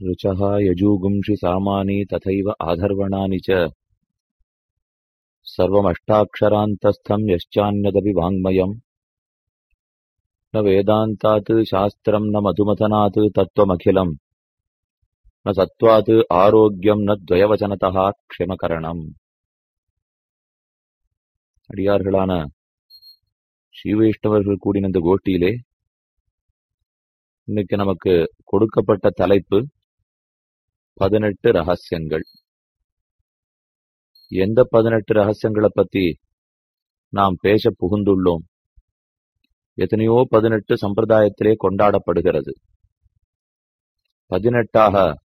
ऋचः यजूगुंषि सामानि तथैव आधर्वणानि च सर्वमष्टाक्षरान्तस्थम् यश्चान्यदपि वाङ्मयम् न वेदान्तात् शास्त्रम् न मधुमथनात् तत्त्वमखिलम् न सत्त्वात् ஆரோக்கியம் ந துவயவச்சனதः க்ஷமகரணம் அடியார்களான ஸ்ரீவைஷ்ணவர்கள் கூடின இந்த கோஷ்டியிலே இன்னைக்கு நமக்கு கொடுக்கப்பட்ட தலைப்பு பதினெட்டு ரகசியங்கள். எந்த பதினெட்டு ரகசியங்களை பத்தி நாம் பேச புகுந்துள்ளோம்? எத்தனையோ பதினெட்டு சம்பிரதாயத்திலே கொண்டாடப்படுகிறது. பதினெட்டாக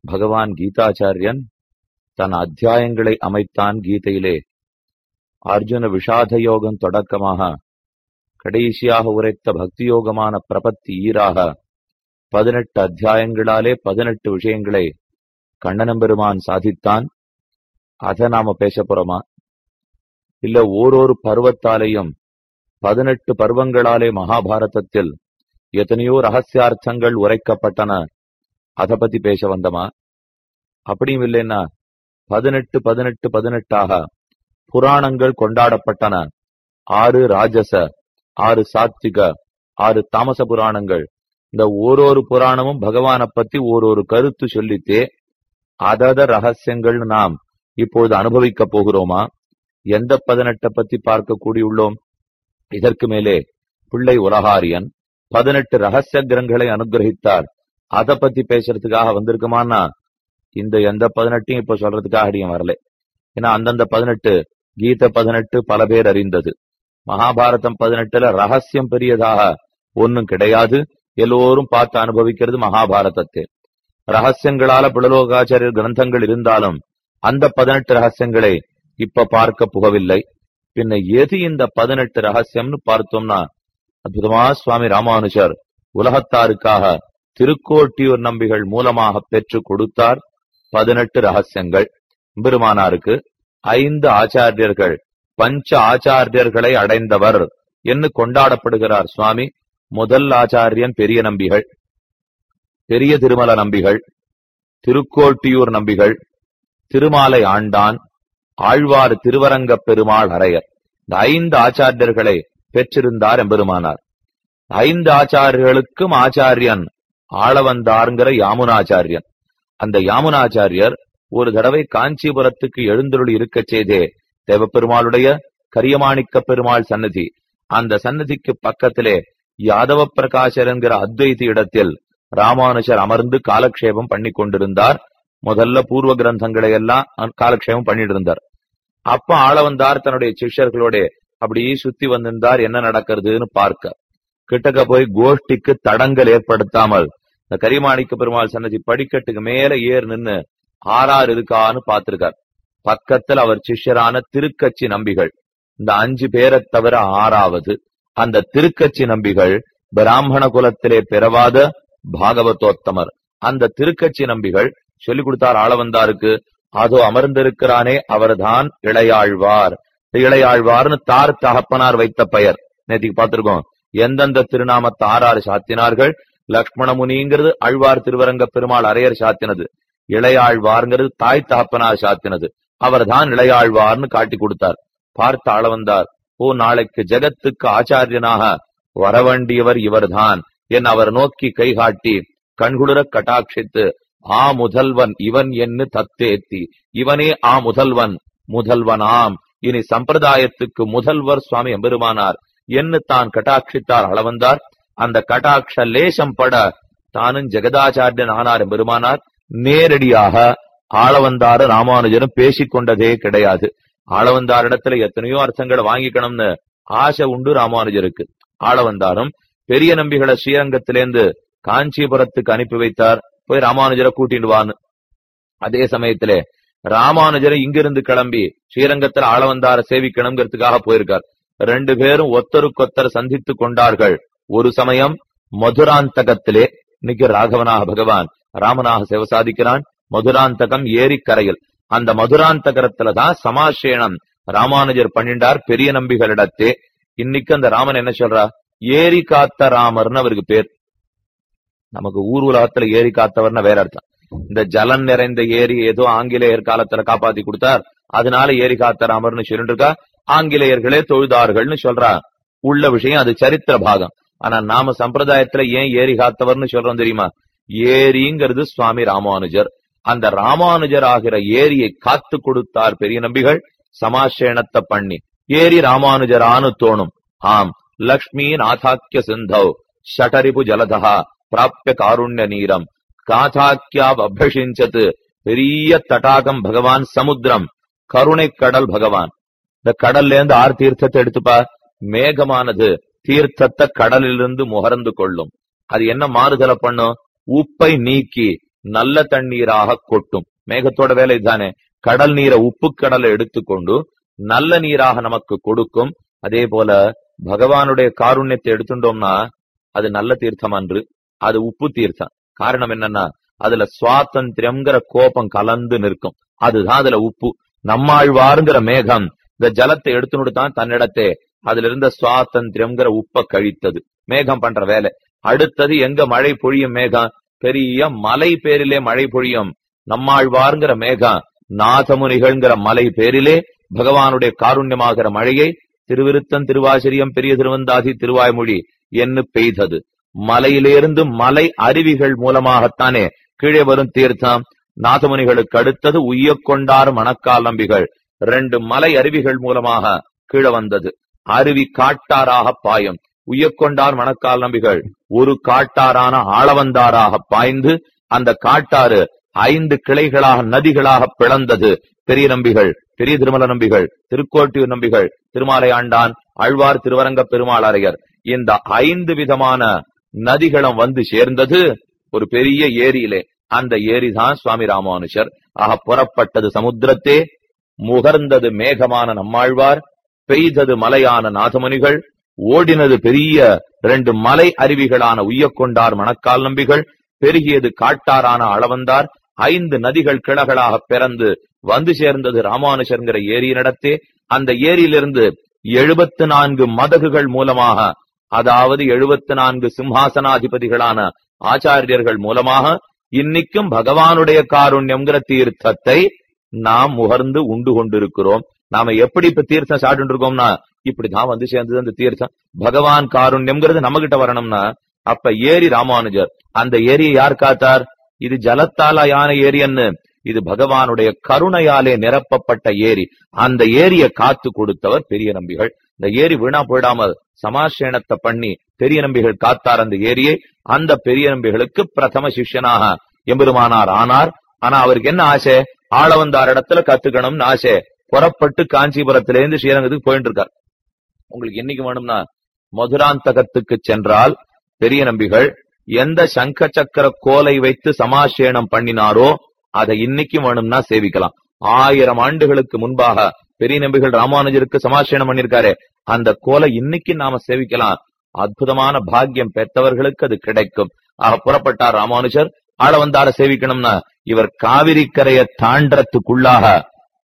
பகவான் கீதாச்சாரியன் தன் அத்தியாயங்களை அமைத்தான் கீதையிலே. அர்ஜுன விஷாத யோகம் தொடக்கமாக கடைசியாக உரைத்த பக்தி யோகமான பிரபத்தி ஈராக பதினெட்டு அத்தியாயங்களாலே பதினெட்டு விஷயங்களை கண்ணனம்பெருமான் சாதித்தான். அதை நாம பேச போறோமா? இல்ல ஓரொரு பருவத்தாலேயும் பதினெட்டு பருவங்களாலே மகாபாரதத்தில் எத்தனையோ ரகசியார்த்தங்கள் உரைக்கப்பட்டன. அத பத்தி பேச வந்தமா? அப்படியும் இல்லைன்னா பதினெட்டு பதினெட்டு பதினெட்டாக புராணங்கள் கொண்டாடப்பட்டன. ஆறு ராஜச ஆறு சாத்விக ஆறு தாமச புராணங்கள். இந்த ஓரொரு புராணமும் பகவானை பத்தி ஓரொரு கருத்து சொல்லித்தே அதத ரகசியங்கள் நாம் இப்பொழுது அனுபவிக்க போகிறோமா? எந்த பதினெட்டை பத்தி பார்க்க கூடியுள்ளோம்? இதற்கு மேலே பிள்ளை உலகாரியன் பதினெட்டு ரகசிய கிரங்களை அனுகிரகித்தார். அத பத்தி பேசுறதுக்காக வந்திருக்குமான்னா இந்த எந்த பதினெட்டையும் இப்ப சொல்றதுக்காக அடியும் வரல. ஏன்னா அந்தந்த பதினெட்டு கீத பதினெட்டு பல பேர் அறிந்தது. மகாபாரதம் பதினெட்டுல ரகசியம் பெரியதாக ஒன்னும் கிடையாது. எல்லோரும் பார்த்து அனுபவிக்கிறது மகாபாரதத்தை. ரகசியங்களால பிளலோகாச்சாரியர் கிரந்தங்கள் இருந்தாலும் அந்த பதினெட்டு ரகசியங்களை இப்ப பார்க்க புகவில்லை. பின்ன எது இந்த பதினெட்டு ரகசியம்னு பார்த்தோம்னா அற்புதமா சுவாமி ராமானுஜர் உலகத்தாருக்காக திருக்கோட்டியூர் நம்பிகள் மூலமாக பெற்று கொடுத்தார் பதினெட்டு ரகசியங்கள். பெருமானாருக்கு ஐந்து ஆச்சாரியர்கள் பஞ்ச ஆச்சாரியர்களை அடைந்தவர் என்று கொண்டாடப்படுகிறார் சுவாமி. முதல் ஆச்சாரியன் பெரிய நம்பிகள். பெரிய திருமல நம்பிகள் திருக்கோட்டியூர் நம்பிகள் திருமாலை ஆண்டான் ஆழ்வார் திருவரங்கப் பெருமாள் அரையர். இந்த ஐந்து ஆச்சாரியர்களை பெற்றிருந்தார் எம்பெருமானார். ஐந்து ஆச்சாரியர்களுக்கும் ஆச்சாரியன் ஆளவந்தார்ங்கிற யாமுனாச்சாரியன். அந்த யாமுனாச்சாரியர் ஒரு தடவை காஞ்சிபுரத்துக்கு எழுந்தருள் இருக்கச் செய்தே தேவப்பெருமாளுடைய கரியமாணிக்க பெருமாள் சன்னதி. அந்த சன்னதிக்கு பக்கத்திலே யாதவ பிரகாஷர் என்கிற அத்வைதி இடத்தில் ராமானுஜர் அமர்ந்து காலக்ஷேபம் பண்ணி கொண்டிருந்தார் முதல்ல பூர்வ கிரந்தங்களை எல்லாம் காலக்ஷேபம் பண்ணிட்டு இருந்தார் அப்ப ஆள வந்தார் தன்னுடைய சிஷ்யர்களோட அப்படியே சுத்தி வந்திருந்தார் என்ன நடக்கிறதுன்னு பார்க்க. கிட்டக்க போய் கோஷ்டிக்கு தடங்கல் ஏற்படுத்தாமல் இந்த கரிமாணிக்க பெருமாள் சன்னதி படிக்கட்டுக்கு மேல ஏர் நின்னு ஆறாறு இருக்கான்னு பார்த்திருக்கார். பக்கத்தில் அவர் சிஷ்யரான திருக்கட்சி நம்பிகள். இந்த அஞ்சு பேரை தவிர ஆறாவது. அந்த திருக்கட்சி நம்பிகள் பிராமண குலத்திலே பிறவாத பாகவதோத்தமர். அந்த திருக்கட்சி நம்பிகள் சொல்லிக் கொடுத்தார் ஆளவந்தாருக்கு அதோ அமர்ந்திருக்கிறானே அவர்தான் இளையாழ்வார். இளையாழ்வார்னு தார் தகப்பனார் வைத்த பெயர். நேத்திக்கு பார்த்திருக்கோம். எந்தெந்த திருநாமத்தை ஆறாறு சாத்தினார்கள்? லக்ஷ்மண முனிங்கிறது ஆழ்வார் திருவரங்க பெருமாள் அரையர் சாத்தினது. இளையாழ்வார்ங்கிறது தாய் தகப்பனார் சாத்தினது. அவர்தான் இளையாழ்வார்னு காட்டி கொடுத்தார். பார்த்த ஆளவந்தார் ஓ நாளைக்கு ஜெகத்துக்கு ஆச்சாரியனாக வரவேண்டியவர் இவர்தான். என் அவர் நோக்கி கைகாட்டி கண்குளிர கட்டாட்சித்து ஆ முதல்வன் இவன் என்று தத்தேத்தி. இவனே ஆ முதல்வன் முதல்வனாம். இனி சம்பிரதாயத்துக்கு முதல்வர் சுவாமி எம்பெருமானார். என்று தான் கட்டாட்சித்தார் அளவந்தார். அந்த கட்டாட்ச லேசம் பட தானும் ஜெகதாச்சாரியன் ஆனார் எம்பெருமானார். நேரடியாக ஆளவந்தாறு ராமானுஜரும் பேசிக் கொண்டதே கிடையாது. ஆளவந்தாரிடத்துல எத்தனையோ அர்த்தங்களை வாங்கிக்கணும்னு ஆசை உண்டு ராமானுஜருக்கு. ஆளவந்தாரும் பெரிய நம்பிகளை ஸ்ரீரங்கத்திலேருந்து காஞ்சிபுரத்துக்கு அனுப்பி வைத்தார். போய் ராமானுஜரை கூட்டிட்டு வான்னு. அதே சமயத்திலே ராமானுஜரை இங்கிருந்து கிளம்பி ஸ்ரீரங்கத்தில் ஆளவந்தார சேவிக்கணுங்கிறதுக்காக போயிருக்கார். ரெண்டு பேரும் ஒத்தருக்கொத்தர் சந்தித்து கொண்டார்கள். ஒரு சமயம் மதுராந்தகத்திலே இன்னைக்கு ராகவனாக பகவான் ராமனாக சேவை சாதிக்கிறான். மதுராந்தகம் ஏரிக்கரையில். அந்த மதுராந்தகரத்துலதான் சமாசேனம் ராமானுஜர் பண்ணிண்டார். பெரிய நம்பிகளிடத்தே. இன்னைக்கு அந்த ராமன் என்ன சொல்றா? ஏரி காத்த ராமர்னு அவருக்கு பேர். நமக்கு ஊர் உலகத்துல ஏரி காத்தவர்னா வேற அர்த்தம். இந்த ஜலம் நிறைந்த ஏரி ஏதோ ஆங்கிலேயர் காலத்துல காப்பாத்தி கொடுத்தார். அதனால ஏரி காத்தராமர்னு சொல்லிட்டு இருக்கா ஆங்கிலேயர்களே தொழுதார்கள்னு சொல்றா. உள்ள விஷயம் அது சரித்திர பாகம். ஆனா நாம சம்பிரதாயத்துல ஏன் ஏரி காத்தவர்னு சொல்றோம் தெரியுமா? ஏரிங்கிறது சுவாமி ராமானுஜர். அந்த ராமானுஜர் ஆகிற ஏரியை காத்து கொடுத்தார் பெரிய நம்பிகள். சமாசேனத்தை பண்ணி. ஏரி ராமானுஜரானு தோணும். ஆம். லக்ஷ்மி நாதாக்கிய சிந்தவ் ஷடரிபு ஜலதா பிராப்ய காருண்ய நீரம் காதாக்கியா பெரிய தடாகம் பகவான் சமுத்திரம் கருணை கடல் பகவான். இந்த கடல்ல இருந்து ஆறு தீர்த்தத்தை எடுத்துப்பா மேகமானது தீர்த்தத்தை கடலிலிருந்து முகர்ந்து கொள்ளும். அது என்ன மாறுதலை பண்ணும்? உப்பை நீக்கி நல்ல தண்ணீராக கொட்டும். மேகத்தோட வேலை தானே கடல் நீரை உப்பு கடலை எடுத்துக்கொண்டு நல்ல நீராக நமக்கு கொடுக்கும். அதே போல பகவானுடைய காருண்யத்தை எடுத்துட்டோம்னா அது நல்ல தீர்த்தம் அன்று. அது உப்பு தீர்த்தம். காரணம் என்னன்னா அதுல சுவாதந்திரம்ங்கிற கோபம் கலந்து நிற்கும். அதுதான் அதுல உப்பு. நம்மாழ்வாருங்கிற மேகம் இந்த ஜலத்தை எடுத்துன்னு தான் தன்னிடத்தே அதுல இருந்த சுவாதந்திரம்ங்கிற உப்ப கழித்தது. மேகம் பண்ற வேலை. அடுத்தது எங்க மழை பொழியும் மேகம்? பெரிய மலை பேரிலே மழை பொழியும். நம்மாழ்வாருங்கிற மேகம் நாதமுனிகள்ங்கிற மலை பேரிலே பகவானுடைய காருண்யமாகிற மழையை திருவிருத்தம் திருவாசிரியம் பெரிய திருவந்தாதி திருவாய்மொழி என்று பெய்தது. மலையிலிருந்து மலை அருவிகள் மூலமாகத்தானே கீழே வரும் தீர்த்தம். நாதமுனிகளுக்கு அடுத்தது உய்ய கொண்டார் மணக்கால் நம்பிகள். ரெண்டு மலை அருவிகள் மூலமாக கீழே வந்தது. அருவி காட்டாராக பாயும். உய்யக்கொண்டார் மணக்கால் நம்பிகள். ஒரு காட்டாரான ஆளவந்தாராக பாய்ந்து அந்த காட்டாறு ஐந்து கிளைகளாக நதிகளாக பிளந்தது. பெரிய நம்பிகள் பெரிய திருமல நம்பிகள் திருக்கோட்டியூர் நம்பிகள் திருமாலை ஆண்டான் ஆழ்வார் திருவரங்க பெருமாளரையர் இந்த ஐந்து விதமான நதிகளும் வந்து சேர்ந்தது ஒரு பெரிய ஏரியிலே. அந்த ஏரிதான் சுவாமி ராமானுஷர் ஆக புறப்பட்டது சமுத்திரத்தே முகர்ந்தது மேகமான நம்மாழ்வார் பெய்தது மலையான நாதமுனிகள் ஓடினது பெரிய ரெண்டு மலை அருவிகளான உய்யக்கொண்டார் மணக்கால் நம்பிகள் பெருகியது காட்டாரான அளவந்தார் ஐந்து நதிகள் கிழகளாக பிறந்து வந்து சேர்ந்தது ராமானுஷர்ங்கிற ஏரியினிடத்தே. அந்த ஏரியிலிருந்து எழுபத்து நான்கு மதகுகள் மூலமாக அதாவது எழுபத்து நான்கு சிம்ஹாசனாதிபதிகளான ஆச்சாரியர்கள் மூலமாக இன்னைக்கும் பகவானுடைய காருண்யம்ங்கிற தீர்த்தத்தை நாம் முகர்ந்து உண்டு கொண்டிருக்கிறோம். நாம எப்படி இப்ப தீர்த்தம் சாப்பிட்டு இருக்கோம்னா இப்படிதான் வந்து சேர்ந்தது அந்த தீர்த்தம். பகவான் காருண்யம்ங்கிறது நம்ம கிட்ட வரணும்னா அப்ப ஏரி ராமானுஜர் அந்த ஏரியை யார் காத்தார்? இது ஜலத்தால ஏரி ஏரியன்னு இது பகவானுடைய கருணையாலே நிரப்பப்பட்ட ஏரி. அந்த ஏரியை காத்து கொடுத்தவர் பெரிய நம்பிகள். இந்த ஏரி வீணா போயிடாம சமாசேனத்தை பண்ணி பெரிய நம்பிகள் காத்தார் அந்த ஏரியை. அந்த பெரிய நம்பிகளுக்கு பிரதம சிஷ்யனாக எம்பெருமானார் ஆனார். ஆனா அவருக்கு என்ன ஆசை? ஆள வந்தார் இடத்துல கத்துக்கணும்னு ஆசை. புறப்பட்டு காஞ்சிபுரத்திலேருந்து ஸ்ரீரங்கத்துக்கு போயிட்டு இருக்கார் உங்களுக்கு என்னைக்கு வேணும்னா மதுராந்தகத்துக்கு சென்றால் பெரிய நம்பிகள் எந்த சங்க சக்கர கோலை வைத்து சமாசேனம் பண்ணினாரோ அதை இன்னைக்கு வேணும்னா சேவிக்கலாம். ஆயிரம் ஆண்டுகளுக்கு முன்பாக பெரிய நம்பிகள் ராமானுஜருக்கு சமாசேனம் பண்ணிருக்காரு அந்த கோலை இன்னைக்கு நாம சேவிக்கலாம். அற்புதமான பாக்கியம் பெற்றவர்களுக்கு அது கிடைக்கும். ஆக புறப்பட்டார் ராமானுஜர் ஆள வந்தார சேவிக்கணும்னா இவர் காவிரி கரையை தாண்டறதுக்குள்ளாக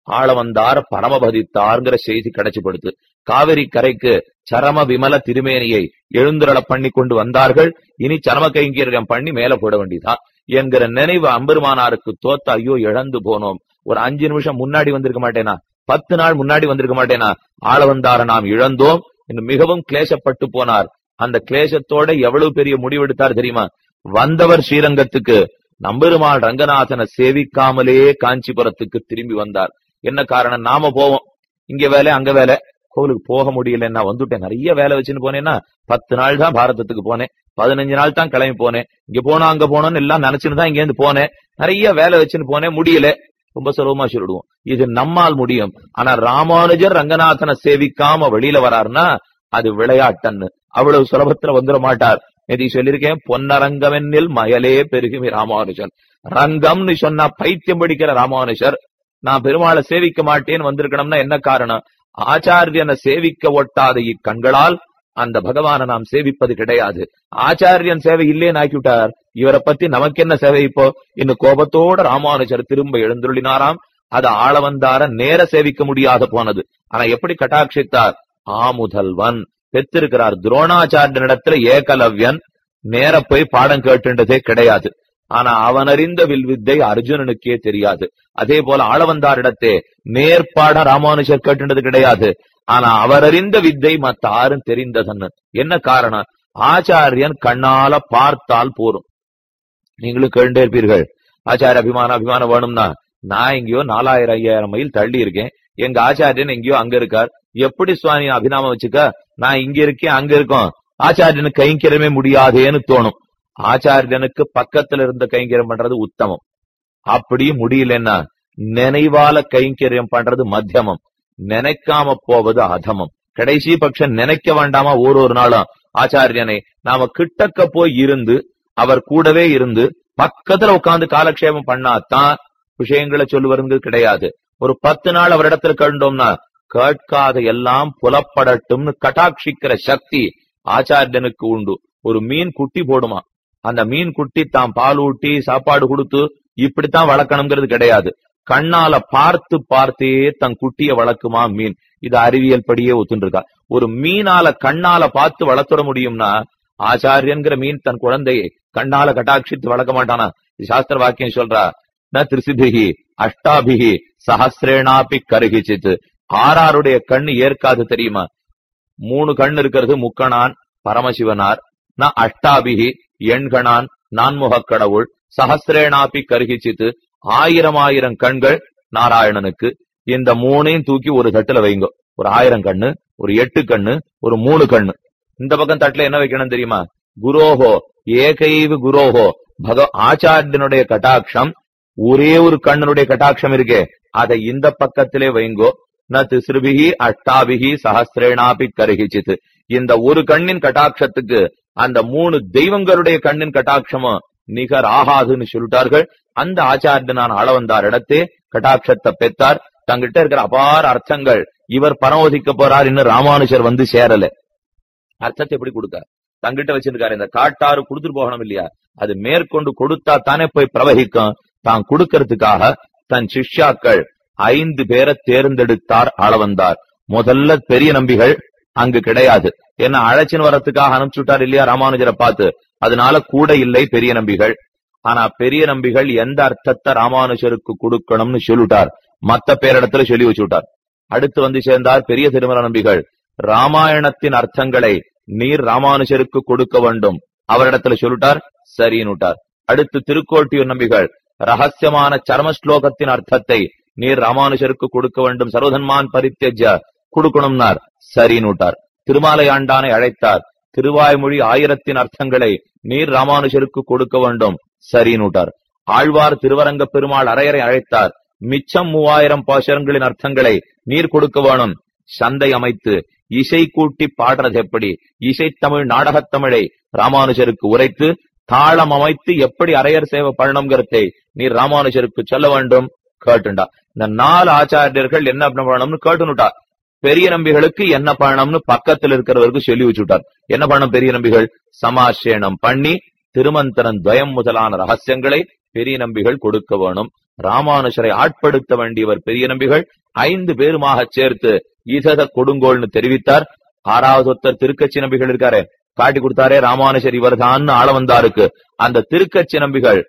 ஆள வந்தார பரமபதித்தார்ங்கிற செய்தி கிடைச்சுப்படுத்து காவிரி கரைக்கு சரம விமல திருமேனியை எழுந்துரள பண்ணி கொண்டு வந்தார்கள். இனி சரம கைங்கரியம் பண்ணி மேல போட வேண்டியதா என்கிற நினைவு அம்பெருமானாருக்கு தோத்த ஐயோ இழந்து போனோம். ஒரு அஞ்சு நிமிஷம் முன்னாடி வந்திருக்க மாட்டேனா? பத்து நாள் முன்னாடி வந்திருக்க மாட்டேனா? ஆள வந்தார நாம் இழந்தோம். என்று மிகவும் கிளேசப்பட்டு போனார். அந்த கிளேசத்தோட எவ்வளவு பெரிய முடிவெடுத்தார் தெரியுமா? வந்தவர் ஸ்ரீரங்கத்துக்கு. நம்பெருமாள் ரங்கநாதனை சேவிக்காமலே காஞ்சிபுரத்துக்கு திரும்பி வந்தார். என்ன காரணம்? நாம போவோம். இங்க வேலை அங்க வேலை. கோவிலுக்கு போக முடியல நான் வந்துட்டேன். நிறைய வேலை வச்சுன்னு போனேன்னா பத்து நாள் தான் பாரதத்துக்கு போனேன். பதினஞ்சு நாள் தான் கிளம்பி போனேன். இங்க போனா அங்க போனோம்னு எல்லாம் நினைச்சுன்னு தான் இங்கிருந்து போனேன். நிறைய வேலை வச்சுன்னு போனேன். முடியல. ரொம்ப சுலபமா சொல்லிடுவோம். இது நம்மால் முடியும். ஆனா ராமானுஜர் ரங்கநாதனை சேவிக்காம வெளியில வராருன்னா அது விளையாட்டன்னு. அவ்வளவு சுலபத்துல வந்துட மாட்டார். நேதி சொல்லியிருக்கேன் பொன்னரங்கமென்னில் மயலே பெருகுமி ராமானுஜன். ரங்கம்னு சொன்னா பைத்தியம் பிடிக்கிற ராமானுஜர். நான் பெருமாளை சேவிக்க மாட்டேன்னு வந்திருக்கணும்னா என்ன காரணம்? ஆச்சாரியனை சேவிக்க ஒட்டாத இக்கண்களால் அந்த பகவானை நாம் சேவிப்பது கிடையாது. ஆச்சாரியன் சேவை இல்லேன்னு ஆக்கிவிட்டார். இவரை பத்தி நமக்கு என்ன சேவை இப்போ? இன்னும் கோபத்தோட ராமானுஜர் திரும்ப எழுந்துள்ளினாராம் அது ஆள வந்தார நேர சேவிக்க முடியாத போனது. ஆனா எப்படி கட்டாட்சித்தார்? ஆமுதல்வன். பெற்றிருக்கிறார் துரோணாச்சாரியனிடத்துல ஏகலவ்யன். நேர போய் பாடம் கேட்டுன்றதே கிடையாது. ஆனா அவன் அறிந்த வில்வித்தை அர்ஜுனனுக்கே தெரியாது. அதே போல ஆளவந்தாரிடத்தே நேர்பாட ராமானுஜர் கேட்டுன்றது கிடையாது. ஆனா அவர் அறிந்த வித்தை மத்த தெரிந்ததுன்னு. தெரிந்ததன்னு என்ன காரணம்? ஆச்சாரியன் கண்ணால பார்த்தால் போரும் நீங்களும் கேண்டே இருப்பீர்கள். ஆச்சாரிய அபிமானம் அபிமானம் வேணும்னா நான் எங்கேயோ நாலாயிரம் ஐயாயிரம் மைல் தள்ளி இருக்கேன். எங்க ஆச்சாரியன் எங்கேயோ அங்க இருக்கார். எப்படி சுவாமி அபிநாமம் வச்சுக்க? நான் இங்க இருக்கேன் அங்க இருக்கோம். ஆச்சாரியனுக்கு கைங்கிறமே முடியாதேன்னு தோணும். ஆச்சாரியனுக்கு பக்கத்துல இருந்த கைங்கரியம் பண்றது உத்தமம். அப்படி முடியலன்னா நினைவால கைங்கரியம் பண்றது மத்தியமம். நினைக்காம போவது அதமம். கடைசி பட்சம் நினைக்க வேண்டாமா ஒரு ஒரு நாளும்? ஆச்சாரியனை நாம கிட்டக்க போய் இருந்து அவர் கூடவே இருந்து பக்கத்துல உட்கார்ந்து காலக்ஷேபம் பண்ணாதான் விஷயங்களை சொல்லுவது கிடையாது. ஒரு பத்து நாள் அவரிடத்துல கண்டோம்னா கேட்காத எல்லாம் புலப்படட்டும்னு கட்டாட்சிக்கிற சக்தி ஆச்சாரியனுக்கு உண்டு. ஒரு மீன் குட்டி போடுமா? அந்த மீன் குட்டி தான் பால் ஊட்டி சாப்பாடு கொடுத்து இப்படித்தான் வளர்க்கணுங்கிறது கிடையாது. கண்ணால பார்த்து பார்த்தே தன் குட்டிய வளர்க்குமா மீன். இது அறிவியல் படியே ஒத்துருக்கா ஒரு மீனால கண்ணால பார்த்து வளர்த்துட முடியும்னா ஆச்சாரியன்கிற மீன் தன் குழந்தையை கண்ணால கட்டாட்சித்து வளர்க்க மாட்டானா? இது சாஸ்திர வாக்கியம் சொல்றா. ந திருசிபிகி அஷ்டாபிகி சஹசிரேனாபி கருகிச்சித்து. ஆறாருடைய கண்ணு ஏற்காது தெரியுமா? மூணு கண் இருக்கிறது முக்கணான் பரமசிவனார் ந அஷ்டாபிகி எண்கணான் நான்முகக் கடவுள் சஹசிரேனாபி கருகிச்சித்து ஆயிரம் ஆயிரம் கண்கள் நாராயணனுக்கு. இந்த மூணையும் தூக்கி ஒரு தட்டுல வைங்க. ஒரு ஆயிரம் கண்ணு ஒரு எட்டு கண்ணு ஒரு மூணு கண்ணு. இந்த பக்கம் தட்டுல என்ன வைக்கணும் தெரியுமா? குரோஹோ ஏகைவு குரோஹோ பக ஆச்சாரியனுடைய கட்டாட்சம் ஒரே ஒரு கண்ணனுடைய கட்டாட்சம் இருக்கே. அதை இந்த பக்கத்திலே வைங்கோ. ந திசுபிகி அஷ்டாபிகி சஹசிரேனாபி கருகிச்சித்து. இந்த ஒரு கண்ணின் கட்டாட்சத்துக்கு அந்த மூணு தெய்வங்களுடைய கண்ணின் கட்டாட்சமும் நிகர் ஆகாதுன்னு சொல்லிட்டார்கள். அந்த ஆச்சாரியனான அளவந்தார் இடத்தே கட்டாட்சத்தை பெற்றார். தங்கிட்ட இருக்கிற அபார அர்த்தங்கள் இவர் பரமோதிக்க போறார் இன்னும் ராமானுஜர் வந்து சேரல. அர்த்தத்தை எப்படி கொடுக்க தங்கிட்ட வச்சிருக்காரு இந்த காட்டாறு கொடுத்துட்டு போகணும் இல்லையா? அது மேற்கொண்டு கொடுத்தா தானே போய் பிரவகிக்கும். தான் கொடுக்கறதுக்காக தன் சிஷ்யாக்கள் ஐந்து பேரை தேர்ந்தெடுத்தார் அளவந்தார். முதல்ல பெரிய நம்பிகள் அங்கு கிடையாது. என்ன அழைச்சின்னு வரத்துக்காக அனுப்பிச்சுட்டார் இல்லையா ராமானுஜரை பார்த்து. அதனால கூட இல்லை பெரிய நம்பிகள். ஆனா பெரிய நம்பிகள் எந்த அர்த்தத்தை ராமானுஜருக்கு கொடுக்கணும்னு சொல்லிட்டார். மத்த பேரிடத்துல சொல்லி வச்சுட்டார். அடுத்து வந்து சேர்ந்தார் பெரிய திருமல நம்பிகள். ராமாயணத்தின் அர்த்தங்களை நீர் ராமானுஜருக்கு கொடுக்க வேண்டும். அவரிடத்துல சொல்லிட்டார் சரின்னுட்டார் அடுத்து திருக்கோட்டியூர் நம்பிகள். ரகசியமான சர்ம ஸ்லோகத்தின் அர்த்தத்தை நீர் ராமானுஜருக்கு கொடுக்க வேண்டும். சர்வதன்மான் பரித்தேஜ கொடுக்கணும்னார் சரின்னுட்டார் திருமாலையாண்டானை அழைத்தார். திருவாய்மொழி ஆயிரத்தின் அர்த்தங்களை நீர் ராமானுஜருக்கு கொடுக்க வேண்டும் சரின்னுட்டார் ஆழ்வார் திருவரங்க பெருமாள் அரையரை அழைத்தார். மிச்சம் மூவாயிரம் பாசரங்களின் அர்த்தங்களை நீர் கொடுக்க வேணும். சந்தை அமைத்து இசை கூட்டி பாடுறது எப்படி? இசைத்தமிழ் நாடகத்தமிழை ராமானுஜருக்கு உரைத்து தாளம் அமைத்து எப்படி அரையர் சேவை பண்ணணுங்கிறதை நீர் ராமானுஜருக்கு சொல்ல வேண்டும் கேட்டுண்டா. இந்த நாலு ஆச்சாரியர்கள் என்ன பண்ணணும்னு கேட்டுனுட்டா பெரிய நம்பிகளுக்கு என்ன பண்ணணும்னு பக்கத்தில் இருக்கிறவருக்கு சொல்லி வச்சுட்டார். என்ன பண்ணணும் பெரிய நம்பிகள்? சமாசேனம் பண்ணி திருமந்திரன் துவயம் முதலான ரகசியங்களை பெரிய நம்பிகள் கொடுக்க வேணும். ராமானுஷரை ஆட்படுத்த வேண்டியவர் பெரிய நம்பிகள். ஐந்து பேருமாக சேர்த்து ஈசத கொடுங்கோல்னு தெரிவித்தார். ஆறாவது ஒருத்தர் திருக்கட்சி நம்பிகள் இருக்காரு காட்டி கொடுத்தாரே ராமானுஜர் இவர்தான் ஆள வந்தாருக்கு. அந்த திருக்கட்சி நம்பிகள்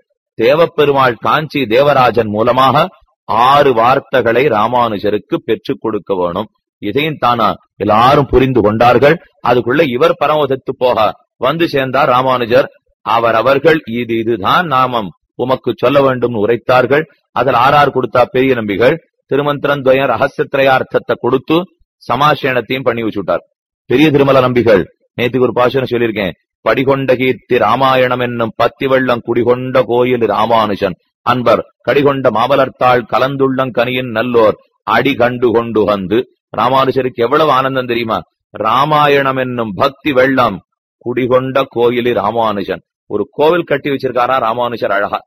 தேவப்பெருமாள் காஞ்சி தேவராஜன் மூலமாக ஆறு வார்த்தைகளை ராமானுஜருக்கு பெற்றுக் கொடுக்க வேணும். இதையும் தானா எல்லாரும் புரிந்து கொண்டார்கள். அதுக்குள்ள இவர் பரமதத்து போக வந்து சேர்ந்தார் ராமானுஜர். அவர் அவர்கள் இது இதுதான் நாமம். உமக்கு சொல்ல வேண்டும் உரைத்தார்கள். அதில் ஆறார் கொடுத்தா பெரிய நம்பிகள். திருமந்திரன் துவயம் ரகசியத்திரையார்த்தத்தை கொடுத்து சமாசேனத்தையும் பண்ணி வச்சுட்டார். பெரிய திருமல நம்பிகள். நேத்துக்கு ஒரு பாஷனை சொல்லியிருக்கேன். படிகொண்ட கீர்த்தி ராமாயணம் என்னும் பத்தி வெள்ளம் குடிகொண்ட கோயில் ராமானுஜன். அன்பர் கடிகொண்ட மாவலர்த்தாள் கலந்துள்ளங் கனியின் நல்லோர் அடி கண்டு கொண்டு வந்து ராமானுஜருக்கு எவ்வளவு ஆனந்தம் தெரியுமா? ராமாயணம் என்னும் பக்தி வெள்ளம் குடிகொண்ட கோயிலி ராமானுஜன் ஒரு கோவில் கட்டி வச்சிருக்காரா ராமானுஜர் அழகா.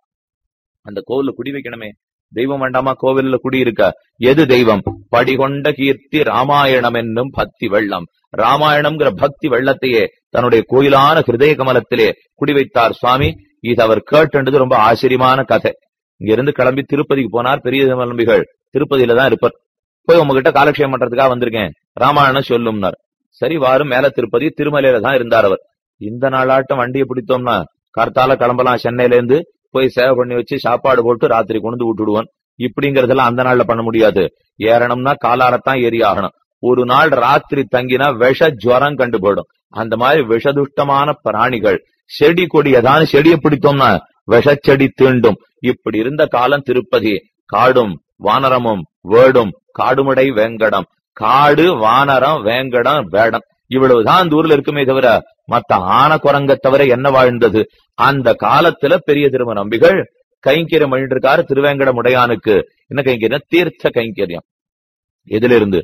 அந்த கோவில குடி வைக்கணுமே. தெய்வம் வேண்டாமா? கோவில்ல குடி இருக்க. எது தெய்வம்? படிகொண்ட கீர்த்தி ராமாயணம் என்னும் பக்தி வெள்ளம். ராமாயணம்ங்கிற பக்தி வெள்ளத்தையே தன்னுடைய கோயிலான ஹிருதய கமலத்திலே குடி வைத்தார் சுவாமி. இது அவர் கேட்டுன்றது ரொம்ப ஆச்சரியமான கதை. இங்க இருந்து கிளம்பி திருப்பதிக்கு போனார் பெரிய நம்பிகள். திருப்பதியில தான் இருப்பார். போய் உங்ககிட்ட காலக்ஷேபம் பண்றதுக்காக வந்திருக்கேன். ராமாயணம் சொல்லும்னார். சரி வாரும் மேல திருப்பதி திருமலையில தான் இருந்தார் அவர். இந்த நாளாட்டம் வண்டியை பிடித்தோம்னா கர்த்தால கிளம்பலாம். சென்னையில இருந்து போய் சேவை பண்ணி வச்சு சாப்பாடு போட்டு ராத்திரி கொண்டு விட்டுடுவான் இப்படிங்கறதெல்லாம் அந்த நாள்ல பண்ண முடியாது. ஏறணும்னா காலாரத்தான் ஏறி ஆகணும். ஒரு நாள் ராத்திரி தங்கினா விஷ ஜுவரம் கண்டு போயிடும். அந்த மாதிரி விஷதுஷ்டமான பிராணிகள் செடி கொடி ஏதாவது செடியை பிடித்தோம்னா விஷச்செடி தீண்டும். இப்படி இருந்த காலம் திருப்பதி காடும் வானரமும் வேடும் காடுமடை வேங்கடம் காடு வானரம் வேங்கடம் வேடம். இவ்வளவுதான் அந்த ஊர்ல இருக்குமே தவிர மத்த ஆன குரங்க தவிர என்ன வாழ்ந்தது? அந்த காலத்துல பெரிய திரும நம்பிகள் கைங்கரியம் பண்ணிட்டு இருக்காரு திருவேங்கட முடையானுக்கு என்ன கைங்கரியம் தீர்த்த கைங்கரியம். எதுல இருந்து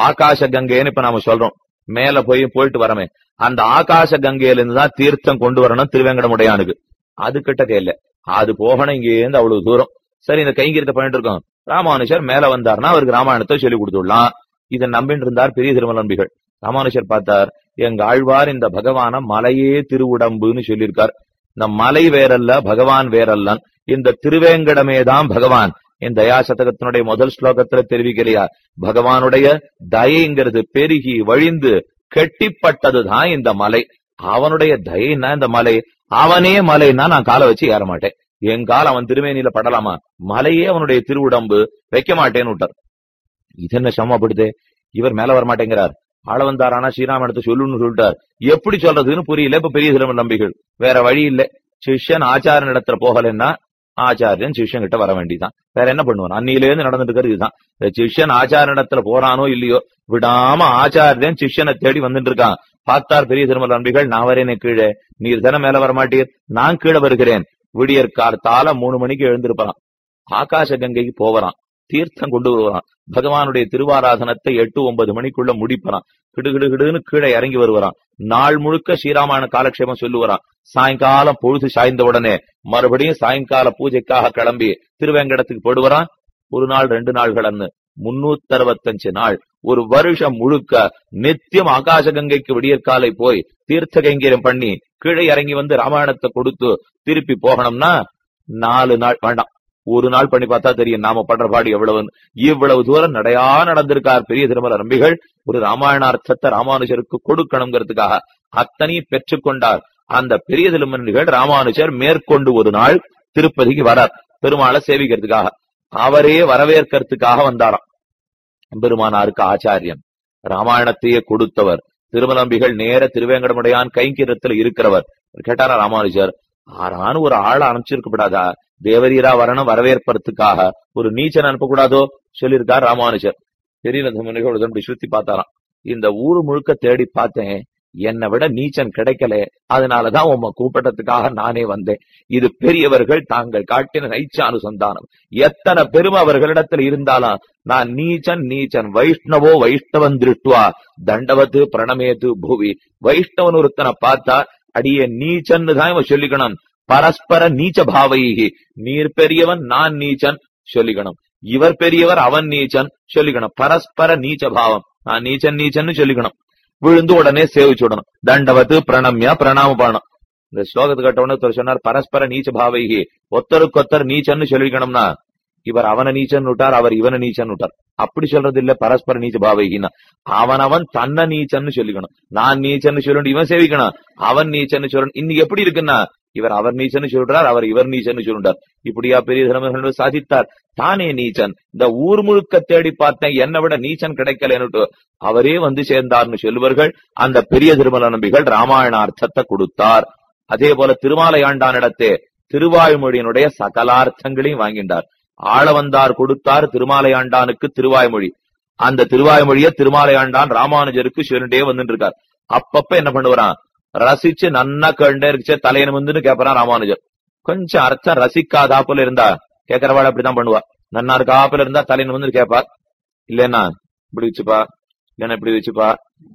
ஆகாச கங்கைன்னு இப்ப நாம சொல்றோம். மேல போய் போயிட்டு வரமே அந்த ஆகாச கங்கையில இருந்துதான் தீர்த்தம் கொண்டு வரணும் திருவேங்கட முடையானுக்கு அது கிட்ட கையில. அது போகணும் இங்க இருந்து அவ்வளவு தூரம். சரி இந்த கைங்கரியத்தை பண்ணிட்டு இருக்கோம். ராமானுஷர் மேல வந்தார்னா அவருக்கு ராமாயணத்தை சொல்லி கொடுத்துடலாம். இதை நம்பின்னு இருந்தார் பெரிய திருமல நம்பிகள் ராமானுஷர் பார்த்தார் எங்க ஆழ்வார் இந்த பகவான மலையே திருவுடம்புன்னு சொல்லியிருக்கார். இந்த மலை வேறல்ல பகவான் வேறல்லன். இந்த திருவேங்கடமே தான் பகவான். என் தயா சதகத்தினுடைய முதல் ஸ்லோகத்துல தெரிவிக்கலையா? பகவானுடைய தயைங்கிறது பெருகி வழிந்து கெட்டிப்பட்டதுதான் இந்த மலை. அவனுடைய தயைன்னா இந்த மலை. அவனே மலைன்னா நான் காலை வச்சு ஏற மாட்டேன். என் கால் அவன் திருமேனியில படலாமா? மலையே அவனுடைய திருவுடம்பு வைக்க மாட்டேன்னு விட்டார். இது என்ன சமப்படுது இவர் மேல வர மாட்டேங்கிறார் ஆள வந்தாரானா ஸ்ரீராமணத்தை சொல்லுன்னு சொல்லிட்டார். எப்படி சொல்றதுன்னு புரியல. இப்ப பெரிய சிலம்பு நம்பிகள். வேற வழி இல்ல. சிஷ்யன் ஆச்சாரன் இடத்துல போகலன்னா ஆச்சாரியன் சிஷ்யன் கிட்ட வர வேண்டியதான் வேற என்ன பண்ணுவான்? அன்னியில இருந்து நடந்துட்டு இருக்கிறது இதுதான் சிஷ்யன் ஆச்சாரன் இடத்துல போறானோ இல்லையோ விடாம ஆச்சாரியன் சிஷ்யனை தேடி வந்துட்டு இருக்கான் பார்த்தார் பெரிய திருமல நம்பிகள் நான் வரேனே கீழே. நீர் தானே மேல வரமாட்டீர்? நான் கீழே வருகிறேன். விடியற் காலத்தால மூணு மணிக்கு எழுந்திருப்பான். ஆகாச கங்கைக்கு போவறான் தீர்த்தம் கொண்டு வருவான். பகவானுடைய திருவாராதனத்தை எட்டு ஒன்பது மணிக்குள்ள முடிப்பறான் கிடுகிடுகிடுன்னு கீழே இறங்கி வருவான். நாள் முழுக்க ஸ்ரீராமாயண காலக்ஷேபம் சொல்லுவாராம். சாயங்காலம் பொழுது சாய்ந்த உடனே மறுபடியும் சாயங்கால பூஜைக்காக கிளம்பி திருவேங்கடத்துக்கு போடுவரான் ஒரு நாள் ரெண்டு நாள்கள் அன்னு அறுபத்தஞ்சு நாள் ஒரு வருஷம் முழுக்க நித்தியம் ஆகாச கங்கைக்கு விடியற்காலை போய் தீர்த்த கைங்கரியம் பண்ணி கீழே இறங்கி வந்து ராமாயணத்தை கொடுத்து திருப்பி போகணும்னா நாலு நாள் வேண்டாம். ஒரு நாள் பண்ணி பார்த்தா தெரியும் நாம படுற பாடு எவ்வளவு. இவ்வளவு தூரம் நடையா நடந்திருக்கார் பெரிய திருமல நம்பிகள். ஒரு ராமாயண அர்த்தத்தை ராமானுஜருக்கு கொடுக்கணுங்கிறதுக்காக அத்தனையும் பெற்றுக்கொண்டார் அந்த பெரிய திருமணிகள் ராமானுஜர் மேற்கொண்டு ஒரு நாள் திருப்பதிக்கு வரார். பெருமாளை சேவிக்கிறதுக்காக. அவரே வரவேற்கிறதுக்காக வந்தாராம். பெருமானாருக்கு ஆச்சாரியன் ராமாயணத்தையே கொடுத்தவர். திருமலம்பிகள் நேர திருவேங்கடமுடையான் கைங்கிரத்துல இருக்கிறவர். கேட்டாரா ராமானுஜர் ஆறான்னு ஒரு ஆள் அனுப்பிச்சிருக்கப்படாதா? தேவரீரா வரணும் வரவேற்பதற்காக ஒரு நீச்சன் அனுப்பக்கூடாதோ? சொல்லியிருக்கார் ராமானுஜர். பெரிய முனிகள் இப்படி சுத்தி பார்த்தாராம். இந்த ஊரு முழுக்க தேடி பார்த்தேன். என்னை விட நீச்சன் கிடைக்கல. அதனாலதான் உம்மை கூப்பிட்டதுக்காக நானே வந்தேன். இது பெரியவர்கள் தாங்கள் காட்டின நைச்ச அனுசந்தானம் எத்தனை பெருமை அவர்களிடத்துல இருந்தாலும் நான் நீச்சன் நீச்சன் வைஷ்ணவோ வைஷ்ணவன் திருட்டுவா? தண்டவத்து பிரணமேத்து பூவி. வைஷ்ணவன் ஒருத்தனை பார்த்தா அடியே நீச்சன்னு தான் இவன் சொல்லிக்கணும். பரஸ்பர நீச்ச பாவைகி. நீர் பெரியவன் நான் நீச்சன் சொல்லிக்கணும். இவர் பெரியவர் அவன் நீச்சன் சொல்லிக்கணும். பரஸ்பர நீச்ச பாவம். நான் நீச்சன் நீச்சன்னு சொல்லிக்கணும். விழுந்து உடனே சேவிச்சு விடணும். தண்டவத்து பிரணம்யா பிரணாம பண்ணணும் இந்த ஸ்லோகத்துக்கு கட்டவுடனே சொன்னார் பரஸ்பர நீச்ச பாவைகி. ஒத்தருக்கொத்தர் நீச்சன்னு சொல்லிக்கணும்னா இவர் அவன நீச்சன் விட்டார் அவர் இவன நீச்சன் விட்டார். அப்படி சொல்றது இல்ல பரஸ்பர நீச்ச பாவைகின்னா. அவன் அவன் தன்னை நீச்சன்னு சொல்லிக்கணும். நான் நீச்சன்னு சொல்லணும் இவன் சேவிக்கணும். அவன் நீச்சன்னு சொல்லணும் இன்னைக்கு எப்படி இருக்குன்னா இவர் அவர் நீச்சன்னு சொல்றார் அவர் இவர் நீச்சன்னு சொல்றார் இப்படியா பெரிய தலைமைகள் சாதித்தார். தானே நீச்சன் இந்த ஊர் முழுக்க தேடி பார்த்தேன் என்னை விட நீச்சன் கிடைக்கலன்னு அவரே வந்து சேர்ந்தார்னு சொல்லுவார்கள் அந்த பெரிய திருமல நம்பிகள் ராமாயண அர்த்தத்தை கொடுத்தார். அதே போல திருமாலையாண்டானிடத்தே திருவாய்மொழியினுடைய சகலார்த்தங்களையும் வாங்கிட்டார் ஆள வந்தார் கொடுத்தார் திருமாலையாண்டானுக்கு திருவாய்மொழி. அந்த திருவாய்மொழிய திருமாலையாண்டான் ராமானுஜருக்கு சொல்லிட்டே வந்துட்டு இருக்கார் அப்பப்ப என்ன பண்ணுவான் ரசிச்சு நன்னா கண்டே இருந்துச்சு தலையின வந்துன்னு கேப்பறான் ராமானுஜர். கொஞ்சம் அர்த்தம் ரசிக்காதாப்புல இருந்தா கேக்குறவாள் அப்படிதான் பண்ணுவா. நன்னா இருக்காப்புல இருந்தா தலையின வந்து கேப்பா இல்லன்னா இப்படி வச்சுப்பா இல்லன்னா இப்படி வச்சுப்பா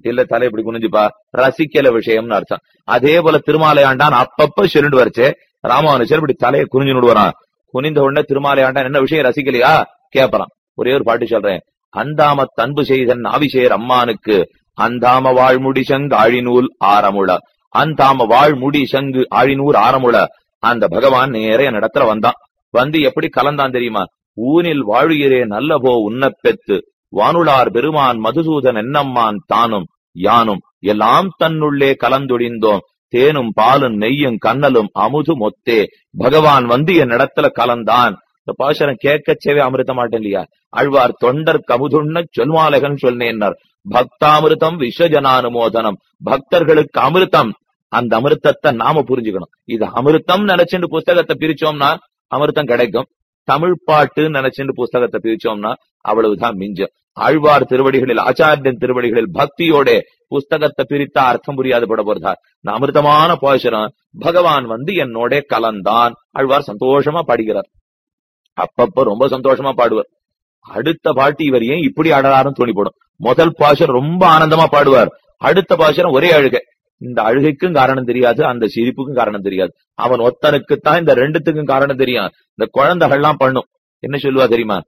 இல்ல தலை இப்படி குனிஞ்சுப்பா ரசிக்கல விஷயம்னு அர்த்தம். அதே போல திருமாலையாண்டான் அப்பப்ப சொல்லிட்டு வரைச்சு ராமானுஜர் இப்படி தலையை குனிஞ்சு விடுவாரான் குனிந்த உடனே திருமாலையாண்டான் என்ன விஷயம் ரசிக்கலையா? கேப்பறான் ஒரே ஒரு பாட்டு சொல்றேன். அந்தாம தன்பு செய்தன் ஆவிசேர் அம்மானுக்கு அந்தாம வாழ்முடி சங்கு ஆழினூல் ஆரமுள அந்தாம வாழ்முடி சங்கு ஆழினூர் ஆரமுள. அந்த பகவான் நேர நடத்துல வந்தான். வந்து எப்படி கலந்தான் தெரியுமா? ஊனில் வாழுகிறே நல்லபோ உன்னப்பெத்து வானுளார் பெருமான் மதுசூதன் என்னம்மான் தானும் யானும் எல்லாம் தன்னுள்ளே கலந்துடிந்தோம் தேனும் பாலும் நெய்யும் கண்ணலும் அமுதும் ஒத்தே பகவான் வந்து என் இடத்துல கலந்தான். இந்த பாசனம் கேட்கச்சேவே அமிர்த மாட்டேன் இல்லையா? அழ்வார் தொண்டர் கமுதுண்ண சொல்மாலகன் சொன்னேன்னார் பக்தாமிருதம் விஸ்வஜனானுமோதனம். பக்தர்களுக்கு அமிர்தம். அந்த அமிர்தத்தை நாம புரிஞ்சுக்கணும். இது அமிர்தம் நினைச்சுட்டு புஸ்தகத்தை பிரிச்சோம்னா அமிர்தம் கிடைக்கும். தமிழ் பாட்டு நினைச்சுட்டு புஸ்தகத்தை பிரிச்சோம்னா அவ்வளவுதான் மிஞ்சம். ஆழ்வார் திருவடிகளில் ஆச்சாரியன் திருவடிகளில் பக்தியோட புஸ்தகத்தை பிரித்தா அர்த்தம் புரியாதுபட போறதார். நான் அமிர்தமான பாசுரம் பகவான் வந்து என்னோட கலந்தான். ஆழ்வார் சந்தோஷமா பாடுகிறார். அப்பப்ப ரொம்ப சந்தோஷமா பாடுவார். அடுத்த பாட்டு இவர் ஏன் இப்படி ஆடலாருன்னு தோணி போடும். முதல் பாசுரம் ரொம்ப ஆனந்தமா பாடுவார். அடுத்த பாசுரம் ஒரே அழுகை. இந்த அழுகைக்கும் காரணம் தெரியாது அந்த சிரிப்புக்கும் காரணம் தெரியாது. அவன் ஒத்தனுக்குத்தான் இந்த ரெண்டுத்துக்கும் காரணம் தெரியும். இந்த குழந்தைகள்லாம் பண்ணும். என்ன சொல்லுவா தெரியுமா?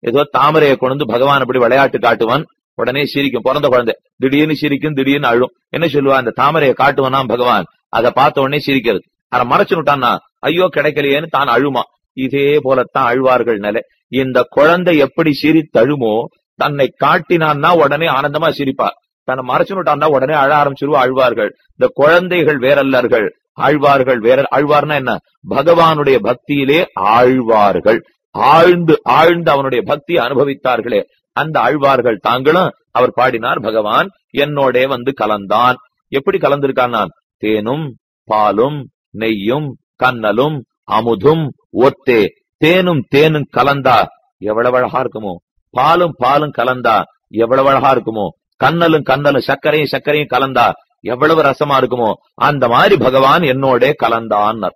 ஏதோ தாமரையை கொண்டு பகவான் அப்படி விளையாட்டு காட்டுவான் உடனே சிரிக்கும். பிறந்த குழந்தை. திடீர்னு சிரிக்கும் திடீர்னு அழும். என்ன சொல்லுவா? அந்த தாமரையை காட்டுவானா பகவான். அதை பார்த்த உடனே சிரிக்கிறது. அதை மறைச்சு விட்டான்னா? ஐயோ கிடைக்கலையேன்னு தான் அழுமா. இதே போலத்தான் அழுவார்கள் நிலை. இந்த குழந்தை எப்படி சிரித்தழுமோ தன்னை காட்டினான்னா உடனே ஆனந்தமா சிரிப்பா. தன்னை மறைச்சுட்டான்னா உடனே அழ ஆரம்பிச்சிருவா அழ்வார்கள். இந்த குழந்தைகள் வேறல்லர்கள். ஆழ்வார்கள் வேற ஆழ்வார்னா என்ன? பகவானுடைய பக்தியிலே ஆழ்வார்கள். ஆழ்ந்து ஆழ்ந்து அவனுடைய பக்தி அனுபவித்தார்களே. அந்த ஆழ்வார்கள் தாங்களும் அவர் பாடினார் பகவான் என்னோடே வந்து கலந்தான். எப்படி கலந்திருக்கான் தேனும் பாலும் நெய்யும் கண்ணலும் அமுதும் ஒத்தே. தேனும் தேனும் கலந்தா. எவ்வளவு அழகா இருக்குமோ. பாலும் பாலும் கலந்தா. எவ்வளவு அழகா இருக்குமோ. கண்ணலும் கண்ணலும் சர்க்கரையும் சர்க்கரையும் கலந்தா. எவ்வளவு ரசமா இருக்குமோ. அந்த மாதிரி பகவான் என்னோட கலந்தான்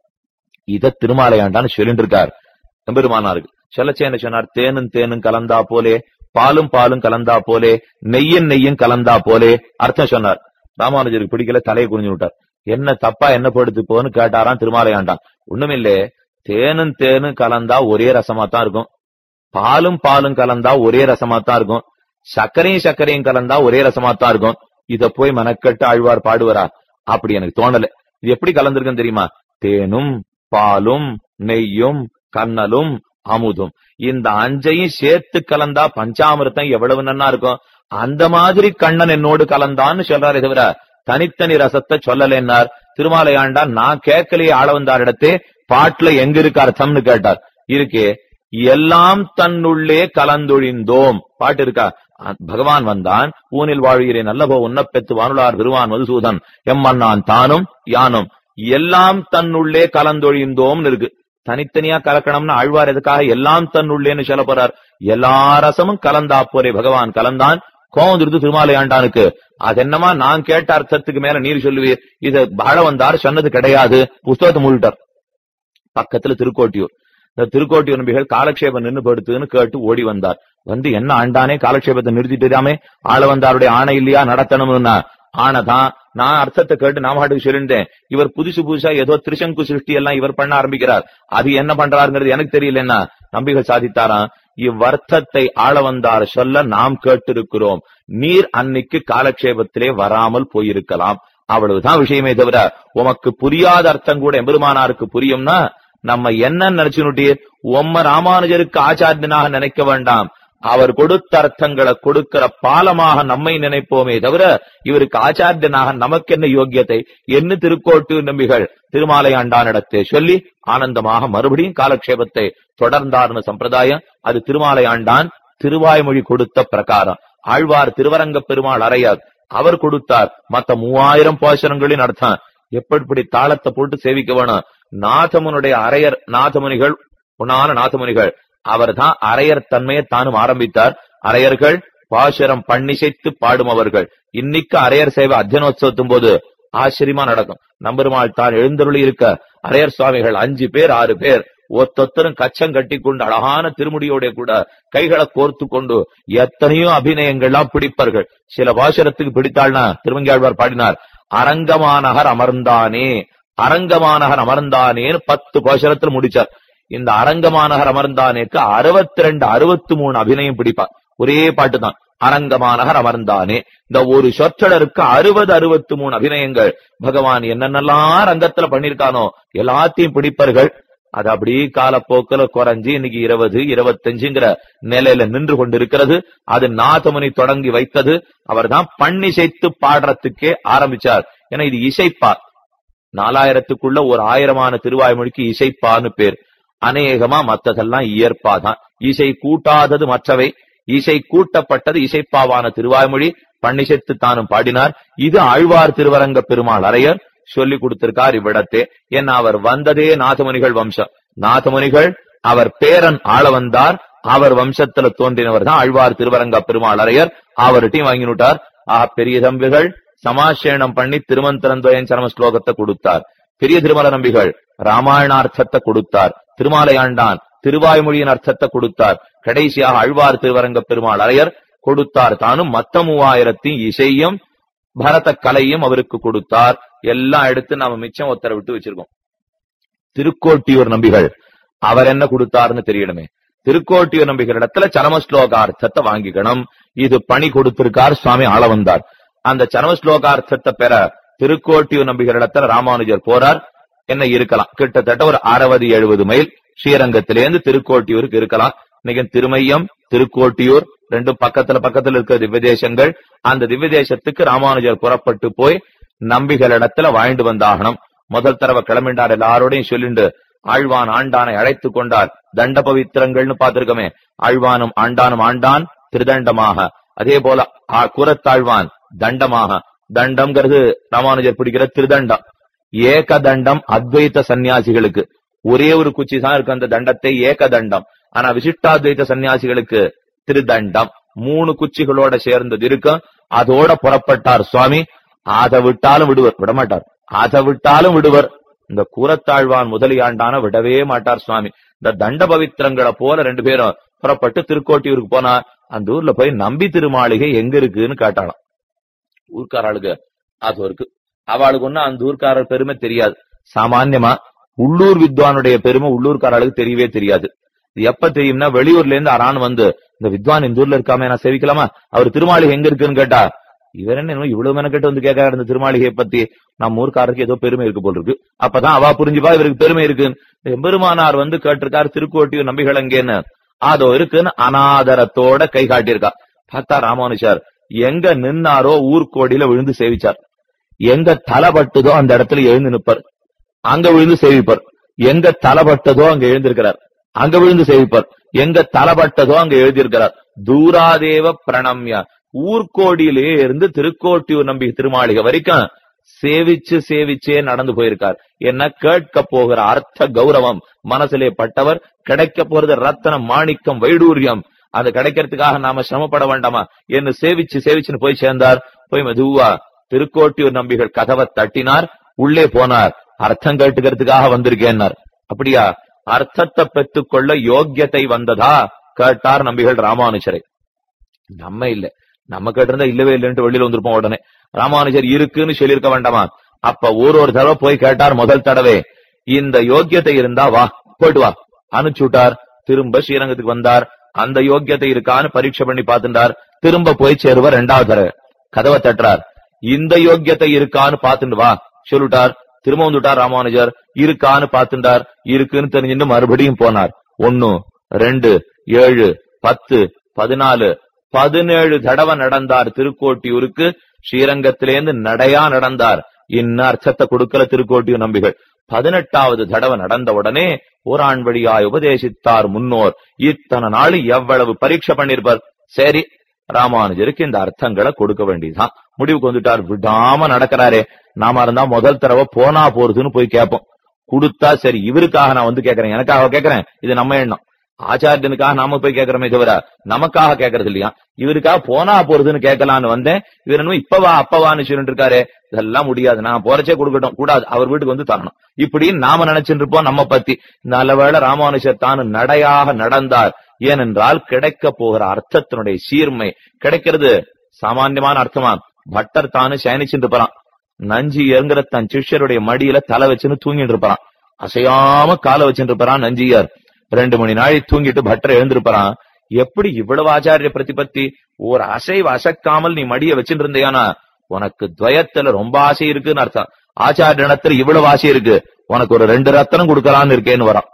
இத திருமாலையாண்டான்னு சொல்லிட்டு இருக்கார். எம்பெருமானார்கள் சொல்லச்சே என்ன சொன்னார்? தேனும் தேனும் கலந்தா போலே பாலும் பாலும் கலந்தா போலே நெய்யும் நெய்யும் கலந்தா போலே அர்த்தம் சொன்னார். ராமானுஜருக்கு பிடிக்கல தலையை குனிஞ்சு விட்டார். என்ன தப்பா என்ன படுத்து போன்னு கேட்டாராம் திருமாலையாண்டான். ஒண்ணுமில்லே தேனும் தேனும் கலந்தா ஒரே ரசமா தான் இருக்கும். பாலும் பாலும் கலந்தா ஒரே ரசமா தான் இருக்கும். சர்க்கரையும் சர்க்கரையும் கலந்தா ஒரே ரசமா தான் இருக்கும். இத போய் மனக்கட்டு ஆழ்வார் பாடுவாரா? அப்படி எனக்கு தோணல. இது எப்படி கலந்துருக்குன்னு தெரியுமா? தேனும் பாலும் நெய்யும் கண்ணலும் அமுதும். இந்த அஞ்சையும் சேர்த்து கலந்தா பஞ்சாமிர்தம் எவ்வளவு நன்னா இருக்கும்? அந்த மாதிரி கண்ணன் என்னோடு கலந்தான்னு சொல்றாரு தவிர தனித்தனி ரசத்தை சொல்லலைன்னார். திருமாலையாண்டா நான் கேட்கலையே ஆள வந்தார் இடத்தே பாட்டுல எங்க இருக்கு அர்த்தம்னு கேட்டார். இருக்கே எல்லாம் தன்னுள்ளே கலந்தொழிந்தோம். பாட்டு இருக்கா? பகவான் வந்தான் ஊனில் வாழ்கிறேன் நல்லபோ உன்னப்பெத்து வானுலார் பெருவான் மதுசூதன் எம்மன்னான் தானும் யானும். எல்லாம் தன்னுள்ளே கலந்தொழிந்தோம்னு இருக்கு. தனித்தனியா கலக்கணும்னு ஆழ்வார் எதுக்காக எல்லாம் தன்னுள்ளேன்னு சொல்ல போறார்? எல்லா ரசமும் கலந்தா போரே பகவான் கலந்தான் கோவம் திருமாலை ஆண்டானுக்கு. அது என்னமா? நான் கேட்ட அர்த்தத்துக்கு மேல நீர் சொல்லுவீர். இது பாழ வந்தார் சொன்னது கிடையாது. புஸ்தகத்தை மூடிட்டார் பக்கத்துல திருக்கோட்டியூர். இந்த திருக்கோட்டியூர் நம்பிகள் காலக்ஷேபம் நின்னு படுத்துன்னு கேட்டு ஓடி வந்தார். வந்து என்ன ஆண்டானே? காலக்ஷேபத்தை நிறுத்திட்டுதாமே? ஆள வந்தாருடைய ஆணை இல்லையா? நடத்தணும்னா. ஆணைதான் நான் அர்த்தத்தை கேட்டு நான் பாட்டுக்கு சொல்லிட்டேன் இவர் புதுசு புதுசா ஏதோ திருசங்கு சிருஷ்டி எல்லாம் இவர் பண்ண ஆரம்பிக்கிறார். அது என்ன பண்றாருங்கிறது எனக்கு தெரியலன்னா நம்பிகள் சாதித்தாராம். இவ்வர்த்தத்தை ஆள வந்தார் சொல்ல நாம் கேட்டிருக்கிறோம். நீர் அன்னைக்கு காலக்ஷேபத்திலே வராமல் போயிருக்கலாம். அவ்வளவுதான் விஷயமே தவிர உமக்கு புரியாத அர்த்தம் கூட எம்பெருமானாருக்கு புரியும்னா நம்ம என்ன நினைச்சுட்டீர் உம்ம ராமானுஜருக்கு ஆச்சாரியனாக நினைக்க வேண்டாம். அவர் கொடுத்த அர்த்தங்களை கொடுக்கிற பாலமாக நம்மை நினைப்போமே தவிர இவருக்கு ஆச்சாரியனாக நமக்கு என்ன யோக்கியத்தை? என்ன திருக்கோட்டு நம்பிகள்? திருமாலையாண்டானிடத்தை சொல்லி ஆனந்தமாக மறுபடியும் காலக்ஷேபத்தை தொடர்ந்தார்னு சம்பிரதாயம். அது திருமாலையாண்டான் திருவாய்மொழி கொடுத்த பிரகாரம். ஆழ்வார் திருவரங்க பெருமாள் அறையார் அவர் கொடுத்தார். மத்த மூவாயிரம் பாசனங்களின் அர்த்தம். எப்படி தாளத்தை போட்டு சேவிக்க வேணும்? நாதமுனுடைய அரையர் நாதமுனிகள் உன்னான நாதமுனிகள் அவர் தான் அரையர் தன்மையை தானும் ஆரம்பித்தார். அரையர்கள் பாசுரம் பண்ணிசைத்து பாடும் அவர்கள் இன்னைக்கு அரையர் சேவை அத்தியனோத்சவத்தும் போது ஆச்சரியமா நடக்கும். நம்பருமாள் தான் எழுந்தருளி இருக்க அரையர் சுவாமிகள் அஞ்சு பேர் ஆறு பேர். ஒத்தொத்தரும் கச்சம் கட்டி கொண்டு அழகான திருமுடியோட கூட கைகளை கோர்த்து கொண்டு எத்தனையோ அபிநயங்கள்லாம் பிடிப்பார்கள். சில பாசுரத்துக்கு பிடித்தாள்னா திருமங்கியாழ்வார் பாடினார் அரங்கமாநகர் அமர்ந்தானே அரங்கமாநகர் அமர்ந்தானேன்னு பத்து பாசுரத்துல முடிச்சார். இந்த அரங்கமாநகர் அமர்ந்தானேக்கு அறுபத்தி ரெண்டு அறுபத்தி மூணு அபிநயம் பிடிப்பார். ஒரே பாட்டு தான் அரங்கமாநகர் அமர்ந்தானே இந்த ஒரு சொற்றொடருக்கு அறுபது அறுபத்தி மூணு அபிநயங்கள். பகவான் என்னென்னலாம் ரங்கத்துல பண்ணிருக்கானோ எல்லாத்தையும் பிடிப்பார்கள். அது அப்படி காலப்போக்கில் குறைஞ்சு இன்னைக்கு இருபது இருபத்தஞ்சுங்கிற நிலையில நின்று கொண்டிருக்கிறது. அது நாதமுனி தொடங்கி வைத்தது. அவர்தான் பண்ணிசைத்து பாடுறதுக்கே ஆரம்பிச்சார். ஏன்னா இது இசைப்பா. நாலாயிரத்துக்குள்ள ஒரு ஆயிரமான திருவாய்மொழிக்கு இசைப்பான்னு பேர். அநேகமா மத்ததெல்லாம் இயற்பாதான். இசை கூட்டாதது மற்றவை. இசை கூட்டப்பட்டது இசைப்பாவான திருவாய்மொழி. பன்னிசெத்து தானும் பாடினார். இது ஆழ்வார் திருவரங்க பெருமாள் அறையர் சொல்லி கொடுத்திருக்கார் இவ்விடத்தே. என் அவர் வந்ததே நாதமுனிகள் வம்சம். நாதமுனிகள் அவர் பேரன் ஆள வந்தார். அவர் வம்சத்துல தோன்றினவர் தான் ஆழ்வார் திருவரங்க பெருமாள் அறையர். அவர்கிட்டையும் வாங்கினுட்டார் ஆ பெரிய தம்பிகள் சமாசேனம் பண்ணி திருமந்திரந்தோயன் சரம ஸ்லோகத்தை கொடுத்தார். பெரிய திருமல நம்பிகள் ராமாயணார்த்தத்தை கொடுத்தார். திருமாலையாண்டான் திருவாய்மொழியின் அர்த்தத்தை கொடுத்தார். கடைசியாக அழ்வார் திருவரங்க பெருமாள் அரையர் கொடுத்தார். தானும் மத்த மூவாயிரத்தின் இசையும் பரத கலையும் அவருக்கு கொடுத்தார். எல்லாம் எடுத்து நாம மிச்சம் உத்தரவிட்டு வச்சிருக்கோம். திருக்கோட்டியூர் நம்பிகள். அவர் என்ன கொடுத்தாருன்னு தெரியணுமே. திருக்கோட்டியூர் நம்பிகள் இடத்துல சரமஸ்லோகார்த்தத்தை வாங்கிக்கணும். இது பணி கொடுத்திருக்கார் சுவாமி ஆள வந்தார். அந்த சரமஸ்லோகார்த்தத்தை பெற திருக்கோட்டியூர் நம்பிகள் இடத்துல ராமானுஜர் போறார். என்ன இருக்கலாம்? கிட்டத்தட்ட ஒரு அறுபது எழுபது மைல் ஸ்ரீரங்கத்திலேருந்து திருக்கோட்டியூருக்கு இருக்கலாம். இன்னைக்கு திருமையம் திருக்கோட்டியூர் ரெண்டும் பக்கத்துல பக்கத்துல இருக்கிற திவ்யதேசங்கள் அந்த திவ்யதேசத்துக்கு ராமானுஜர் புறப்பட்டு போய் நம்பிகளிடத்துல வாழ்ந்து வந்தாகணும். முதல் தடவை கிளம்பிண்டார் எல்லாரோடையும் சொல்லிண்டு ஆழ்வான் ஆண்டானை அழைத்துக் கொண்டார். தண்ட பவித்திரங்கள்னு பார்த்திருக்கோமே. ஆழ்வானும் ஆண்டானும் ஆண்டான் திருதண்டமாக. அதே போல குரத்தாழ்வான் தண்டமாக. தண்டம்ங்கிறது ராமானுஜர் பிடிக்கிற திருதண்டம். ஏகதண்டம் அத்வைத சன்னியாசிகளுக்கு ஒரே ஒரு குச்சி தான் இருக்கு அந்த தண்டத்தை ஏகதண்டம். ஆனா விசிஷ்டாத்வைத சன்னியாசிகளுக்கு திருதண்டம். மூணு குச்சிகளோட சேர்ந்தது இருக்கும் அதோட புறப்பட்டார் சுவாமி. அதை விட்டாலும் விடுவர். விடமாட்டார். அதை விட்டாலும் விடுவர். இந்த கூரத்தாழ்வான் முதலியாண்டான விடவே மாட்டார் சுவாமி. இந்த தண்ட பவித்திரங்களை போல ரெண்டு பேரும் புறப்பட்டு திருக்கோட்டியூருக்கு போனா அந்த ஊர்ல போய் நம்பி திருமாளிகை எங்க இருக்குன்னு கேட்டாளாம். ஊர்க்காராளுக்கு அது இருக்கு அவளுக்கு ஒண்ணு அந்த ஊர்க்காரர் பெருமை தெரியாது. சாமான்யமா உள்ளூர் வித்வானுடைய பெருமை உள்ளூர்காரர்களுக்கு தெரியவே தெரியாது. இது எப்ப தெரியும்னா வெளியூர்ல இருந்து அரான் வந்து இந்த வித்வான் இந்த ஊர்ல இருக்காம நான் சேவிக்கலாமா? அவர் திருமாளிகை எங்க இருக்குன்னு கேட்டா இவர் என்ன இவ்வளவு மெனக்கெட்டு வந்து கேட்காரு இந்த திருமாளிகையை பத்தி. நம்ம ஊர்க்காரருக்கு ஏதோ பெருமை இருக்கு போல் இருக்கு. அப்பதான் அவா புரிஞ்சுப்பா இவருக்கு பெருமை இருக்குன்னு பெருமானார் வந்து கேட்டிருக்காரு திருக்கோட்டியூர் நம்பிகள் அங்கேன்னு அதோ இருக்குன்னு அனாதரத்தோட கை காட்டியிருக்கா. பார்த்தா ராமானுஷார் எங்க நின்னாரோ ஊர்கோடியில விழுந்து சேவிச்சார். எங்க தலைப்பட்டதோ அந்த இடத்துல எழுந்து நிப்பார் அங்க விழுந்து சேவிப்பார். எங்க தலைப்பட்டதோ அங்க எழுந்திருக்கிறார். அங்க விழுந்து சேவிப்பார். எங்க தலைப்பட்டதோ அங்க எழுதியிருக்கிறார். தூராதேவ பிரணம்யா. ஊர்கோடியிலே இருந்து திருக்கோட்டியூர் நம்பி திருமாளிகை வரைக்கும் சேவிச்சு சேவிச்சே நடந்து போயிருக்கார். என்ன கேட்க போகிற அர்த்த கௌரவம். மனசிலே பட்டவர் கிடைக்க போறது ரத்தன மாணிக்கம் வைடூரியம். அது கிடைக்கிறதுக்காக நாம சிரமப்பட வேண்டாமா? என்று சேவிச்சு சேவிச்சுன்னு போய் சேர்ந்தார். போய் மெதுவா திருக்கோட்டியூர் நம்பிகள் கதவை தட்டினார் உள்ளே போனார். அர்த்தம் கேட்டுக்கிறதுக்காக வந்திருக்கேன்னார். அப்படியா? அர்த்தத்தை பெற்றுக்கொள்ள யோக்கியத்தை வந்ததா? கேட்டார் நம்பிகள் ராமானுஜரை. நம்ம இல்ல. நம்ம கேட்டிருந்தா இல்லவே இல்லைன்ட்டு வெளியில வந்திருப்போம் உடனே. ராமானுஜர் இருக்குன்னு சொல்லியிருக்க வேண்டாமா? அப்ப ஒரு ஒரு தடவை போய் கேட்டார் முதல் தடவை. இந்த யோக்கியத்தை இருந்தா வா போயிட்டு வா. அனுப்பிச்சுட்டார். திரும்ப ஸ்ரீரங்கத்துக்கு வந்தார். அந்த யோக்கியத்தை இருக்கான்னு பரீட்சை பண்ணி பார்த்துட்டார். திரும்ப போய் சேருவார் ரெண்டாவது தடவை. கதவை தட்டுறார். இந்த யோக்கியத்தை இருக்கான்னு பாத்துட்டு வா. சொல்லிட்டார். திரும்ப வந்துட்டார் ராமானுஜர் இருக்கான்னு பாத்துட்டார் இருக்குன்னு தெரிஞ்சுட்டு மறுபடியும் போனார். ஒன்னு ரெண்டு ஏழு பத்து பதினாலு பதினேழு தடவை நடந்தார் திருக்கோட்டியூருக்கு. ஸ்ரீரங்கத்திலேருந்து நடையா நடந்தார். இன்ன அர்த்தத்தை கொடுக்கல திருக்கோட்டியூர் நம்பிகள்? பதினெட்டாவது தடவை நடந்த உடனே ஓராண் வழியாய் உபதேசித்தார் முன்னோர். இத்தனை நாள் எவ்வளவு பரீட்சை பண்ணிருப்பார்? சரி ராமானுஜருக்கு இந்த அர்த்தங்களை கொடுக்க வேண்டியதுதான். முடிவுக்கு வந்துட்டார். விடாம நடக்கிறாரே. நாம இருந்தா முதல் தடவை போனா போறதுன்னு போய் கேட்போம். கொடுத்தா சரி இவருக்காக நான் வந்து கேட்கறேன். எனக்காக கேட்கறேன். இது நம்ம எண்ணம். ஆச்சாரியனுக்காக நாம போய் கேட்கறோமே தவிர நமக்காக கேட்கறது இல்லையா? இவருக்காக போனா போறதுன்னு கேட்கலான்னு வந்தேன். இவர் என்ன இப்பவா அப்பவான்னு சொல்லிட்டு இருக்காரு. இதெல்லாம் முடியாது. நான் போறச்சே கொடுக்கட்டும். கூடாது. அவர் வீட்டுக்கு வந்து தரணும். இப்படின்னு நாம நினைச்சுட்டு இருப்போம் நம்ம பத்தி. நல்லவேளை ராமானுஜர் தான் நடையாக நடந்தார். ஏனென்றால் கிடைக்க போகிற அர்த்தத்தினுடைய சீர்மை. கிடைக்கிறது சாமான்யமான அர்த்தமா? பட்டர் தானு சயனிச்சுட்டு போறான். நஞ்சி இறங்குற தன் சிஷ்யருடைய மடியில தலை வச்சுன்னு தூங்கிட்டு இருப்பான். அசையாம காலை வச்சுட்டு இருப்பான் நஞ்சியார். ரெண்டு மணி நாளை தூங்கிட்டு பட்டர் எழுந்திருப்பான் எப்படி இவ்வளவு ஆச்சாரிய பிரதிபத்தி? ஒரு அசைவு அசைக்காமல் நீ மடிய வச்சுட்டு இருந்தியானா? உனக்கு துவயத்துல ரொம்ப ஆசை இருக்குன்னு அர்த்தம். ஆச்சாரியனத்துல இவ்வளவு ஆசை இருக்கு. உனக்கு ஒரு ரெண்டு ரத்தனம் கொடுக்கலான்னு இருக்கேன்னு வரான்.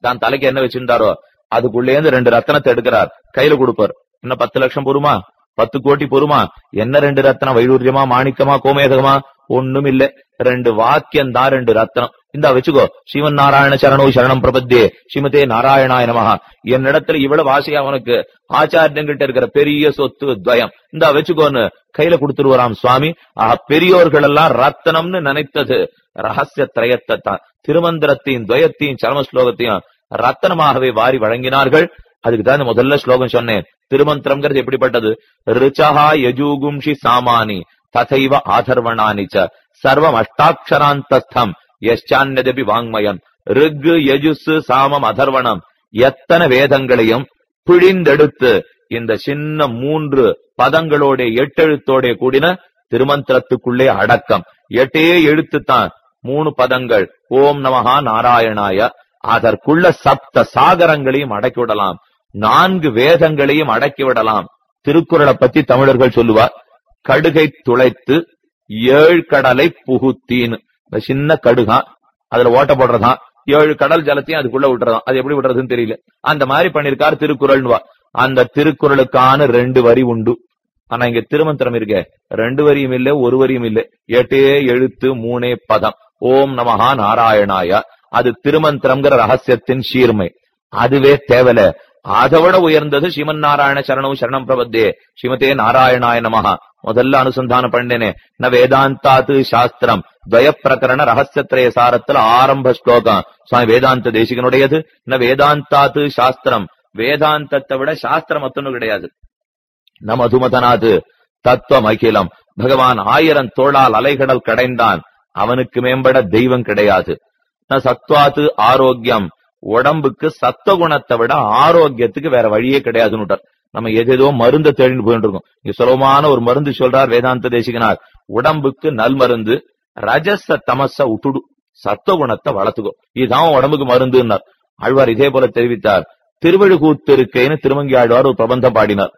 தான் தலைக்கு என்ன வச்சிருந்தாரோ அதுக்குள்ளே இருந்து ரெண்டு ரத்தனத்தை எடுக்கிறார். கையில கொடுப்பார். இன்னும் பத்து லட்சம் போருமா? பத்து கோடி பொறுமா என்ன ரெண்டு ரத்னம் வைடூரியமா? மாணிக்கமா? கோமேதகமா? ஒண்ணும் இல்ல ரெண்டு வாக்கியம் தான் ரெண்டு ரத்னம் இந்தா வச்சுக்கோ. ஸ்ரீமன் நாராயண சரணோ சரணம் பிரபத்தே ஸ்ரீமதே நாராயணாய நமஹா. என்னிடத்துல இவ்வளவு ஆசையா உனக்கு? ஆச்சாரியங்கிட்ட இருக்கிற பெரிய சொத்து துவயம். இந்தா வச்சுக்கோன்னு கையில கொடுத்துருவாராம் சுவாமி. ஆஹ் பெரியோர்கள் எல்லாம் ரத்தனம்னு நினைத்தது. ரகசிய திரயத்தை தான். திருமந்திரத்தையும் துவயத்தையும் சரம ஸ்லோகத்தையும் ரத்தனமாகவே வாரி வழங்கினார்கள். அதுக்கு தான் முதல்ல ஸ்லோகம் சொன்னேன். திருமந்திரம்ங்கிறது எப்படிப்பட்டது? ரிச்சஹா யஜூகும்ஷி சாமானி ததைவ ஆதர்வணானிச்ச ச சர்வம் அஷ்டாட்சராந்தஸ்தம் யஷ்சான்யதபி வாங்மயம் ரிக் யஜுஸ் சாமம் அதர்வணம் எத்தனை வேதங்களையும் பிழிந்தெடுத்து இந்த சின்ன மூன்று பதங்களோட எட்டெழுத்தோட கூடின திருமந்திரத்துக்குள்ளே அடக்கம். எட்டே எழுத்துத்தான் மூணு பதங்கள். ஓம் நமஹா நாராயணாய. அதற்குள்ள சப்த சாகரங்களையும் அடக்கி விடலாம். நான்கு வேதங்களையும் அடக்கி விடலாம். திருக்குறளை பத்தி தமிழர்கள் சொல்லுவார். கடுகை துளைத்து ஏழு கடலை புகுத்தீன்னு இந்த சின்ன கடுகா அதுல ஓட்ட போடுறதான். ஏழு கடல் ஜலத்தையும் அதுக்குள்ள விட்டுறதான். அது எப்படி விடுறதுன்னு தெரியல. அந்த மாதிரி பண்ணிருக்காரு திருக்குறள்னுவா. அந்த திருக்குறளுக்கான ரெண்டு வரி உண்டு. ஆனா இங்க திருமந்திரம் இருக்கே. ரெண்டு வரியும் இல்ல ஒரு வரியும் இல்ல. எட்டே எழுத்து மூணே பதம். ஓம் நமஹா நாராயணாயா. அது திருமந்திரம்ங்கிற ரகசியத்தின் சீர்மை. அதுவே தேவல. அதைவிட உயர்ந்தது ஸ்ரீமன் நாராயண சரணம் சரணம் பிரபத்தே. ஸ்ரீமதே நாராயணாய நமகா முதல்ல அனுசந்தானம் பண்ணினேன். ந வேதாந்தாத்து சாஸ்திரம். துவய பிரகரண ரகசியத்திரைய சாரத்துல ஆரம்ப ஸ்லோகம். சுவாமி வேதாந்த தேசிகனுடையது. ந வேதாந்தாத்து சாஸ்திரம். வேதாந்தத்தை விட சாஸ்திரம் மத்தொன்னு கிடையாது. ந மதுமதனாது. தத்துவம் அகிலம் பகவான் ஆயிரம் தோளால் அலைகடல் கடைந்தான். அவனுக்கு மேம்பட தெய்வம் கிடையாது. ந சத்வாத்து ஆரோக்கியம். உடம்புக்கு சத்த குணத்தை விட ஆரோக்கியத்துக்கு வேற வழியே கிடையாதுன்னு நம்ம எதேதோ மருந்த தேடிட்டு போயிட்டு இருக்கோம். இங்க சுலபமான ஒரு மருந்து சொல்றார் வேதாந்த தேசிகனார். உடம்புக்கு நல் மருந்து ரஜச தமச உட்டுடு சத்த குணத்தை வளர்த்துக்கோ இதுதான் உடம்புக்கு மருந்துன்னார். ஆழ்வார் இதே போல தெரிவித்தார். திருவழுகூத்திருக்கைன்னு திருமங்கி ஆழ்வார் ஒரு பிரபந்தம் பாடினார்.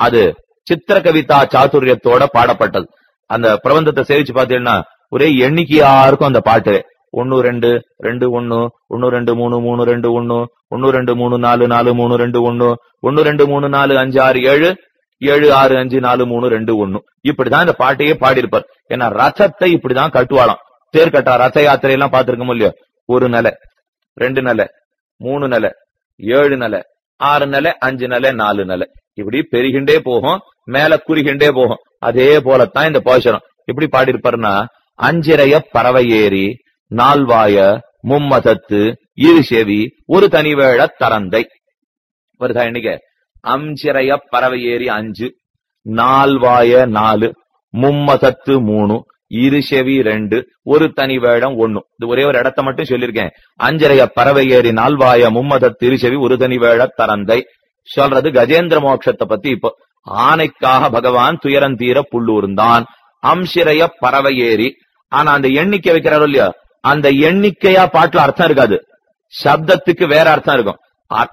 அது சித்திர கவிதா சாத்துரியத்தோட பாடப்பட்டது. அந்த பிரபந்தத்தை சேவிச்சு பார்த்தீங்கன்னா ஒரே எண்ணிக்கையா இருக்கும் அந்த பாட்டு. ஒன்னு ரெண்டு ரெண்டு ஒன்னு ஒன்னு ரெண்டு மூணு மூணு ரெண்டு ஒன்னு ஒன்னு ரெண்டு மூணு நாலு நாலு மூணு ரெண்டு ஒன்னு ஒன்னு ரெண்டு மூணு நாலு அஞ்சு ஆறு ஏழு ஏழு ஆறு அஞ்சு நாலு மூணு ரெண்டு ஒன்னு. இப்படிதான் இந்த பாட்டையே பாடியிருப்பார். ஏன்னா ரசத்தை இப்படிதான் கட்டுவாளாம். தேர் கட்டா யாத்திரை எல்லாம் பார்த்திருக்க இல்லையோ? ஒரு நிலை ரெண்டு நிலை மூணு நிலை ஏழு நிலை ஆறு நிலை அஞ்சு நிலை நாலு நிலை. இப்படி பெருகின்றே போகும் மேல குறிகின்றே போகும். அதே போலத்தான் இந்த போஷனம் எப்படி பாடியிருப்பாருன்னா அஞ்சிறைய பறவை ஏறி நால்வாய மும்மதத்து இரு செவி ஒரு தனிவேழ தரந்தை. வருதா இன்னைக்கு அஞ்சிறைய பறவை ஏறி அஞ்சு நால்வாய நாலு மும்மதத்து மூணு இரு செவி ரெண்டு ஒரு தனி வேடம் ஒண்ணு. இது ஒரே ஒரு இடத்த மட்டும் சொல்லியிருக்கேன். அஞ்சரைய பறவை ஏறி நால்வாய மும்மதத்து இரு செவி ஒரு தனி வேழ தரந்தை. சொல்றது கஜேந்திர மோட்சத்தை பத்தி இப்போ. ஆனைக்காக பகவான் துயரந்தீர புள்ளூர்ந்தான் அம்சிரைய பறவை ஏறி ஆனா அந்த எண்ணிக்கை வைக்கிறாரோ இல்லையா? அந்த எண்ணிக்கையா பாட்டுல அர்த்தம் இருக்காது. சப்தத்துக்கு வேற அர்த்தம் இருக்கும்.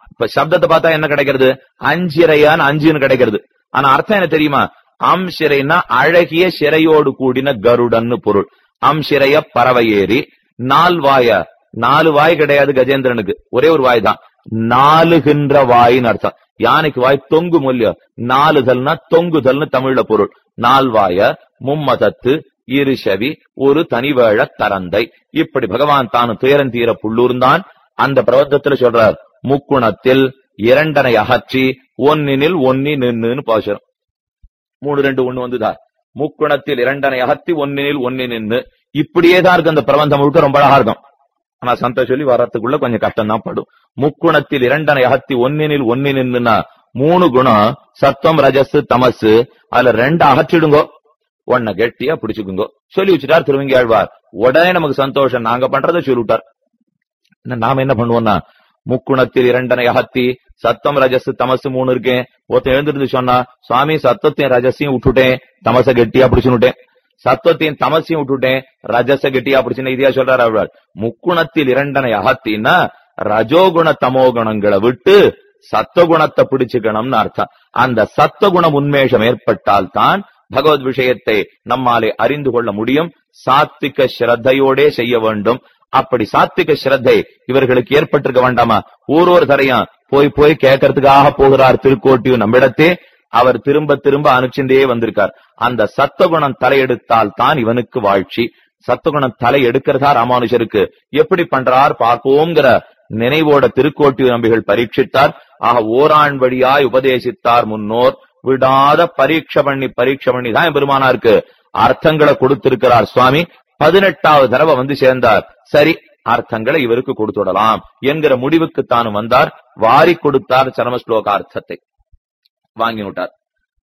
இப்ப சப்தத்தை பார்த்தா என்ன கிடைக்கிறது? அஞ்சிரையான்னு அஞ்சுன்னு கிடைக்கிறது. ஆனா அர்த்தம் என்ன தெரியுமா? அம் அம்சிரைனா அழகிய சிறையோடு கூடின கருடன்னு பொருள். அம் சிறைய பறவை ஏறி நால் வாய நாலு வாய் கிடையாது கஜேந்திரனுக்கு. ஒரே ஒரு வாய் தான். நாலுகின்ற வாயின்னு அர்த்தம். யானைக்கு வாய் தொங்கு மொழியோ? நாலுதல்னா தொங்குதல்னு தமிழ்ல பொருள். நால்வாய மும்மதத்து இருஷவி ஒரு தனிவேழ தரந்தை இப்படி பகவான் தான் துயரம் தீர புள்ளூர்ந்தான் அந்த பிரபந்தத்துல சொல்றார் முக்குணத்தில் இரண்டனை அகற்றி ஒன்னினில் ஒன்னி நின்னுன்னு பாசுரம். மூணு ரெண்டு ஒண்ணு வந்துதா? முக்குணத்தில் இரண்டனை அகத்தி ஒன்னினில் ஒன்னி நின்னு. இப்படியே தான் இருக்கு அந்த பிரபந்தம் முழுக்க ரொம்ப அழகா இருக்கும். ஆனா சந்த சொல்லி வர்றதுக்குள்ள கொஞ்சம் கஷ்டம் தான் படும். முக்குணத்தில் இரண்டனை அகத்தி ஒன்னினில் ஒன்னி நின்னுனா மூணு குணம் சத்தம் ரஜஸ் தமசு அதுல ரெண்டு அகற்றிடுங்கோ. உன்னை கெட்டியா பிடிச்சுக்குங்கோ. சொல்லி வச்சுட்டார் திருவங்கி ஆழ்வார் உடனே நமக்கு சந்தோஷம். நாங்க பண்றதை சொல்லிவிட்டார். நாம என்ன பண்ணுவோம்னா முக்குணத்தில் இரண்டனை அகத்தி சத்தம் ரஜஸ் தமசு மூணு இருக்கேன் ஒருத்தன் எழுந்திருந்து சொன்னா சுவாமி சத்தத்தையும் ரஜஸையும் விட்டுட்டேன். தமச கெட்டியா பிடிச்சுனுட்டேன் சத்தத்தையும் தமசையும் விட்டுட்டேன். ரஜச கெட்டியா பிடிச்சுன்னு இதையா சொல்றாரு அவர் முக்குணத்தில் இரண்டனை அகத்தின்னா ரஜோகுண தமோகுணங்களை விட்டு சத்தகுணத்தை பிடிச்சுக்கணும்னு அர்த்தம். அந்த சத்துவகுணம் உன்மேஷம் ஏற்பட்டால் தான் பகவத் விஷயத்தை நம்மாலே அறிந்து கொள்ள முடியும். சாத்விக ஸ்ரத்தையோடே செய்ய வேண்டும். அப்படி சாத்விக ஸ்ரத்தை இவர்களுக்கு ஏற்பட்டிருக்க வேண்டாமா? ஊரோர் தரையும் போய் போய் கேட்கறதுக்காக போகிறார் திருக்கோட்டியும் நம்மிடத்தே. அவர் திரும்ப திரும்ப அனுப்பிச்சுட்டே வந்திருக்கார். அந்த சத்தகுணம் தலையெடுத்தால் தான் இவனுக்கு வாழ்ச்சி. சத்தகுணம் தலை எடுக்கிறதா ராமானுஜருக்கு? எப்படி பண்றார் பார்ப்போங்கிற நினைவோட திருக்கோட்டி நம்பிகள் பரீட்சித்தார். ஆக ஓராண் வழியாய் உபதேசித்தார் முன்னோர். விடாத பரீட்சை பண்ணி பரீட்சை பண்ணி தான் பெருமானாருக்கு அர்த்தங்களை கொடுத்திருக்கிறார் சுவாமி. பதினெட்டாவது தடவை வந்து சேர்ந்தார். சரி அர்த்தங்களை இவருக்கு கொடுத்துடலாம் என்கிற முடிவுக்கு தானும் வந்தார். வாரி கொடுத்தார் சரம ஸ்லோகார்த்தத்தை வாங்கி விட்டார்.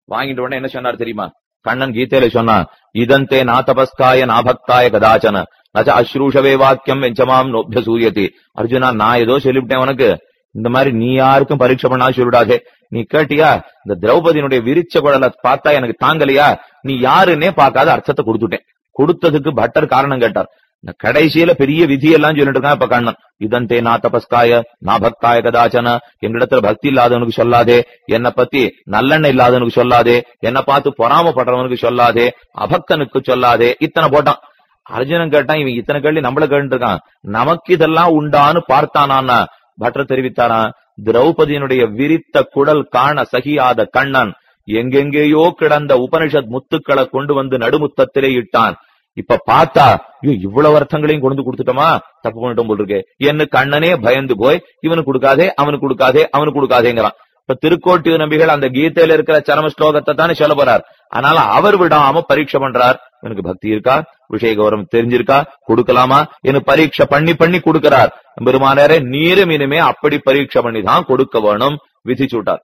வாங்கிட்டு உடனே என்ன சொன்னார் தெரியுமா? கண்ணன் கீதையில சொன்னான் இதந்தே நாதபஸ்காய நாபக்தாய கதாச்சன. நச்ச அஸ்ரூஷவே வாக்கியம் வெஞ்சமாம் நோபிய சூரியதி அர்ஜுனா நான் ஏதோ சொல்லிவிட்டேன் உனக்கு. இந்த மாதிரி நீ யாருக்கும் பரீட்சை பண்ணா சொல்லிடாதே நீ கேட்டியா? இந்த திரௌபதியினுடைய விரிச்ச குழலை பார்த்தா எனக்கு தாங்கலையா? நீ யாருன்னே பார்க்காத அர்த்தத்தை கொடுத்துட்டேன். கொடுத்ததுக்கு பட்டர் காரணம் கேட்டார். இந்த கடைசியில பெரிய விதியெல்லாம் சொல்லிட்டு இருக்கான் இப்ப கண்ணன். இதந்தே நா தபஸ்காய நா பக்தாய கதாச்சன. எங்களிடத்துல பக்தி இல்லாதவனுக்கு சொல்லாதே. என்னை பத்தி நல்லெண்ணெய் இல்லாதவனுக்கு சொல்லாதே. என்னை பார்த்து பொறாமப்படுறவனுக்கு சொல்லாதே. அபக்தனுக்கு சொல்லாதே. இத்தனை போட்டான். அர்ஜுனன் கேட்டான் இவன் இத்தனை கேள்வி நம்மள கேட்டு இருக்கான். நமக்கு இதெல்லாம் உண்டான்னு பார்த்தானா பட்டர் தெரிவித்தாரான் திரௌபதியினுடைய விரித்த குடல் காண சகியாத கண்ணன் எங்கெங்கேயோ கிடந்த உபனிஷத் முத்துக்களை கொண்டு வந்து நடுமுத்தத்திலே இட்டான். இப்ப பார்த்தா ஐயோ இவ்வளவு அர்த்தங்களையும் கொண்டு வந்து கொடுத்துட்டோமா? தப்பு பண்ணிட்டோம் போல் இருக்கே என்ன கண்ணனே பயந்து போய் இவனுக்கு கொடுக்காதே அவனுக்கு கொடுக்காதே அவனுக்கு கொடுக்காதேங்கிறான். இப்ப திருக்கோட்டி நம்பிகள் அந்த கீதையில இருக்கிற சரம ஸ்லோகத்தை தானே சொல்ல போறார். அதனால அவர் விடாம பரீட்சை பண்றார். இவனுக்கு பக்தி இருக்கா? விஷய கௌரவம் தெரிஞ்சிருக்கா? கொடுக்கலாமா? என்று பரீட்சை பண்ணி பண்ணி கொடுக்கிறார். பெருமானாரே நீரும் இனிமே அப்படி பரீட்சை பண்ணி தான் கொடுக்க வேணும் விதிச்சுட்டார்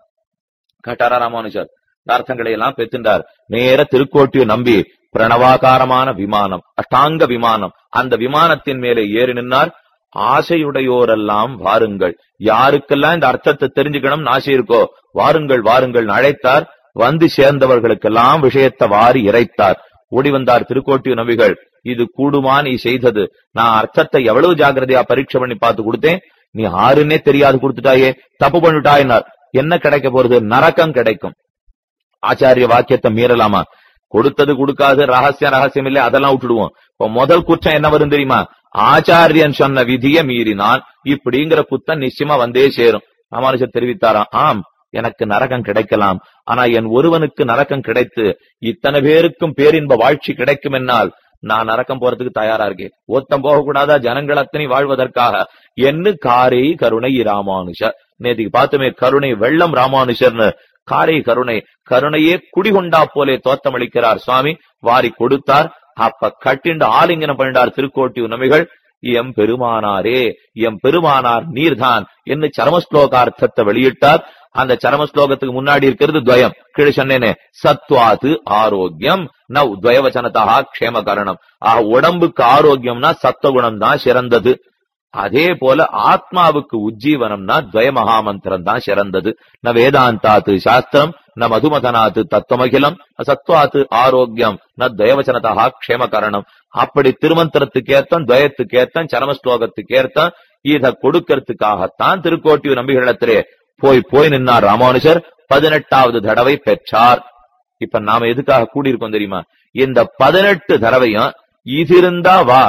கேட்டாரா ராமானுஜர்? அர்த்தங்களை எல்லாம் பெற்றுண்டார் நேர திருக்கோட்டியை நம்பி பிரணவாகாரமான விமானம் அஷ்டாங்க விமானம் அந்த விமானத்தின் மேலே ஏறி நின்னார். ஆசையுடையோரெல்லாம் வாருங்கள். யாருக்கெல்லாம் இந்த அர்த்தத்தை தெரிஞ்சுக்கணும் ஆசை இருக்கோ வாருங்கள் வாருங்கள் அழைத்தார். வந்து சேர்ந்தவர்களுக்கெல்லாம் விஷயத்தை வாரி இறைத்தார். ஓடி வந்தார் திருக்கோட்டி நபிகள். இது கூடுமா நீ செய்தது? நான் அர்த்தத்தை எவ்வளவு ஜாக்கிரதையா பரீட்சை பண்ணி பார்த்து கொடுத்தேன். நீ ஆறுன்னே தெரியாது கொடுத்துட்டாயே. தப்பு பண்ணிட்டாயினார் என்ன கிடைக்க போறது? நரக்கம் கிடைக்கும். ஆச்சாரிய வாக்கியத்தை மீறலாமா? கொடுத்தது கொடுக்காது ரகசியம் ரகசியம் இல்லை அதெல்லாம் விட்டுடுவோம். இப்ப முதல் குற்றம் என்ன வரும் தெரியுமா? ஆச்சாரியன் சொன்ன விதியை மீறினான். இப்படிங்கிற குத்தம் நிச்சயமா வந்தே சேரும். ராமானுஜர் தெரிவித்தாராம். ஆம் எனக்கு நரகம் கிடைக்கலாம். ஆனா என் ஒருவனுக்கு நரகம் கிடைத்து இத்தனை பேருக்கும் பேரின்ப வாழ்ச்சி கிடைக்கும் என்னால் நான் நரக்கம் போறதுக்கு தயாரா இருக்கேன். ஒத்தம் போகக்கூடாதா? ஜனங்கள் அத்தனை வாழ்வதற்காக. என்ன காரை கருணை ராமானுஷர். நேற்றுக்கு பார்த்துமே கருணை வெள்ளம் ராமானுஷர்னு. காரை கருணை. கருணையே குடிகொண்டா போலே தோத்தமளிக்கிறார் சுவாமி. வாரி கொடுத்தார். அப்ப கட்டிண்டு ஆலிங்கனம் பண்ணினார் திருக்கோட்டி உண்மைகள் எம் பெருமானாரே எம் பெருமானார் நீர்தான் என்று சரமஸ்லோகார்த்தத்தை வெளியிட்டார். அந்த சரம ஸ்லோகத்துக்கு முன்னாடி இருக்கிறது துவயம். கீழே சொன்னேனே சத்வாத்து ஆரோக்கியம். நவ் துவயவச்சனதா க்ஷேம கரணம் ஆஹ் உடம்புக்கு ஆரோக்கியம்னா சத்துவகுணம் தான் சிறந்தது. அதே போல ஆத்மாவுக்கு உஜ்ஜீவனம்னா துவய மகாமந்திரம் தான் சிறந்தது. ந வேதாந்தாத்து சாஸ்திரம் ந மதுமதனாத்து தத்துவமகிலம் சத்வாத்து ஆரோக்கியம் ந துவயவச்சனதா க்ஷேம கரணம் அப்படி திருமந்திரத்துக்கு துவயத்துக்கேத்தம் துவயத்துக்கு சரம ஸ்லோகத்துக்கு ஏத்தம் இத கொடுக்கறதுக்காகத்தான் திருக்கோட்டியூர் நம்பிகளிடத்திலே போய் போய் நின்னார் ராமானுஜர். பதினெட்டாவது தடவை பெற்றார். இப்ப நாம எதுக்காக கூடியிருக்கோம் தெரியுமா? இந்த பதினெட்டு தடவையும் இதிருந்தா வா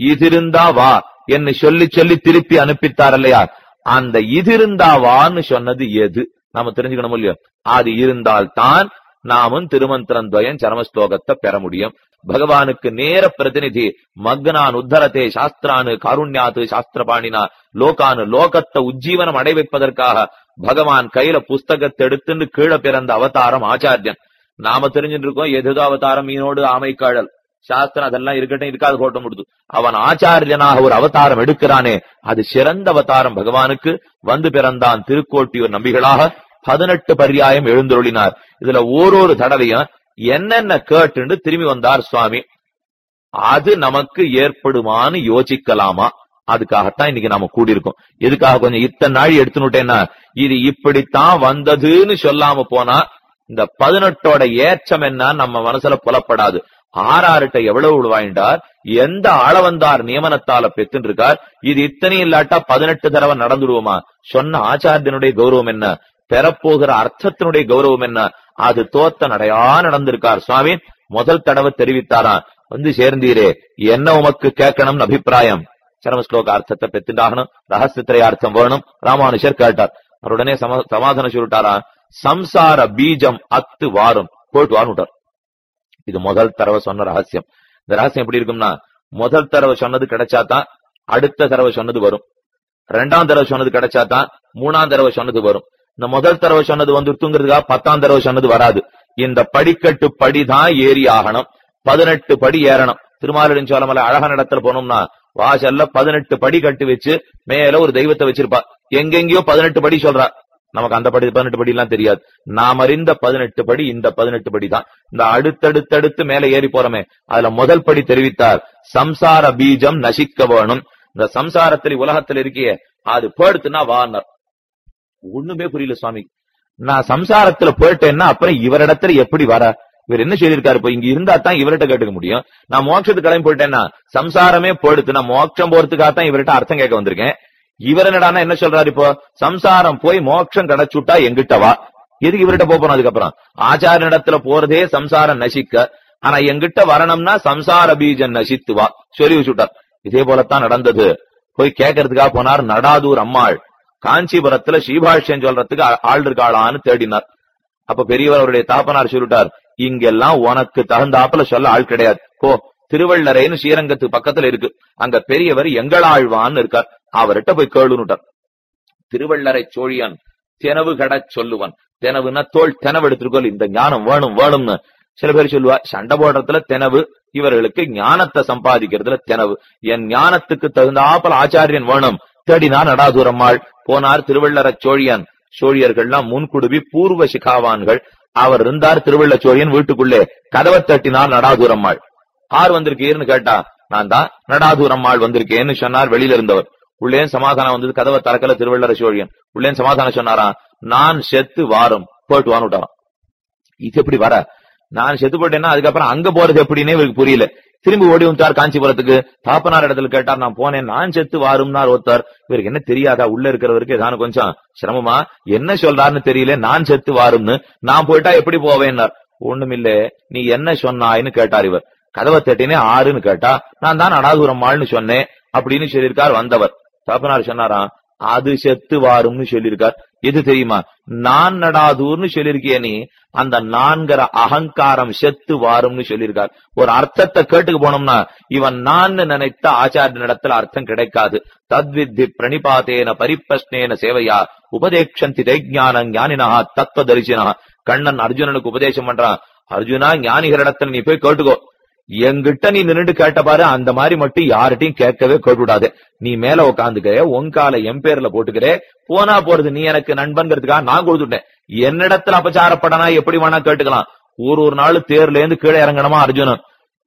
இதிருந்தா வா என்று சொல்லி சொல்லி திருப்பி அனுப்பித்தார் இல்லையா? அந்த இதிருந்தா வான்னு சொன்னது எது? நாம தெரிஞ்சுக்கணும் இல்லையோ? அது இருந்தால்தான் நாமும் திருமந்திரம் துவயம் சரமஸ்லோகத்தை பெற முடியும். பகவானுக்கு நேர பிரதிநிதி மக்னான் உத்தரத்தே சாஸ்திரானு காருண்யாத்து சாஸ்திரபாணினா லோகானு லோகத்தை உஜ்ஜீவனம் அடைவிப்பதற்காக பகவான் கையில புஸ்தகத்தை எடுத்துன்னு கீழே பிறந்த அவதாரம் ஆச்சாரியன். நாம தெரிஞ்சுட்டு இருக்கோம் எதுதோ அவதாரம் மீனோடு ஆமைக்காழல் சாஸ்திரம் அதெல்லாம் இருக்கட்டும் இருக்காது போட்ட முடியுது அவன் ஆச்சாரியனாக ஒரு அவதாரம் எடுக்கிறானே அது சிறந்த அவதாரம் பகவானுக்கு. வந்து பிறந்தான் திருக்கோட்டியூர் நம்பிகளாக பதினெட்டு பரியாயம் எழுந்தருளினார். இதுல ஓரொரு தடவையும் என்னென்ன கேட்டுன்னு திரும்பி வந்தார் சுவாமி. அது நமக்கு ஏற்படுமான்னு யோசிக்கலாமா? அதுக்காகத்தான் இன்னைக்கு நாம கூடியிருக்கோம். எதுக்காக கொஞ்சம் இத்தனை நாள் எடுத்துனுட்டேன்னா இது இப்படித்தான் வந்ததுன்னு சொல்லாம போனா இந்த பதினெட்டோட ஏற்றம் என்ன நம்ம மனசுல புலப்படாது. ஆறாறுட்ட எவ்வளவு உழுவாயின்றார் எந்த அளவந்தார் நியமனத்தால பெத்துட்டு இருக்கார் இது இத்தனை இல்லாட்டா பதினெட்டு தடவை நடந்துடுவோமா? சொன்ன ஆச்சாரியனுடைய கௌரவம் என்ன? பெறப்போகிற அர்த்தத்தினுடைய கௌரவம் என்ன? அது தோத்த நடையா நடந்திருக்கார். சுவாமி முதல் தடவை தெரிவித்தாராம். வந்து சேர்ந்தீரே என்ன உமக்கு கேட்கணும்னு அபிப்பிராயம்? சரம ஸ்லோக அர்த்தத்தை பெத்துண்டாகணும் ரகசியத்திரை அர்த்தம் வேணும். ராமானுஷர் கேட்டார். அவர் உடனே சமாதானம் சொல்லிட்டாரா சம்சார பீஜம் அத்து வாரும். போட்டு வாருட்டார் இது முதல் தடவை சொன்ன ரகசியம். இந்த ரகசியம் எப்படி இருக்கும்னா முதல் தடவை சொன்னது கிடைச்சாதான் அடுத்த தடவை சொன்னது வரும். ரெண்டாம் தடவை சொன்னது கிடைச்சாதான் மூணாம் தடவை சொன்னது வரும். இந்த முதல் தடவை சொன்னது வந்துருத்துங்கிறதுக்காக பத்தாம் தடவை சொன்னது வராது. இந்த படிக்கட்டு படிதான் ஏறி ஆகணும். பதினெட்டு படி ஏறணும். திருமாலிடன் சோழமலை அழகான இடத்துல போனோம்னா வாசல்ல பதினெட்டு படி கட்டி வச்சு மேல ஒரு தெய்வத்தை வச்சிருப்பா. எங்கெங்கயோ பதினெட்டு படி சொல்றா. நமக்கு அந்த படி பதினெட்டு படி எல்லாம் தெரியாது. நாம் அறிந்த பதினெட்டு படி இந்த பதினெட்டு படி தான் இந்த அடுத்தடுத்தடுத்து மேல ஏறி போறோமே. அதுல முதல் படி தெரிவித்தார். சம்சார பீஜம் நசிக்க வேணும். இந்த சம்சாரத்தில் உலகத்தில் இருக்கிய அது போடுத்துனா வானர். ஒண்ணுமே புரியல சுவாமி. நான் சம்சாரத்துல போயிட்டேன்னா அப்புறம் இவரிடத்துல எப்படி வர? இவர் என்ன சொல்லியிருக்காரு இப்ப இங்க இருந்தா தான் இவர்கிட்ட கேட்டுக்க முடியும். நான் மோட்சத்துக்கு கிளம்பி போயிட்டேன்னா சம்சாரமே போடுத்து நான் மோட்சம் போறதுக்காக தான் இவர்கிட்ட அர்த்தம் கேட்க வந்திருக்கேன். இவர் என்னடானா என்ன சொல்றாரு இப்போ? சம்சாரம் போய் மோட்சம் கிடைச்சுட்டா எங்கிட்டவா எதுக்கு இவர்கிட்ட போறோம் அதுக்கப்புறம்? ஆச்சார இடத்துல போறதே சம்சாரம் நசிக்க. ஆனா எங்கிட்ட வரணும்னா சம்சார பீஜன் நசித்து வா. சொல்லி வச்சுட்டார். இதே போலத்தான் நடந்தது. போய் கேட்கறதுக்காக போனார் நடாதூர் அம்மாள். காஞ்சிபுரத்துல ஸ்ரீபாஷ்யம் சொல்றதுக்கு ஆள் இருக்காளான்னு தேடினார். அப்ப பெரியவர் அவருடைய தாப்பனார் சொல்லிட்டார் இங்கெல்லாம் உனக்கு தகுந்தாப்புல சொல்ல ஆள் கிடையாது. போ திருவள்ளரைன்னு ஸ்ரீரங்கத்து பக்கத்துல இருக்கு. அங்க பெரியவர் எங்களாழ்வான்னு இருக்கார். அவர்கிட்ட போய் கேளுனுட்டார் திருவள்ளரை சோழியன் தெனவு கட சொல்லுவன். தெனவுன்னா தோல் தெனவு எடுத்திருக்கோல் இந்த ஞானம் வேணும் வேணும்னு. சில பேர் சொல்லுவா சண்டை போடுறதுல தெனவு இவர்களுக்கு ஞானத்தை சம்பாதிக்கிறதுல தெனவு. என் ஞானத்துக்கு தகுந்தாப்பல ஆச்சாரியன் வேணும். தேடினார் நடாதுரம்மாள். போனார் திருவள்ளர சோழியன். சோழியர்கள்லாம் முன்குடுவி பூர்வ சிகாவான்கள். அவர் இருந்தார் திருவள்ள சோழியன் வீட்டுக்குள்ளே கதவை தட்டினார் நடாதூரம்மாள் ஆர் வந்திருக்கீர்னு கேட்டா நான் தான் நடாதூரம்மாள் வந்திருக்கேன்னு சொன்னார் வெளியில இருந்தவர் உள்ளே சமாதானம் வந்தது கதவை தரக்கல திருவள்ளர சோழியன். உள்ளே சமாதானம் சொன்னாராம் நான் செத்து வாரும். போட்டு வானுட்டாராம் இது எப்படி வர? நான் செத்து போட்டேன்னா அதுக்கப்புறம் அங்க போறது எப்படின்னு இவருக்கு புரியல. திரும்பி ஓடி வந்தார் காஞ்சிபுரத்துக்கு. தாப்பனார் இடத்துல கேட்டார் நான் போனேன் நான் செத்து வாரும்னார் ஒருத்தர். இவருக்கு என்ன தெரியாதா? உள்ள இருக்கிறவருக்கு ஏதாவது கொஞ்சம் சிரமமா? என்ன சொல்றாருன்னு தெரியல நான் செத்து வாரும்னு நான் போயிட்டா எப்படி போவேன்னார். ஒண்ணுமில்ல நீ என்ன சொன்னாய்ன்னு கேட்டார் இவர். கதவை தட்டினே ஆறுன்னு கேட்டா நான் தான் அடாதுரம்மாள்னு சொன்னேன் அப்படின்னு சொல்லியிருக்கார் வந்தவர். தாப்பனார் சொன்னாராம் அது செத்து வாரும்னு சொல்லியிருக்கார். எது தெரியுமா? நான் நடாதூர்னு சொல்லியிருக்கிய நீ அந்த நான்கிற அகங்காரம் செத்து வாரும்னு சொல்லியிருக்கார். ஒரு அர்த்தத்தை கேட்டுக்கு போனோம்னா இவன் நான் நினைத்த ஆச்சாரிய நடத்துல அர்த்தம் கிடைக்காது. தத்வித்தி பிரணிபாத்தேன பரிப்பிரஷ்னேன சேவையா உபதேக்ஷந்தி தைஜான ஞானினா தத்துவ தரிசினா கண்ணன் அர்ஜுனனுக்கு உபதேசம் பண்றான். அர்ஜுனா ஞானிகரிடத்துல நீ போய் கேட்டுக்கோ. என்கிட்ட நீ நின்னுட்டு கேட்ட பாரு அந்த மாதிரி மட்டும் யார்கிட்டையும் கேட்கவே கேட்டுடாது நீ மேல உட்காந்துக்கிற உன் காலை என் பேர்ல போட்டுக்கிற. போனா போறது நீ எனக்கு நண்பன்கிறதுக்காக நான் கொடுத்துட்டேன். என்னிடத்துல அபச்சாரப்படனா எப்படி வேணா கேட்டுக்கலாம். ஒரு ஒரு நாள் தேர்ல இருந்து கீழே இறங்கணுமா அர்ஜுனன்?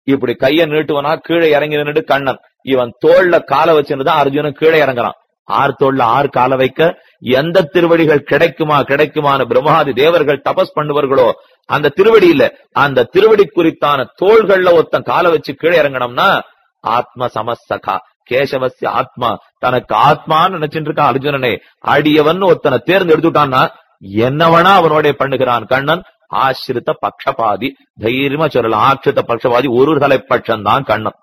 இப்படி கைய நீட்டுவனா கீழே இறங்கி நின்னுட்டு கண்ணன். இவன் தோல்ல காலை வச்சுதான் அர்ஜுனன் கீழே இறங்குறான். ஆறு தோல்ல ஆறு காலை வைக்க எந்த திருவடிகள் கிடைக்குமா கிடைக்குமான பிரம்மாதி தேவர்கள் தபஸ் பண்ணுவார்களோ அந்த திருவடி இல்ல அந்த திருவடி குறித்தான தோள்கள்ல ஒருத்தன் காலை வச்சு கீழே இறங்கணும்னா ஆத்ம சமசகா கேசவசிய ஆத்மா. தனக்கு ஆத்மான்னு நினைச்சிட்டு இருக்கான் அர்ஜுனனே. அடியவன் ஒருத்தனை தேர்ந்தெடுத்துட்டான்னா என்னவனா அவனோட பண்ணுகிறான் கண்ணன். ஆசிரித்த பக்ஷபாதி. தைரியமா சொல்லலாம். ஆசிரித்த பக்ஷபாதி ஒரு தலைப்பட்சம் தான் கண்ணன்.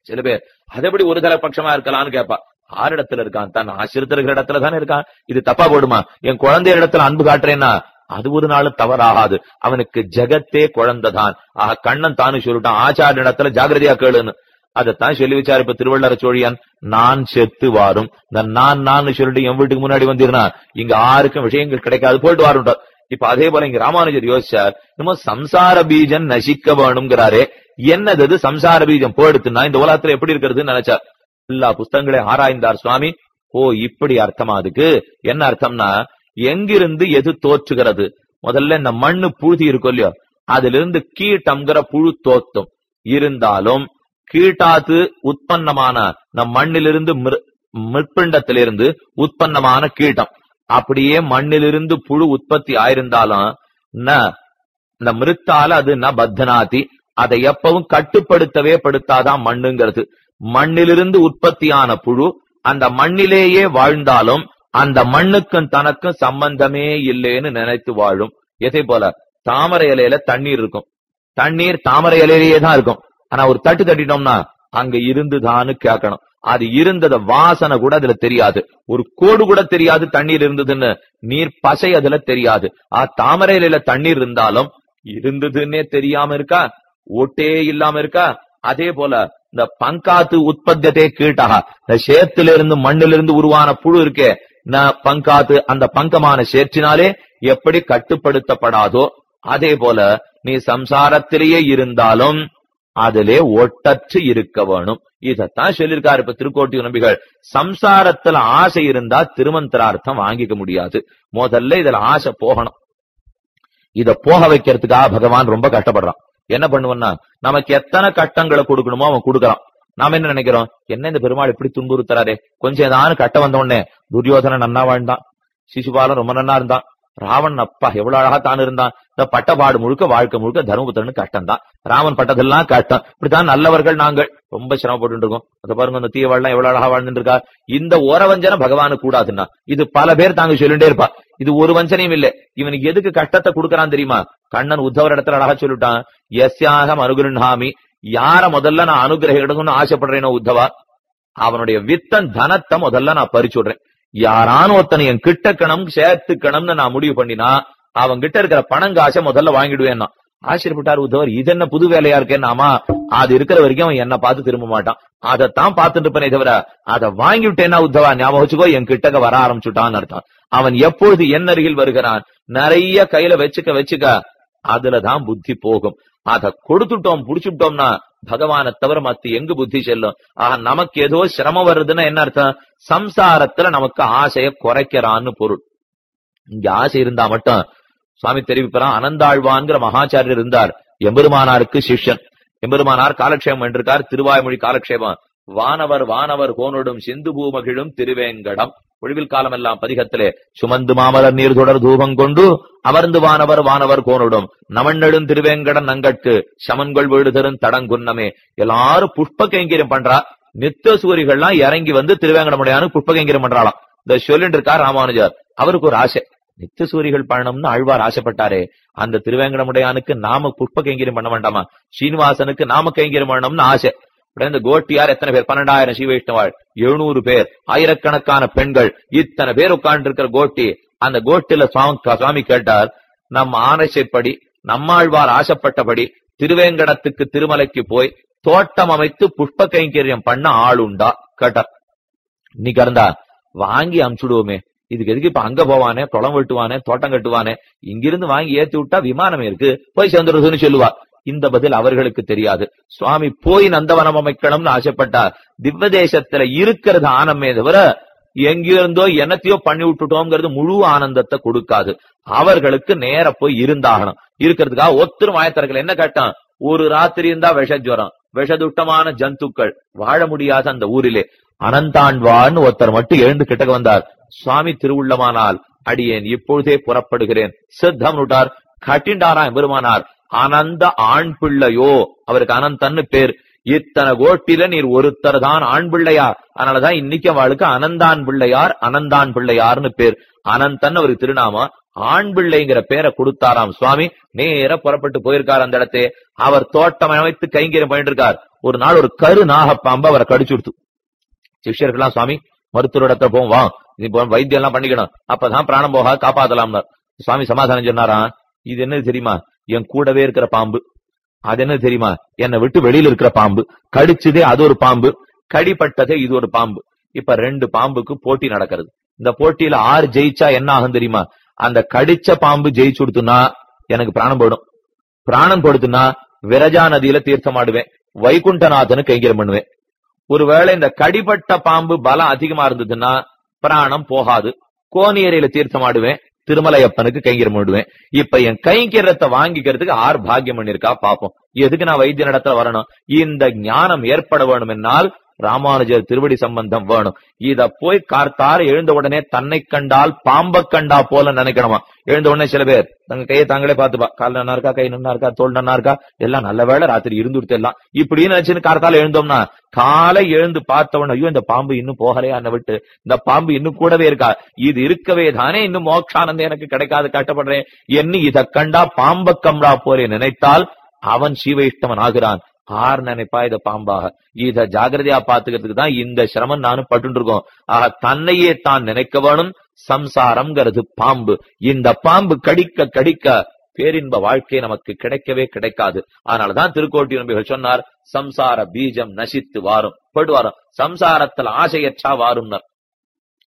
சில பேர் அதபடி எப்படி ஒரு தலைப்பட்சமா இருக்கலாம்னு கேட்பா. ஆறு இடத்துல இருக்கான்? தன் ஆசிரியர் இருக்கிற இடத்துல தானே இருக்கான். இது தப்பா போடுமா? என் குழந்தைய இடத்துல அன்பு காட்டுறேன்னா அது ஒரு நாளும் தவறாகாது. அவனுக்கு ஜெகத்தே குழந்தைதான். ஆக கண்ணன் தானு சொல்லிட்டான் ஆச்சார இடத்துல ஜாகிரதையா கேளுன்னு. அதைத்தான் சொல்லி வச்சாரு இப்ப திருவள்ளர சோழியன் நான் செத்து வாரும். இந்த நான் நான் சொல்லிட்டு என் வீட்டுக்கு முன்னாடி வந்திருந்தா இங்க ஆருக்கும் விஷயங்கள் கிடைக்காது போயிட்டு வாருட்டார் இப்ப அதே போல இங்க ராமானுஜர் யோசிச்சார் நம்ம சம்சார பீஜன் நசிக்க வேணுங்கிறாரே என்னது அது சம்சார பீஜம்? போயிடுத்துன்னா இந்த உலகத்துல எப்படி இருக்கிறதுன்னு நினைச்சார். எல்லா புஸ்தங்களையும் ஆராய்ந்தார் சுவாமி. ஓ இப்படி அர்த்தமா அதுக்கு? என்ன அர்த்தம்னா எங்கிருந்து எது தோற்றுகிறது? முதல்ல இந்த மண்ணு புழுதி இருக்கும் இல்லையோ அதுல இருந்து கீட்டம்ங்கிற புழு தோத்தும். இருந்தாலும் கீட்டாது உற்பத்தமான நம் மண்ணிலிருந்து மிரு- உற்பத்தமான கீட்டம். அப்படியே மண்ணிலிருந்து புழு உற்பத்தி ஆயிருந்தாலும் இந்த மிருத்தால அது ந பத்னாதி அதை எப்பவும் கட்டுப்படுத்தவே படுத்தாதான் மண்ணுங்கிறது. மண்ணிலிருந்து உற்பத்தியான புழு அந்த மண்ணிலேயே வாழ்ந்தாலும் அந்த மண்ணுக்கும் தனக்கும் சம்பந்தமே இல்லைன்னு நினைத்து வாழும். எதை போல? தாமரை இலையில தண்ணீர் இருக்கும். தண்ணீர் தாமரை இலையிலேயே தான் இருக்கும். ஆனா ஒரு தட்டு தட்டிட்டோம்னா அங்க இருந்துதான்னு கேட்கணும். அது இருந்தத வாசனை கூட அதுல தெரியாது. ஒரு கோடு கூட தெரியாது தண்ணீர் இருந்ததுன்னு. நீர் பசை அதுல தெரியாது. ஆ தாமரை இலையில தண்ணீர் இருந்தாலும் இருந்ததுன்னே தெரியாம இருக்கா? ஓட்டே இல்லாம இருக்கா? அதே போல இந்த பங்காத்து உற்பத்தியத்தை கீட்டாக. இந்த சேத்துல இருந்து மண்ணிலிருந்து உருவான புழு இருக்கே. பங்காத்து அந்த பங்கமான சேற்றினாலே எப்படி கட்டுப்படுத்தப்படாதோ அதே போல நீ சம்சாரத்திலேயே இருந்தாலும் அதிலே ஒட்டற்று இருக்க வேணும். இதத்தான் சொல்லியிருக்காரு இப்ப திருக்கோட்டி நம்பிகள். சம்சாரத்துல ஆசை இருந்தா திருமந்திரார்த்தம் வாங்கிக்க முடியாது. முதல்ல இதுல ஆசை போகணும். இத போக வைக்கிறதுக்காக பகவான் ரொம்ப கஷ்டப்படுறான். என்ன பண்ணுவன்னா நமக்கு எத்தனை கட்டங்களை கொடுக்கணுமோ அவன் கொடுக்கறான். நாம என்ன நினைக்கிறோம்? என்ன இந்த பெருமாள் இப்படி துன்புறுத்துறாரு? கொஞ்சம் ஏதாவது கட்ட வந்த உடனே துரியோதனன் நன்னா வாழ்ந்தான். சிசுபாலன் ரொம்ப நன்னா இருந்தான். ராவன் அப்பா எவ்வளவு அழகா தான் இருந்தான். இந்த பட்டப்பாடு முழுக்க வாழ்க்கை முழுக்க தர்மபுத்திரனு கஷ்டம் தான் ராமன் பட்டதெல்லாம் கஷ்டம். இப்படித்தான் நல்லவர்கள் நாங்கள். ரொம்ப சிரமப்பட்டு இருக்கோம் அதை பாருங்க அந்த தீயவாள்லாம் எவ்வளவு அழகா வாழ்ந்துட்டு இருக்கா இந்த வஞ்சனம் பகவானு கூடாதுன்னா. இது பல பேர் தாங்க சொல்லிட்டே இருப்பா. இது ஒரு வஞ்சனையும் இல்ல. இவனுக்கு எதுக்கு கஷ்டத்தை கொடுக்கறான் தெரியுமா? கண்ணன் உத்தவர் இடத்துல அழகா சொல்லிட்டான். எஸ்யாக அனுகிருண்ணாமி யார முதல்ல நான் அனுகிரகிடணும்னு ஆசைப்படுறேனோ உத்தவா? அவனுடைய வித்தன் தனத்தை முதல்ல நான் பறிச்சு விடுறேன் யாரான ஒருத்தனை என் கிட்டக்கணும் சேர்த்துக்கணும்னு நான் முடிவு பண்ணினா அவன் கிட்ட இருக்கிற பணங்காசை முதல்ல வாங்கிடுவேன் ஆச்சரியப்பட்டார் உத்தவர் இது என்ன புது வேலையா இருக்கேன் ஆமா அது இருக்கிற வரைக்கும் அவன் என்ன பார்த்து திரும்ப மாட்டான். அதைத்தான் பார்த்துட்டு இருப்பனே தவிர அதை வாங்கி விட்டேன்னா உத்தவா ஞாபகம் வச்சுக்கோ என் கிட்டக்க வர ஆரம்பிச்சுட்டான்னு அர்த்தம். அவன் எப்பொழுது என் அருகில் வருகிறான்? நிறைய கையில வச்சுக்க வச்சுக்க அதுலதான் புத்தி போகும். அத கொடுத்துட்டோம் புடிச்சுட்டோம்னா பகவான தவிர மத்த எங்க புத்தி செல்லும்? ஆக நமக்கு ஏதோ சிரமம் வருதுன்னா என்ன அர்த்தம்? சம்சாரத்துல நமக்கு ஆசைய குறைக்கிறான்னு பொருள். இங்க ஆசை இருந்தா மட்டும் சுவாமி தெரிவிப்பான் அனந்தாழ்வான்கிற மகாச்சாரியர் இருந்தார். எம்பெருமானாருக்கு சிஷ்யன். எம்பெருமானார் காலக்ஷேபம் என்றிருக்கார். திருவாய்மொழி காலக்ஷேபம். வானவர் வானவர் கோனோடும் சிந்து பூமகிழும் திருவேங்கடம். ஒழிவில் காலமெல்லாம் பதிகத்திலே சுமந்து மாமலர் நீர் தொடர் தூபம் கொண்டு அமர்ந்து வானவர் வானவர் கோனுடும் நமன்னெடும் திருவேங்கடன் நங்கட்கு சமன்கொள் வீடு தரும் தடங்குன்னமே எல்லாரும் புஷ்ப கைங்கரியம் பண்றா நித்த சூரிகள்லாம் இறங்கி வந்து திருவேங்கடமுடையானு புஷ்ப கைங்கரியம் பண்றாளாம் இந்த சொல்லிட்டு இருக்கார் ராமானுஜர் அவருக்கு ஒரு ஆசை நித்த சூரிகள் பண்ணணும்னு ஆழ்வார் ஆசைப்பட்டாரே அந்த திருவேங்கடமுடையானுக்கு நாம புஷ்ப கைங்கரியம் பண்ண வேண்டாமா ஸ்ரீனிவாசனுக்கு நாம கைங்கரியம் பண்ணணும்னு ஆசை இந்த கோட்டியார் எத்தனை பேர்? பன்னெண்டாயிரம் ஸ்ரீவைஷ்ணவாள் எழுநூறு பேர். ஆயிரக்கணக்கான பெண்கள். இத்தனை பேர் உட்கார்ந்து இருக்கிற கோட்டி. அந்த கோட்டில சுவாமி கேட்டார் நம் ஆணைசைப்படி நம்மாழ்வார் ஆசைப்பட்டபடி திருவேங்கடத்துக்கு திருமலைக்கு போய் தோட்டம் அமைத்து புஷ்ப கைங்கரியம் பண்ண ஆளுண்டா கேட்டார். நீ கறந்தா வாங்கி அமுச்சுடுவோமே. இதுக்கு எதுக்கு இப்ப அங்க போவானே குளம் வெட்டுவானே தோட்டம் கட்டுவானே? இங்கிருந்து வாங்கி ஏத்தி விட்டா விமானம் இருக்கு. போய் சேர்ந்துருதுன்னு சொல்லுவா. இந்த பதில் அவர்களுக்கு தெரியாது. சுவாமி போய் நந்தவனம் அமைக்கணும்னு ஆசைப்பட்டார். திவ்ய தேசத்துல இருக்கிறது ஆனமே தவிர எங்கிருந்தோ என்னத்தையோ பண்ணி விட்டுட்டோங்கிறது முழு ஆனந்தத்தை கொடுக்காது. அவர்களுக்கு நேர போய் இருந்தாகணும். இருக்கிறதுக்காக ஒத்தரும் வாயத்திறக்கல என்ன கேட்டான் ஒரு ராத்திரி இருந்தா விஷஜுவரம். விஷதுட்டமான ஜந்துக்கள். வாழ முடியாத அந்த ஊரிலே. அனந்தாண்வான்னு ஒருத்தர் மட்டும் எழுந்து கிட்டக்க வந்தார். சுவாமி திருவுள்ளமானால் அடியேன் இப்பொழுதே புறப்படுகிறேன். சித்தம் விட்டார் கட்டிண்டாரா பெருமானார் அனந்த ஆண் பிள்ளையோ? அவருக்கு அனந்தன்னு பேர். இத்தனை கோட்டில நீர் ஒருத்தர் தான் ஆண் பிள்ளையார். அதனாலதான் இன்னைக்கு அவளுக்கு அனந்தான் பிள்ளையார் அனந்தான் பிள்ளையார்னு பேர். அனந்தன் அவருக்கு திருநாம ஆண் பிள்ளைங்கிற பேரை கொடுத்தாராம் சுவாமி. நேர புறப்பட்டு போயிருக்கார் அந்த இடத்தே. அவர் தோட்டம் அமைத்து கைங்கரியம் பண்ணிட்டு இருக்கார் ஒரு நாள் ஒரு கரு நாகப்பாம்பு அவரை கடிச்சு கொடுத்து. சிஷ்யர்கள்லாம் சுவாமி மருத்துவ இடத்துல போவோம் வா. போ வைத்தியம் எல்லாம் பண்ணிக்கணும். அப்பதான் பிராணம் போக காப்பாத்தலாம்னார். சுவாமி சமாதானம் சொன்னாரா இது என்னது தெரியுமா? என் கூடவே இருக்கிற பாம்பு. அது என்ன தெரியுமா? என்னை விட்டு வெளியில இருக்கிற பாம்பு. கடிச்சதே அது ஒரு பாம்பு. கடிப்பட்டதே இது ஒரு பாம்பு. இப்ப ரெண்டு பாம்புக்கு போட்டி நடக்கிறது. இந்த போட்டியில ஆறு ஜெயிச்சா என்ன ஆகும் தெரியுமா? அந்த கடிச்ச பாம்பு ஜெயிச்சு கொடுத்துனா எனக்கு பிராணம் போடும் பிராணம் கொடுத்துனா விரஜா நதியில தீர்த்தமாடுவேன் வைகுண்டநாதனு கைங்கரம் பண்ணுவேன். ஒருவேளை இந்த கடிப்பட்ட பாம்பு பலம் அதிகமா இருந்ததுன்னா பிராணம் போகாது. கோணியறையில தீர்த்தமாடுவேன் திருமலையப்பனுக்கு கைங்கரம் பண்ணுவேன் இப்ப என் கைங்கரத்தை வாங்கிக்கிறதுக்கு ஆர் பாக்கியம் பண்ணிருக்கா பாப்போம் எதுக்கு நான் வைத்திய நடத்த வரணும்? இந்த ஞானம் ஏற்பட வேணும் என்னால் ராமானுஜர் திருவடி சம்பந்தம் வேணும். இத போய் கார்த்தார எழுந்த உடனே தன்னை கண்டால் பாம்ப கண்டா போல நினைக்கணுமா? எழுந்த உடனே சில பேர் தங்க கையை தாங்களே பாத்துப்பா கால் நன்னா இருக்கா கை நன்னா இருக்கா தோல் நன்னா இருக்கா? எல்லாம் நல்ல வேளை ராத்திரி இருந்துட்டு எல்லாம் இப்படின்னு நினைச்சுன்னு கார்த்தால எழுந்தோம்னா காலை எழுந்து பார்த்தவன ஐயோ இந்த பாம்பு இன்னும் போகலையா என்ன விட்டு? இந்த பாம்பு இன்னும் கூடவே இருக்கா? இது இருக்கவே தானே இன்னும் மோட்சானந்தம் எனக்கு கிடைக்காது கட்டப்படுறேன் என்ன இத கண்டா பாம்ப கம்ரா போரே நினைத்தால் அவன் சீவைஷ்டவன் ஆகிறான். ஆர் நினைப்பா இத பாம்பாக. இத ஜாகிரதையா பாத்துக்கிறதுக்கு தான் இந்த சிரமம் நானும் பட்டு இருக்கோம். ஆக தன்னையே தான் நினைக்க வேணும். சம்சாரம்ங்கிறது பாம்பு. இந்த பாம்பு கடிக்க கடிக்க பேரின்ப வாழ்க்கை நமக்கு கிடைக்கவே கிடைக்காது. அதனாலதான் திருக்கோட்டி நம்பிகள் சொன்னார் சம்சார பீஜம் நசித்து வாரும். படுவாரும் சம்சாரத்துல ஆசையற்றா வாரும்னர்.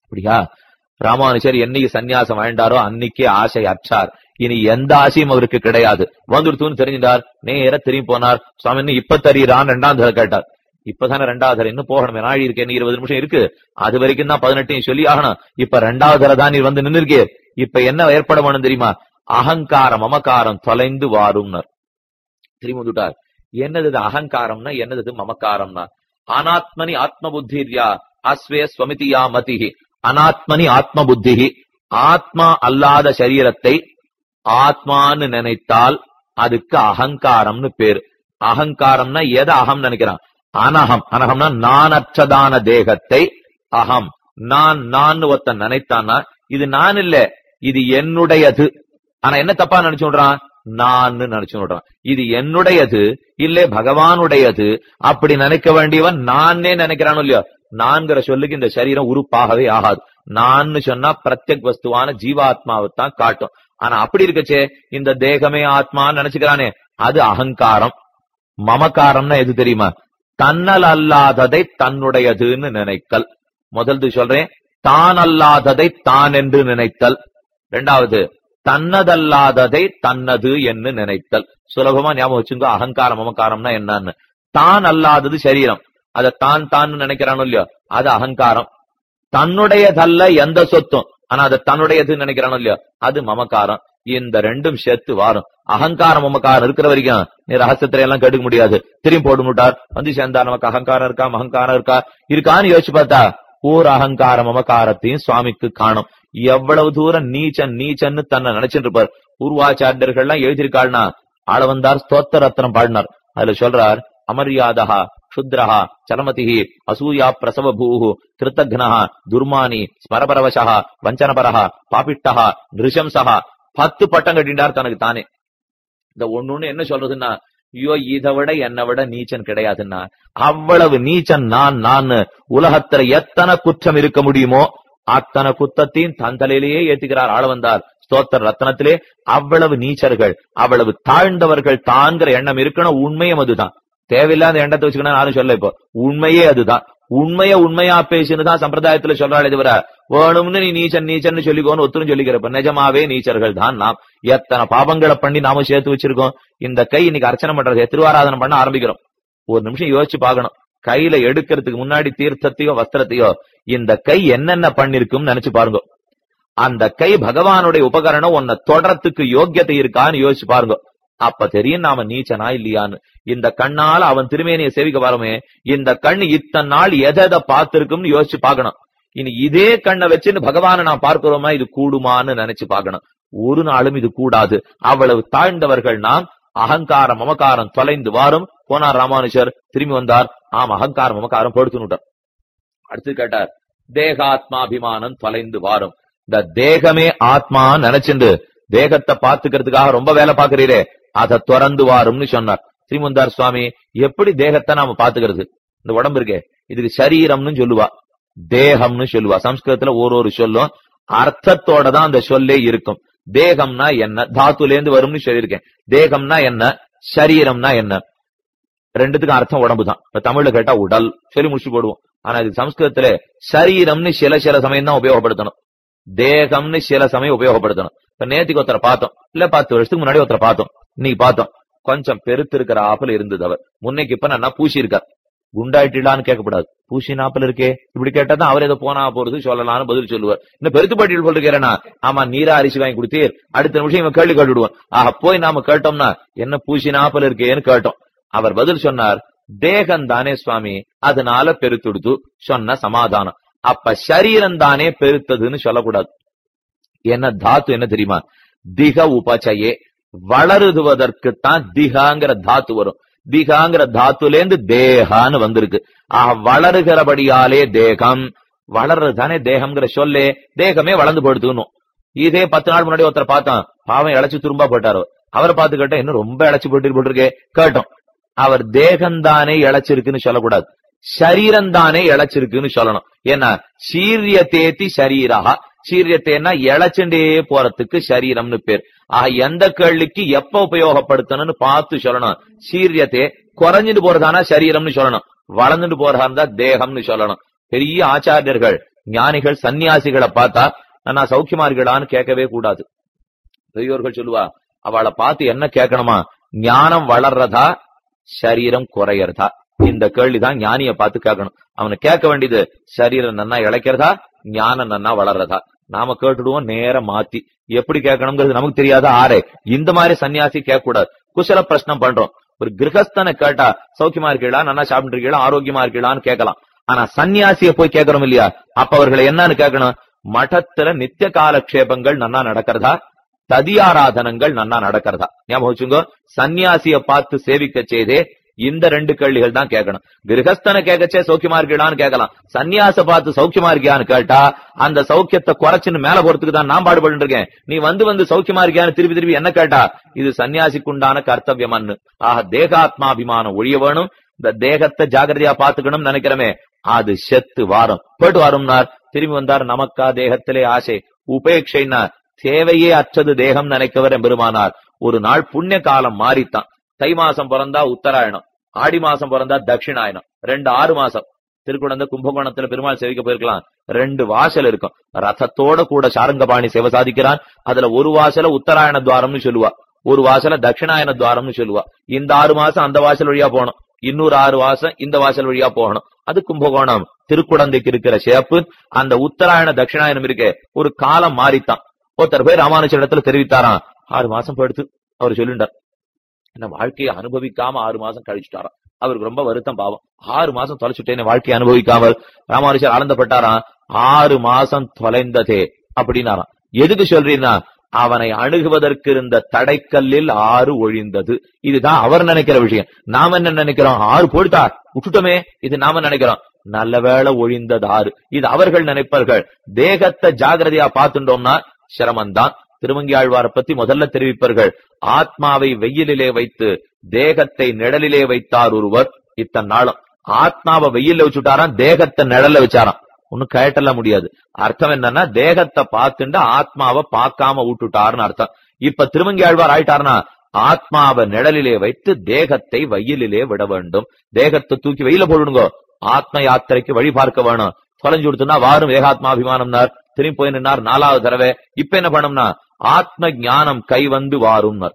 அப்படியா? ராமானுஜர் என்னைக்கு சந்நியாசம் வாழ்ந்தாரோ அன்னைக்கே ஆசை அற்றார் இனி எந்த ஆசையும் அவருக்கு கிடையாது. வந்துடுத்துன்னு தெரிஞ்சிட்டார். நேர திரும்பி போனார். சுவாமி இப்ப தரீரான் ரெண்டாம் தர கேட்டார். இப்பதானே ரெண்டாவது இன்னும் போகணும். நாழி இருக்கு என்ன இருபது நிமிஷம் இருக்கு. அது வரைக்கும் தான் பதினெட்டையும் சொல்லி ஆகணும். இப்ப ரெண்டாவது தான் நீ வந்து நின்னு இருக்கே இப்ப என்ன ஏற்பட வேணும் தெரியுமா? அகங்காரம் மமக்காரம் தொலைந்து வாரும்னர். திரும்பி வந்துட்டார். என்னது அகங்காரம்னா என்னது மமக்காரம்னா. அனாத்மனி ஆத்ம புத்திர்யா அஸ்வே ஸ்வமிதியா மதிஹி அனாத்மனி ஆத்ம புத்திஹி ஆத்மா அல்லாத சரீரத்தை ஆத்மான்னு நினைத்தால் அதுக்கு அகங்காரம்னு பேரு. அகங்காரம்னா எதை அகம் நினைக்கிறான்? அனகம். அனகம்னா நானற்றதான தேகத்தை அகம். நான் நான் ஒருத்தன் நினைத்தான்னா இது நான் இல்ல இது என்னுடையது. ஆனா என்ன தப்பா நினைச்சு விடுறான்? நான் நினைச்சு விடுறான். இது என்னுடையது இல்ல பகவானுடையது அப்படி நினைக்க வேண்டியவன் நானே நினைக்கிறானோ இல்லையோ? நான்கிற சொல்லுக்கு இந்த சரீரம் உருப்பாகவே ஆகாது. நான் சொன்னா பிரத்யக் வஸ்துவான ஜீவாத்மாவை தான் காட்டும். ஆனா அப்படி இருக்கச்சே இந்த தேகமே ஆத்மான்னு நினைச்சுக்கிறானே அது அகங்காரம். மமக்காரம்னா எது தெரியுமா? தன்னல் அல்லாததை தன்னுடையதுன்னு நினைத்தல். முதல்து சொல்றேன் தான் அல்லாததை தான் என்று நினைத்தல். ரெண்டாவது தன்னதல்லாததை தன்னது என்று நினைத்தல். சுலபமா ஞாபகம் வச்சுங்க அகங்காரம் மமக்காரம்னா என்னன்னு. தான் அல்லாதது சரீரம். அதை தான் தான் நினைக்கிறானோ இல்லையோ அது அகங்காரம். தன்னுடையதல்ல எந்த சொத்தும். ஆனா அது தன்னுடையது நினைக்கிறானோ இல்லையோ? அது மமக்காரம். இந்த ரெண்டும் சேர்த்து வாரும். அகங்காரம் மமக்காரம் இருக்கிற வரைக்கும் நீ ரகசியத்துல எல்லாம் கெடுக்க முடியாது. திரும்பி போட்டு முட்டார். வந்து சேர்ந்தா நமக்கு அகங்காரம் இருக்கா? மகங்காரம் இருக்கா? இருக்கான்னு யோசிச்சு பார்த்தா ஓர் அகங்கார மமக்காரத்தையும் சுவாமிக்கு காணும். எவ்வளவு தூரம் நீச்சன் நீச்சன்னு தன்னை நினைச்சிட்டு இருப்பார் பூர்வாச்சாரியர்கள்லாம் எழுதியிருக்காள்னா ஆள வந்தார் ஸ்தோத்த ரத்னம் பாடினார். அதுல சொல்றார் அமரியாதகா க்ஷுத்ரஹா சலமதிஹி அசூயா பிரசவ பூஹு கிருத்தக்னஹா துர்மானி ஸ்மரபரவசா வஞ்சனபரஹா பாபிட்டஹா நிருஷம்சா பத்து பட்டம் கட்டிண்டார் தனக்கு தானே. இந்த ஒண்ணு என்ன சொல்றதுன்னா ஐயோ இதை விட என்னை விட நீச்சன் கிடையாதுன்னா அவ்வளவு நீச்சன் நான் நான் உலகத்துல எத்தனை குற்றம் இருக்க முடியுமோ அத்தனை குத்தத்தையும் தன் தலையிலேயே ஏத்துக்கிறார் ஆள வந்தார் ஸ்தோத்தர் ரத்னத்திலே அவ்வளவு நீச்சர்கள் அவ்வளவு தாழ்ந்தவர்கள் தாங்கிற எண்ணம் இருக்கணும் உண்மையும் அதுதான். தேவையில்லாத எண்ணத்தை வச்சுக்கணும் யாரும் சொல்ல இப்போ. உண்மையே அதுதான். உண்மைய உண்மையா பேசுன்னு தான் சம்பிரதாயத்துல சொல்றாள் தவிர வேணும்னு நீ நீச்சன் நீச்சன் சொல்லிக்கோன்னு ஒத்துரும் சொல்லிக்கிறப்ப நிஜமாவே நீச்சர்கள் தான் நாம். எத்தனை பாபங்களை பண்ணி நாம சேர்த்து வச்சிருக்கோம். இந்த கை இன்னைக்கு அர்ச்சனை பண்றது திருவாராதனம் பண்ண ஆரம்பிக்கிறோம். ஒரு நிமிஷம் யோசிச்சு பாக்கணும் கையில எடுக்கிறதுக்கு முன்னாடி தீர்த்தத்தையோ வஸ்திரத்தையோ இந்த கை என்னென்ன பண்ணிருக்கும்னு நினைச்சு பாருங்க. அந்த கை பகவானுடைய உபகரணம் உன்னை தொடரத்துக்கு யோக்கியத்தை இருக்கான்னு யோசிச்சு பாருங்க. அப்ப தெரியும் நாம நீச்சனா இல்லையான்னு. இந்த கண்ணால அவன் திருமேனிய சேவிக்க வரமே இந்த கண் இத்தனை நாள் எதை எதை பார்த்திருக்கும்னு யோசிச்சு பார்க்கணும். இனி இதே கண்ணை வச்சுன்னு பகவான நான் பார்க்கிறோமா இது கூடுமான்னு நினைச்சு பார்க்கணும். ஒரு நாளும் இது கூடாது. அவ்வளவு தாழ்ந்தவர்கள் நாம் அகங்காரம் மமக்காரம் தொலைந்து வாரும். போனார் ராமானுஜர் திரும்பி வந்தார். ஆம் அகங்காரம் மமக்காரம் படுத்துனுட்டார் அடுத்து கேட்டார் தேகாத்மாபிமானம் தொலைந்து வாரும். இந்த தேகமே ஆத்மா நினைச்சுண்டு தேகத்தை பாத்துக்கிறதுக்காக ரொம்ப வேலை பாக்குறீரே அதை திறந்து வாரும்னு சொன்னார். ஸ்ரீமுந்தார் சுவாமி எப்படி தேகத்தை நாம பாத்துக்கிறது இந்த உடம்பு இருக்கே இதுக்கு சரீரம்னு சொல்லுவா தேகம்னு சொல்லுவா. சம்ஸ்கிருதத்துல ஒரு ஒரு சொல்லும் அர்த்தத்தோட தான் அந்த சொல்லே இருக்கும். தேகம்னா என்ன? தாத்துல இருந்து வரும்னு சொல்லியிருக்கேன். தேகம்னா என்ன? சரீரம்னா என்ன? ரெண்டுத்துக்கும் அர்த்தம் உடம்பு தான். இப்ப தமிழ்ல கேட்டா உடல் சொல்லி முடிச்சு போடுவோம். ஆனா இது சம்ஸ்கிருதத்துல சரீரம்னு சில சில சமயம் தான் உபயோகப்படுத்தணும். தேகம்னு சில சமயம் உபயோகப்படுத்தணும். இப்ப நேத்திக்கு ஒருத்தரை பார்த்தோம். இல்ல பத்து வருஷத்துக்கு முன்னாடி ஒருத்தரை பார்த்தோம். இன்னைக்கு பார்த்தோம் கொஞ்சம் பெருத்து இருக்கிற இருந்தது அவர். முன்னைக்கு இப்ப நான் பூசி இருக்கார் குண்டாயிட்டான்னு கேட்கக்கூடாது பூசி நாப்பில் இருக்கே. இப்படி கேட்டாதான் அவர் ஏதோ போனா போறது சொல்லலாம்னு பதில் சொல்லுவார். இன்னும் பெருத்து பாட்டியல் சொல்லிருக்கிறேன்னா ஆமா நீரா அரிசி வாங்கி கொடுத்தீர். அடுத்த நிமிஷம் இவன் கேள்வி கேட்டுடுவான். ஆஹ் போய் நாம கேட்டோம்னா என்ன பூசி நாப்பில் இருக்கேன்னு கேட்டோம். அவர் பதில் சொன்னார் தேகம் தானே சுவாமி அதனால பெருத்துடுத்து சொன்ன சமாதானம். அப்ப சரீரம் தானே பெருத்ததுன்னு சொல்லக்கூடாது. என்ன தாத்து என்ன தெரியுமா? திக உபச்சயே. வளருதுவதற்குத்தான் திகாங்கிற தாத்து வரும். திகாங்கிற தாத்துலேருந்து தேகான்னு வந்திருக்கு. ஆக வளருகிறபடியாலே தேகம். வளர்றது தானே தேகம்ங்கிற சொல்லே தேகமே வளர்ந்து போடுத்துக்கணும் இதே பத்து நாள் முன்னாடி ஒருத்தர் பார்த்தான். பாவம் இழைச்சு துரும்பா போட்டாரு அவரை பார்த்து கேட்டோம் இன்னும் ரொம்ப இழைச்சு போட்டு போட்டிருக்கே கேட்டோம். அவர் தேகந்தானே இழைச்சிருக்குன்னு சொல்லக்கூடாது. சரீரந்தானே இழைச்சிருக்குன்னு சொல்லணும். ஏன்னா சீரிய தேத்தி சரீரா சீரியத்தேன்னா இழைச்சுண்டே போறதுக்கு சரீரம்னு பேர். ஆக எந்த கேள்விக்கு எப்ப உபயோகப்படுத்தணும்னு பார்த்து சொல்லணும். சீரியத்தை குறைஞ்சிட்டு போறதானா சரீரம்னு சொல்லணும். வளர்ந்துட்டு போறதா இருந்தா தேகம்னு சொல்லணும். பெரிய ஆச்சாரியர்கள் ஞானிகள் சன்னியாசிகளை பார்த்தா நான் சௌக்கியமா இருக்கலான்னு கேட்கவே கூடாது. பெரியோர்கள் சொல்லுவா அவளை பார்த்து என்ன கேட்கணுமா? ஞானம் வளர்றதா சரீரம் குறையறதா? இந்த கேள்விதான் ஞானிய பார்த்து கேட்கணும். அவனை கேட்க வேண்டியது சரீரம் நன்னா இழைக்கிறதா ஞானம் நன்னா வளர்றதா? நாம கேட்டுடுவோம் நேர மாத்தி. எப்படி கேட்கணுங்கிறது நமக்கு தெரியாத ஆரே இந்த மாதிரி சன்னியாசி கேட்க கூடாது குசல பிரச்சனை பண்றோம். ஒரு கிரகஸ்தனை கேட்டா சௌக்கியமா இருக்கீங்களா? நல்லா சாப்பிட்டு இருக்கீங்களா? ஆரோக்கியமா இருக்கீங்களான்னு கேட்கலாம். ஆனா சன்னியாசிய போய் கேட்கறோம் இல்லையா? அப்ப அவர்களை என்னன்னு கேட்கணும்? மட்டத்துல நித்திய காலக்ஷேபங்கள் நன்னா நடக்கிறதா? ததியாராதனங்கள் நன்னா நடக்கிறதா? ஞாபகம் வச்சுங்க சன்னியாசிய பார்த்து சேவிக்க செய்தே இந்த ரெண்டு கேள்விகள் தான் கேட்கணும். கிரகஸ்தனை கேட்கச்சே சௌக்கியமா இருக்கீங்களான்னு கேட்கலாம். சன்னியாச பார்த்து சௌக்கியமா இருக்கியான்னு கேட்டா அந்த சௌக்கியத்தை குறைச்சுன்னு மேல போறதுக்கு தான் நான் பாடுபட்டு இருக்கேன். நீ வந்து வந்து சௌக்கியமா இருக்கியான்னு திருப்பி திருப்பி என்ன கேட்டா இது சன்னியாசிக்குண்டான கர்த்தவியமன்னு. ஆக தேகாத்மாபிமானம் ஒழிய வேணும். இந்த தேகத்தை ஜாகிரதையா பாத்துக்கணும்னு நினைக்கிறமே. அது செத்து வாரம். போயிட்டு வரும்னார். திரும்பி வந்தார் நமக்கா தேகத்திலே ஆசை. உபேட்சைன்னா தேவையே அற்றது தேகம் நினைக்கவர் பெருமானார். ஒரு நாள் புண்ணிய காலம் மாறித்தான். தை மாசம் பிறந்தா உத்தராயணம் ஆடி மாசம் பிறந்தா தட்சிணாயணம் ரெண்டு ஆறு மாசம். திருக்குழந்தை கும்பகோணத்துல பெருமாள் சேவிக்க போயிருக்கலாம். ரெண்டு வாசல் இருக்கும். ரதத்தோட கூட சாரங்கபாணி சேவை சாதிக்கிறான். அதுல ஒரு வாசல உத்தராயண துவாரம்னு சொல்லுவா. ஒரு வாசல தட்சிணாயன துவாரம்னு சொல்லுவா. இந்த ஆறு மாசம் அந்த வாசல் வழியா போகணும். இன்னொரு ஆறு வாசம் இந்த வாசல் வழியா போகணும். அது கும்பகோணம். திருக்குழந்தைக்கு இருக்கிற சேப்பு அந்த உத்தராயண தட்சிணாயனம் இருக்கே ஒரு காலம் மாறித்தான். ஒருத்தர் போய் ராமானுஜ இடத்துல தெரிவித்தாராம். ஆறு மாசம் படுத்து அவர் சொல்லிட்டார். என்ன வாழ்க்கையை அனுபவிக்காம ஆறு மாசம் கழிச்சுட்டாராம் அவருக்கு ரொம்ப வருத்தம் பாவம். ஆறு மாசம் தொலைச்சுட்டேன்னு வாழ்க்கையை அனுபவிக்காமல். ராமானுஷர் ஆனந்தப்பட்டாராம். ஆறு மாசம் தொலைந்ததே அப்படின்னாராம். எதுக்கு சொல்றீன்னா அவனை அணுகுவதற்கு இருந்த தடைக்கல்லில் ஆறு ஒழிந்தது. இதுதான் அவர் நினைக்கிற விஷயம். நாம என்ன நினைக்கிறோம்? ஆறு போயிட்டா விட்டுட்டோமே. இது நாம நினைக்கிறோம். நல்ல வேளை ஒழிந்தது ஆறு. இது அவர்கள் நினைப்பார்கள். தேகத்தை ஜாகிரதையா பார்த்துட்டோம்னா சிரமம்தான். திருமங்கியாழ்வாரை பத்தி முதல்ல தெரிவிப்பார்கள். ஆத்மாவை வெயிலிலே வைத்து தேகத்தை நிழலிலே வைத்தார் ஒருவர் இத்தன் நாளும். ஆத்மாவை வெயில்ல வச்சுட்டாராம் தேகத்தை நிழல்ல வச்சாராம். ஒன்னும் கேட்டல முடியாது. அர்த்தம் என்னன்னா தேகத்தை பார்த்துண்டு ஆத்மாவை பார்க்காம விட்டுட்டாருன்னு அர்த்தம். இப்ப திருமங்கியாழ்வார் ஆயிட்டாருன்னா ஆத்மாவை நிழலிலே வைத்து தேகத்தை வெயிலிலே விட வேண்டும். தேகத்தை தூக்கி வெயில போடுங்க. ஆத்ம யாத்திரைக்கு வழி பார்க்க வேணும். தொலைஞ்சு கொடுத்துனா வாரும் வேகாத்மாபிமானம்னார் திரும்பி போய் நின்னார் நாலாவது தடவை. இப்ப என்ன பண்ணோம்னா ஆத்ம ஞானம் கை வந்து வாரும்னார்.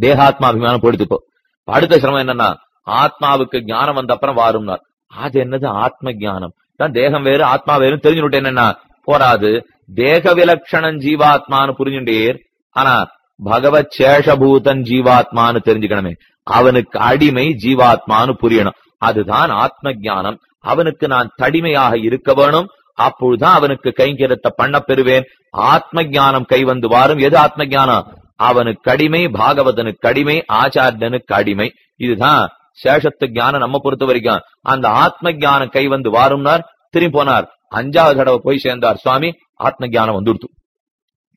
தேகாத்மாபிமானம் போயிடுத்து இப்போ. அடுத்த சிரமம் என்னன்னா ஆத்மாவுக்கு ஞானம் வந்த அப்புறம் வாரும்னார். அது என்னது? ஆத்ம ஞானம் தான் தேகம் வேறு ஆத்மா வேறு தெரிஞ்சுட்டு என்னன்னா போராது தேக விலட்சணம் ஜீவாத்மான்னு புரிஞ்சுட்டேர். ஆனா பகவத் சேஷபூதன் ஜீவாத்மான்னு தெரிஞ்சுக்கணுமே. அவனுக்கு அடிமை ஜீவாத்மான்னு புரியணும். அதுதான் ஆத்ம ஞானம் அவனுக்கு நான் தடிமையாக இருக்க வேணும். அப்பொழுதுதான் அவனுக்கு கைங்கரத்தை பண்ண பெறுவேன் ஆத்ம ஞானம் கை வந்து வாரும். எது ஆத்ம ஞானம் அவனுக்கு அடிமை பாகவதனுக்கு அடிமை ஆச்சாரியனுக்கு அடிமை. இதுதான் சேஷத்து ஜானம் நம்ம பொறுத்த வரைக்கும். அந்த ஆத்ம ஞானம் கை வந்து வாரும்னார் திரும்பி போனார். அஞ்சாவது தடவை போய் சேர்ந்தார் சுவாமி ஆத்ம ஞானம் வந்துடுத்து.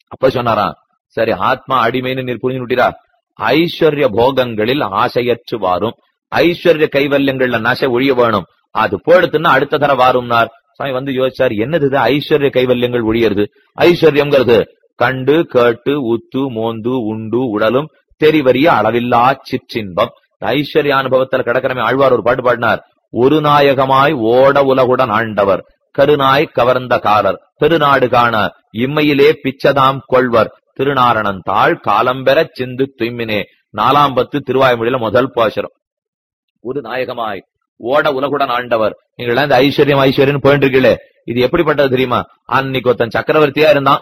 அப்ப சொன்னாராம் சரி ஆத்மா அடிமைன்னு நீர் புரிஞ்சு விட்டீரா? ஐஸ்வர்ய போகங்களில் ஆசையற்று வாரும். ஐஸ்வர்ய கைவல்யங்கள்ல நசை ஒழிய வேணும். அது போயிடுத்துன்னா அடுத்த தர வாரும்னார். சாமி வந்து யோசிச்சார் என்னது இது ஐஸ்வர்ய கைவல்யங்கள் ஒழியறது. ஐஸ்வர்யம்ங்கிறது கண்டு கேட்டு உத்து மோந்து உண்டு உடலும் தெரிவறிய அளவில்லா சிற்றின்பம். ஐஸ்வர்ய அனுபவத்துல கிடக்கிறமே ஆழ்வார் ஒரு பாட்டு பாடினார் ஒரு நாயகமாய் ஓட உலகுடன் ஆண்டவர் கருநாய் கவர்ந்த காலர் பெருநாடு காண இம்மையிலே பிச்சதாம் கொள்வர் திருநாரணன் தாழ் காலம்பெற சிந்து துய்மினே. நாலாம் பத்து திருவாய்மொழியில முதல் பாசுரம். ஒரு நாயகமாய் ஓட உலகுடன் ஆண்டவர். நீங்க இந்த ஐஸ்வர்யம் ஐஸ்வர்யம் போயிட்டு இருக்கீங்களே இது எப்படிப்பட்டது தெரியுமா? அன்னைக்கு ஒருத்தன் சக்கரவர்த்தியா இருந்தான்.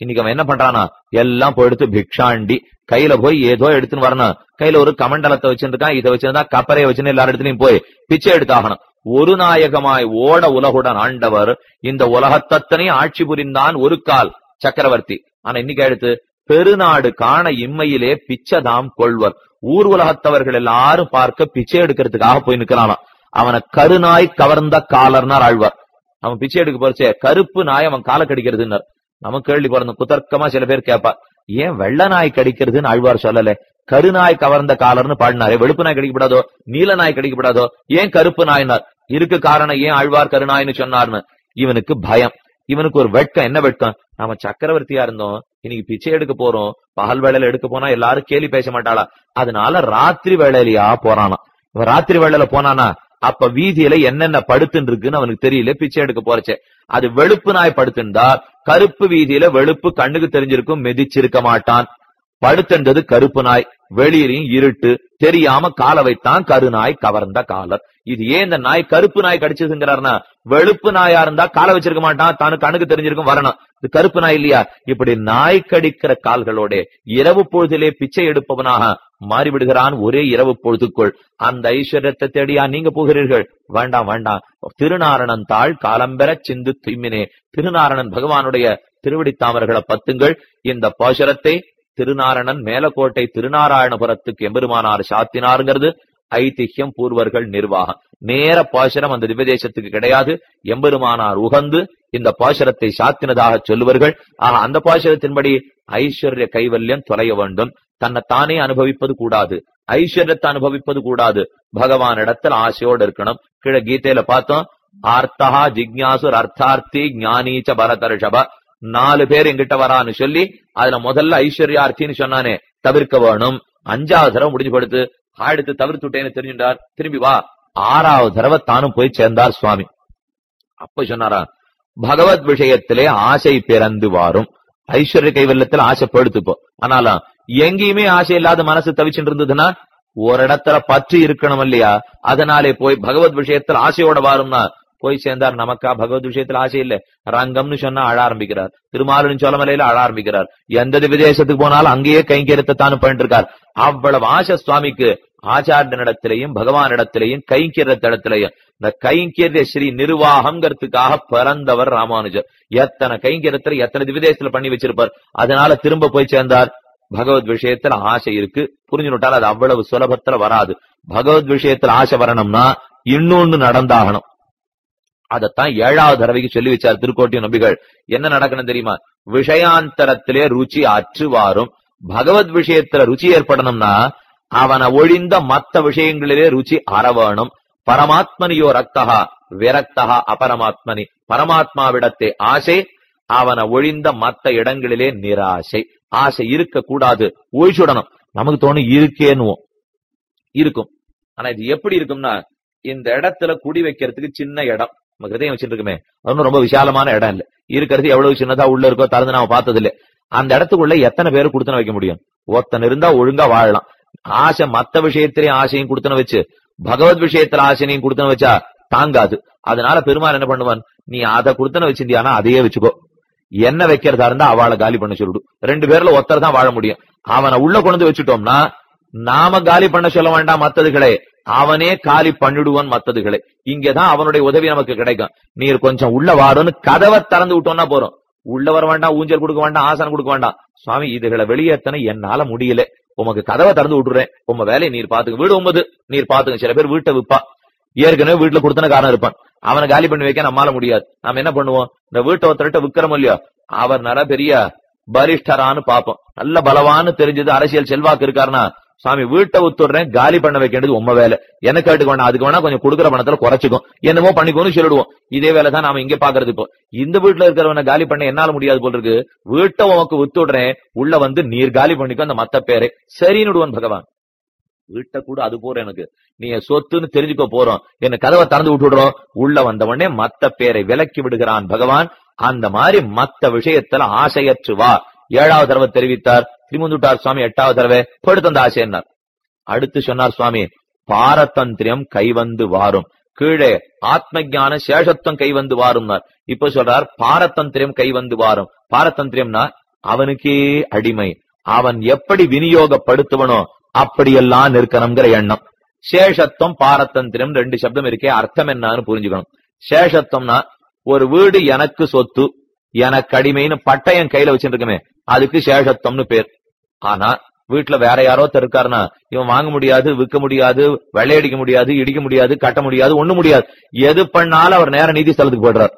இன்னைக்கு அவன் என்ன பண்றானா எல்லாம் போயிடுத்து பிக்ஷாண்டி கையில போய் ஏதோ எடுத்துன்னு வரணும். கையில ஒரு கமண்டலத்தை வச்சிருக்கான் இதை வச்சிருந்தா கப்பரையை வச்சுன்னு எல்லா இடத்துலயும் போய் பிச்சை எடுத்தாகணும். ஒரு நாயகமாய் ஓட உலகுடன் ஆண்டவர் இந்த உலகத்தனையும் ஆட்சி புரிந்தான் ஒரு கால் சக்கரவர்த்தி. ஆனா இன்னைக்கு எடுத்து பெருநாடு காண இம்மையிலே பிச்சைதாம் கொள்வர். ஊர் உலகத்தவர்கள் எல்லாரும் பார்க்க பிச்சை எடுக்கிறதுக்காக போய் நிக்கிறானாம் அவனை கருநாய் கவர்ந்த காலர்னார் ஆழ்வார். அவன் பிச்சை எடுக்க போறச்சே கருப்பு நாய் அவன் காலை கடிக்கிறதுன்னார். நம்ம கேள்வி பிறந்த குதர்க்கமா சில பேர் கேட்பா ஏன் வெள்ள நாய் கடிக்கிறதுன்னு ஆழ்வார் சொல்லல? கருநாய் கவர்ந்த காலர்னு பாடினாரே வெளுப்பு நாய் கடிக்கப்படாதோ? நீல நாய் கடிக்கப்படாதோ? ஏன் கருப்பு நாய்னார்? இருக்கு காரணம் ஏன் ஆழ்வார் கருநாய்னு சொன்னார்னு? இவனுக்கு பயம். இவனுக்கு ஒரு வெட்கம். என்ன வெட்கம்? நாம சக்கரவர்த்தியா இருந்தோம் இன்னைக்கு பிச்சை எடுக்க போறோம் பகல் வேலையில எடுக்க போனா எல்லாரும் கேலி பேச மாட்டாளா? அதனால ராத்திரி வேலையிலயா போறானா இவன் ராத்திரி வேளையில போனானா? அப்ப வீதியில என்னென்ன படுத்துன்னு இருக்குன்னு அவனுக்கு தெரியல பிச்சை எடுக்க போறச்சே. அது வெளுப்பு நாய் படுத்திருந்தா கருப்பு வீதியில வெளுப்பு கண்ணுக்கு தெரிஞ்சிருக்கும் மெதிச்சிருக்க மாட்டான். படுத்திருந்தது கருப்பு நாய். வெளியிலையும் இருட்டு. தெரியாம கால வைத்தான் கருநாய் கவர்ந்த காலர். இது ஏன் இந்த நாய் கருப்பு நாய் கடிச்சதுங்கிறாருன்னா வெளுப்பு நாயா இருந்தா கால வச்சிருக்க மாட்டான் தானு கண்ணுக்கு தெரிஞ்சிருக்கும் வரணும். இது கருப்பு நாய் இல்லையா? இப்படி நாய் கடிக்கிற கால்களோட இரவு பொழுதிலே பிச்சை எடுப்பவனாக மாறிவிடுகிறான். ஒரே இரவு பொழுதுக்குள். அந்த ஐஸ்வர்யத்தை தேடியா நீங்க போகிறீர்கள்? வேண்டாம் வேண்டாம். திருநாரணன் தாள் காலம்பெற சிந்து துய்மினே திருநாரணன் பகவானுடைய திருவடி தாமர்களை பத்துங்கள். இந்த பாசுரத்தை திருநாரணன் மேலக்கோட்டை திருநாராயணபுரத்துக்கு எம்பெருமானார் சாத்தினாருங்கிறது. ஐதிஹ்யம் பூர்வர்கள் நிர்வாகம். நேர பாசுரம் அந்த திவ்யதேசத்துக்கு கிடையாது. எம்பெருமானார் உகந்து இந்த பாசுரத்தை சாத்தினதாக சொல்லுவார்கள். ஆக அந்த பாசுரத்தின்படி ஐஸ்வர்ய கைவல்யம் தொலைய வேண்டும். தன்னை தானே அனுபவிப்பது கூடாது. ஐஸ்வர்யத்தை அனுபவிப்பது கூடாது. பகவான் இடத்துல ஆசையோடு இருக்கணும். கீழே கீதையில பார்த்தோம். ஆர்த்தஹா ஜிக்யாசுர் அர்த்தார்த்தி ஞானீச்ச பரதர்ஷப. நாலு பேர் எங்கிட்ட வரான்னு சொல்லி அதுல முதல்ல ஐஸ்வர்யார்த்தின்னு சொன்னானே தவிர்க்க வேணும். அஞ்சாவது தடவை முடிஞ்சு கொடுத்து ஆடுத்து தவிர்த்துட்டேன்னு தெரிஞ்சுட்டார். திரும்பி வா. ஆறாவது தடவை தானும் போய் சேர்ந்தார் சுவாமி. அப்ப சொன்னாரா பகவத் விஷயத்திலே ஆசை பிறந்து வாரும். ஐஸ்வர்ய கைவல்லத்தில் ஆசைப்படுத்துப்போம் ஆனாலும் எங்கேயுமே ஆசை இல்லாத மனசு தவிச்சுட்டு இருந்ததுன்னா ஒரு இடத்துல பற்று இருக்கணும் இல்லையா? அதனாலே போய் பகவத் விஷயத்தில் ஆசையோட வாரும்னா போய் சேர்ந்தார் நமக்கா? பகவத் விஷயத்துல ஆசை இல்ல. ரங்கம்னு சொன்னா அழ ஆரம்பிக்கிறார். திருமாலின் சோழமலையில அழ ஆரம்பிக்கிறார். எந்த விதேசத்துக்கு போனாலும் அங்கேயே கைங்கரியத்தை தானும் பண்ணிட்டு இருக்கார். அவ்வளவு ஆசை சுவாமிக்கு. ஆச்சாரியனிடத்திலையும் பகவானிடத்திலையும் கைங்கரியத்திடத்திலையும் இந்த கைங்கரிய ஸ்ரீ நிர்வாகம்ங்கிறதுக்காக பிறந்தவர் ராமானுஜர். எத்தனை கைங்கரியத்துல எத்தனை திவிதேசத்துல பண்ணி வச்சிருப்பார். அதனால திரும்ப போய் சேர்ந்தார். பகவத் விஷயத்துல ஆசை இருக்கு. புரிஞ்சுட்டால் அது அவ்வளவு சுலபத்துல வராது. பகவத் விஷயத்துல ஆசை வரணும்னா இன்னொன்னு நடந்தாகணும். அதத்தான் ஏழாவது தடவைக்கு சொல்லி வச்சார் திருக்கோட்டிய நம்பிகள். என்ன நடக்கணும் தெரியுமா? விஷயாந்தரத்திலே ருச்சி அற்று வாரும் பகவத் விஷயத்துல ருச்சி ஏற்படணும்னா அவனை ஒழிந்த மத்த விஷயங்களிலே ருச்சி அறவேணும். பரமாத்மனியோ ரக்தகா விரக்தகா அபரமாத்மனி. பரமாத்மாவிடத்தே ஆசை அவனை ஒழிந்த மத்த இடங்களிலே நிராசை. ஆசை இருக்க கூடாது ஒழிச்சுடணும். நமக்கு தோணும் இருக்கேன்னுவோம். இருக்கும். ஆனா இது எப்படி இருக்கும்னா இந்த இடத்துல குடி வைக்கிறதுக்கு சின்ன இடம். நம்ம ஹிருதயம் வச்சுட்டு அதுவும் ரொம்ப விசாலமான இடம் இல்ல. இருக்கிறது எவ்வளவு சின்னதா உள்ள இருக்கோ திறந்து நாம பார்த்தது இல்ல அந்த இடத்துக்குள்ள எத்தனை பேர் குடுத்துன வைக்க முடியும்? ஒருத்தன் இருந்தா ஒழுங்கா வாழலாம். ஆசை மத்த விஷயத்திலேயே ஆசையும் கொடுத்தன வச்சு பகவத் விஷயத்துல ஆசையும் கொடுத்தன வச்சா தாங்காது. அதனால பெருமாள் என்ன பண்ணுவான்? நீ அதை கொடுத்தன வச்சிருந்தியானா அதையே வச்சுக்கோ. என்ன வைக்கிறதா இருந்தா அவளை காலி பண்ண சொல்லிடு ரெண்டு பேர்ல ஒருத்தர் தான் வாழ முடியும். அவனை உள்ள கொண்டு வச்சுட்டோம்னா நாம காலி பண்ண சொல்ல வேண்டாம் மத்ததுகளே. அவனே காலி பண்ணிடுவான் மத்ததுகளை. இங்கதான் அவனுடைய உதவி நமக்கு கிடைக்கும். நீர் கொஞ்சம் உள்ள வாருன்னு கதவை திறந்து விட்டோம்னா போறோம். உள்ள வர வேண்டாம் ஊஞ்சல் கொடுக்க வேண்டாம் ஆசனம் கொடுக்க வேண்டாம். சுவாமி இதுகளை வெளியேத்தன என்னால முடியல. உமக்கு கதவை திறந்து விட்டுறேன். உங்க வேலையை நீர் பாத்துங்க வீடு உமது நீர் பாத்துங்க சில பேர் வீட்டை விற்பா ஏற்கனவே வீட்டுல கொடுத்தன காரணம் இருப்பான். அவனை காலி பண்ணி வைக்க நம்மால முடியாது. நாம என்ன பண்ணுவோம்? இந்த வீட்டை ஒருத்தர்கிட்ட விக்கிறோம் இல்லையோ? அவர் நல்ல பெரிய பலிஷ்டரான்னு பாப்போம் நல்ல பலவான்னு தெரிஞ்சது அரசியல் செல்வாக்கு இருக்காருன்னா சாமி வீட்டை ஒத்துடுறேன் காலி பண்ண வைக்க வேண்டியது உண்மை வேலை. எனக்கு கேட்டுக்க வேணா அதுக்கு வேணா கொஞ்சம் கொடுக்குற பணத்துல குறைச்சிக்கும் என்னமோ பண்ணிக்கோன்னு சொல்லிடுவோம். இதே வேலை தான் நாம இங்க பாக்குறது இப்போ. இந்த வீட்டுல இருக்கிறவன காலி பண்ண என்னால முடியாது போல் இருக்கு. வீட்டை உனக்கு வித்துடுறேன் உள்ள வந்து நீர் காலி பண்ணிக்கோ அந்த மத்த பேரை. சரின்னுடுவான் பகவான். வீட்டை கூட அது போற எனக்கு. நீ என் சொத்துன்னு தெரிஞ்சுக்க போறோம். என்ன கதவை திறந்து விட்டுடுறோம். உள்ள வந்த உடனே மத்த பேரை விலக்கி விடுகிறான் பகவான். அந்த மாதிரி மத்த விஷயத்துல ஆசையற்று வா. ஏழாவது தடவை தெரிவித்தார். திரிமுந்துட்டார் சுவாமி எட்டாவது தடவை படுத்த அடுத்து சொன்னார் சுவாமி பாரதந்திரியம் கைவந்து வாரும். கீழே ஆத்ம ஜான சேஷத்துவம் கைவந்து வாரும்னார். இப்ப சொல்றார் பாரதந்திரியம் கைவந்து வாரும். பாரதந்திரியம்னா அவனுக்கே அடிமை. அவன் எப்படி விநியோகப்படுத்துவனோ அப்படியெல்லாம் நிற்கணுங்கிற எண்ணம். சேஷத்துவம் பாரதந்திரம் ரெண்டு சப்தம் இருக்கே அர்த்தம் என்னன்னு புரிஞ்சுக்கணும். சேஷத்துவம்னா ஒரு வீடு எனக்கு சொத்து எனக்கு அடிமைன்னு பட்டயம் கையில வச்சிருக்கமே அதுக்கு சேஷத்துவம்னு பேர். ஆனா வீட்டுல வேற யாரோ இருக்காருன்னா இவன் வாங்க முடியாது விற்க முடியாது வெள்ளையடிக்க முடியாது இடிக்க முடியாது கட்ட முடியாது ஒண்ணு முடியாது. எது பண்ணாலும் அவர் நேர நீதி ஸ்தலத்துக்கு போடுறாரு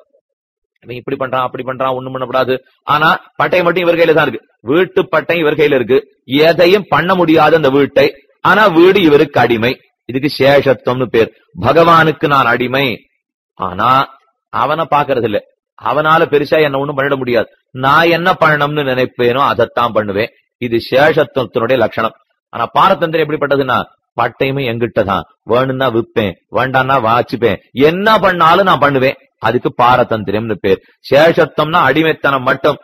இவன் இப்படி பண்றான் அப்படி பண்றான் ஒண்ணும் பண்ணக்கூடாது. ஆனா பட்டை மட்டும் இவர் கையில தான் இருக்கு. வீட்டு பட்டை இவர் கையில இருக்கு. எதையும் பண்ண முடியாது அந்த வீட்டை. ஆனா வீடு இவருக்கு அடிமை. இதுக்கு சேஷத்துவம்னு பேர். பகவானுக்கு நான் அடிமை. ஆனா அவனை பாக்குறது இல்ல அவனால பெருசா என்ன ஒண்ணும் பண்ணிட முடியாது. நான் என்ன பண்ணணும்னு நினைப்பேனோ அதைத்தான் பண்ணுவேன். இது சேஷத்துவத்தினுடைய லட்சணம். ஆனா பாரதந்திரம் எப்படிப்பட்டதுன்னா பட்டையுமே எங்கிட்டதான். வேணும்னா விற்பேன் வேண்டாம்னா வாச்சுப்பேன். என்ன பண்ணாலும் நான் பண்ணுவேன். அதுக்கு பாரதந்திரம்னு பேர். சேஷத்துவம்னா அடிமைத்தனம் மட்டும்.